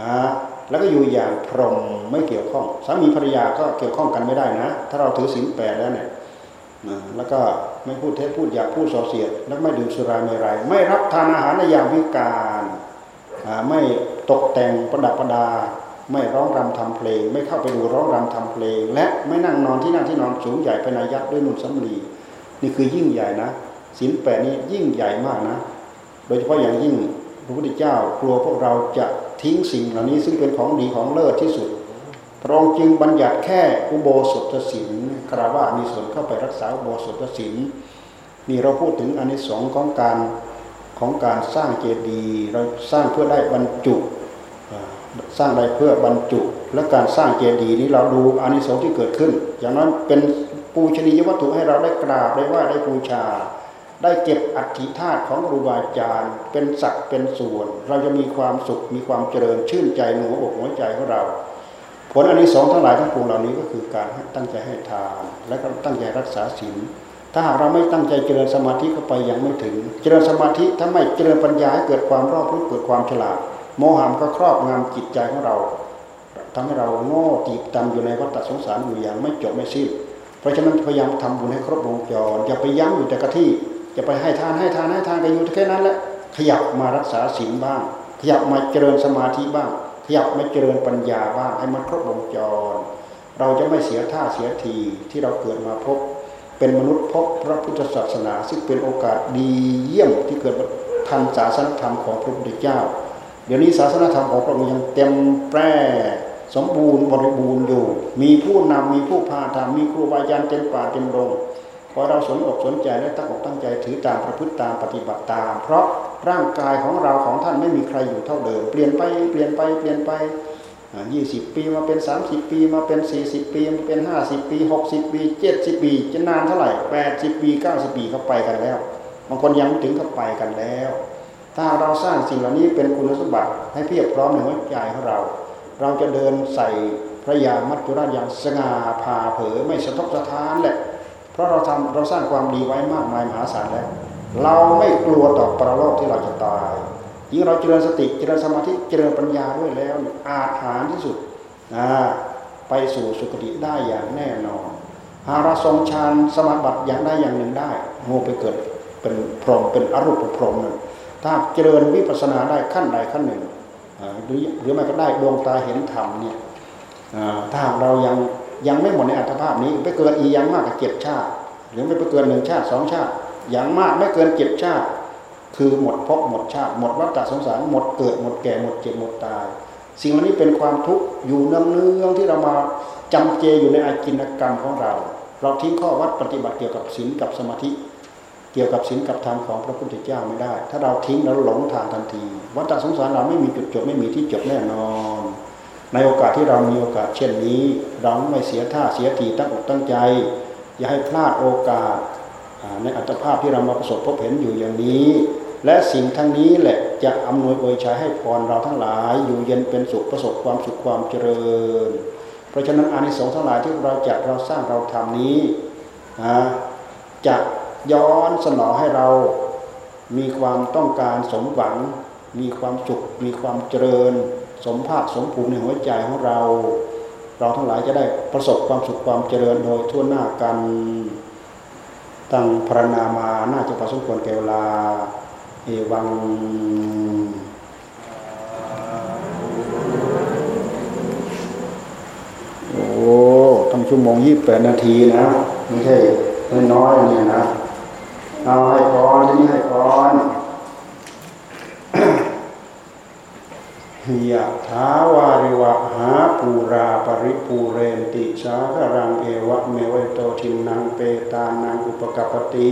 อ่าแล้วก็อยู่อย่างพรหมไม่เกี่ยวข้องสามีภรรยาก็เกี่ยวข้องกันไม่ได้นะ ถ้าเราถือศีลแปดแล้วเนี่ยแล้วก็ ไม่พูดเท็จพูดหยาพูดส่อเสียด แล้วไม่ดื่มสุราเมรัยไม่รับทานอาหารในยามวิกาลไม่ตกแต่งประดับประดา ไม่ร้องรำทำเพลง ไม่เข้าไปดูร้องรำทำเพลง และไม่นั่งนอนที่นั่งที่นอนสูงใหญ่ไปนายัดด้วยนุ่นสำลีนี่คือยิ่งใหญ่นะศีลแปดนี้ยิ่งใหญ่มากนะ โดยเฉพาะอย่างยิ่งพระพุทธเจ้า กลัวพวกเราจะทิ้งสิ่งเหล่านี้ซึ่งเป็นของดีของเลิศที่สุด ระองค์จึงบัญญัติแค่อุโบสถศีลคราวามีส่วนเข้าไปรักษาอุโบสถศีลนี่เราพูดถึงอานิสงส์ของการของการสร้างเจดีย์เราสร้างเพื่อได้บรรจุสร้างได้เพื่อบรรจุ และการสร้างเจดีย์นี้เราดูอานิสงส์ที่เกิดขึ้น อย่างนั้นเป็นปูชนียวัตถุให้เราได้กราบได้ไหว้ได้บูชา ได้เก็บอัฐิธาตุของครูบาอาจารย์เป็นสักเป็นส่วน เราจะมีความสุขมีความเจริญชื่นใจในหัวอกหัวใจของเรา ผลอันนี้สองทั้งหลายทั้งปวงเหล่านี้ก็คือการตั้งใจให้ทาน และก็ตั้งใจรักษาศีลถ้าหากเราไม่ตั้งใจเจริญสมาธิเข้าไปยังไม่ถึง เจริญสมาธิถ้าไม่เจริญปัญญาให้เกิดความรอบรู้เกิดความฉลาดโมหะก็ครอบงำจิตใจของเราทำให้เราโง่ตีบตันอยู่ในวัฏสงสารอยู่อย่างไม่จบไม่สิ้นเพราะฉะนั้นพยายามทำบุญให้ครบวงจรอย่าไปยั้งอยู่แต่กะที่อย่าไปให้ทานให้ทานให้ทานกันอยู่แค่นั้นแหละขยับมารักษาศีลบ้าง ขยับมาเจริญสมาธิบ้าง ขยับมาเจริญปัญญาบ้างให้มันครบวงจร เราจะไม่เสียท่าเสียทีที่เราเกิดมาพบ เป็นมนุษย์พบพระพุทธศาสนา ซึ่งเป็นโอกาสดีเยี่ยมที่เกิดทันศาสนธรรมของพระพุทธเจ้า เดี๋ยวนี้ศาสนธรรมของพระองค์ยังเต็มแปร่สมบูรณ์บริบูรณ์อยู่ มีผู้นำมีผู้พาทำมีครูบาอาจารย์เต็มป่าเต็มโรงขอเราสนอกสนใจและตั้งอกตั้งใจถือตามประพฤติตามปฏิบัติตาม เพราะ ร่างกายของเราของท่านไม่มีใครอยู่เท่าเดิม เปลี่ยนไปเปลี่ยนไปเปลี่ยนไปยี่สิบปีมาเป็น30ปีมาเป็น40ปีมาเป็น50ปี60ปี70ปี จะนานเท่าไหร่80ปี90ปีเข้าไปกันแล้วบางคนยังไม่ถึงเข้าไปกันแล้ว ถ้าเราสร้างสิ่งเหล่านี้เป็นคุณสมบัติให้เพียบพร้อมในหัวใจของเรา เราจะเดินใส่พระยามัจจุราชอย่างสง่าผ่าเผยไม่สะทกสะท้านแหละเพราะเราทำเราสร้างความดีไว้มากมายมหาศาลแล้ว เราไม่กลัวต่อปรโลกที่เราจะตายยิ่งเราเจริญสติเจริญสมาธิเจริญปัญญาด้วยแล้วอาถรรพ์ที่สุดนะไปสู่สุคติได้อย่างแน่นอนหาเราทรงฌานสมาบัติอย่างใดอย่างหนึ่งได้โมไปเกิดเป็นพรหมเป็นอรูปพรหมหนึ่งถ้าเจริญวิปัสสนาได้ขั้นใดขั้นหนึ่งหรือหรือไม่ก็ได้ดวงตาเห็นธรรมเนี่ยถ้าหากเรายังยังไม่หมดในอัตภาพนี้ไปเกิดอีกอย่างมากกับเจ็ดชาติ หรือไม่ไปเกินหนึ่งชาติสองชาติ อย่างมากไม่เกินเจ็ดชาติ คือหมดภพหมดชาติ หมดวัฏสงสารหมดเกิดหมดแก่หมดเจ็บหมดตาย สิ่งเหล่านี้เป็นความทุกข์อยู่เนืองเนืองๆที่เรามาจำเจอยู่ในอาจินกรรมของเรา เราทิ้งข้อวัดปฏิบัติเกี่ยวกับศีลกับสมาธิ เกี่ยวกับศีลกับธรรมของพระพุทธเจ้าไม่ได้ ถ้าเราทิ้งเราหลงทางทันที วัฏสงสารเราไม่มีจุดจบไม่มีที่จบแน่นอนในโอกาสที่เรามีโอกาสเช่นนี้ เราไม่เสียท่าเสียทีตั้งอกตั้งใจ อย่าให้พลาดโอกาส ในอัตภาพที่เรามาประสบพบเห็นอยู่อย่างนี้ และสิ่งทั้งนี้แหละจะอำนวยอวยชัยให้พรเราทั้งหลาย อยู่เย็นเป็นสุขประสบความสุขความเจริญ เพราะฉะนั้นอานิสงส์ทั้งหลายที่เราจัดเราสร้างเราทำนี้จะย้อนสนองให้เรามีความต้องการสมหวัง มีความสุข มีความเจริญ สมภาคสมภูมิในหัวใจของเรา เราทั้งหลายจะได้ประสบความสุขความเจริญโดยทั่วหน้ากัน ตั้งพรณนามาน่าจะประสมควรแก่เวลา เอวังโอ้ตั้งชั่วโมงยี่แปดนาทีนะไม่ใช่น้อยๆเนี่ยนะ เอาให้พรที่นี่ให้พร ยะถาวาริวะหาปูราปริปูเรนติสาคารังเอวะเมวัยโตทินังเปตานังอุปกปปติ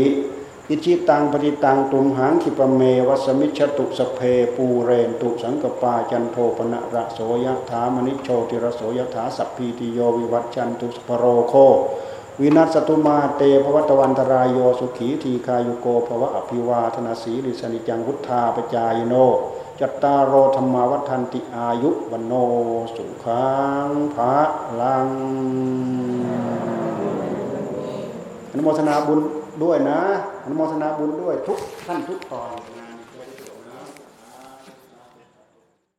อิจิตังปฏิตังตุมหังคิปเมวัสมิชตุสเพปูเรนตุสังกปาจันโทปนะระโสยถามณิโชติระโสยถาสัพพีติโยวิวัตจันตุสพโรโควินัสตุมาเตภวัตวันตรายโยสุขีทีคายุโกภวะอภิวาธนาสีริสนิจังวุธาปจายโน จัตตารโรธรรมาวัฏันติอายุวันโนสุขังพระลังอนุโมทนาบุญด้วยนะอนุโมทนาบุญด้วยทุกท่านทุกตอน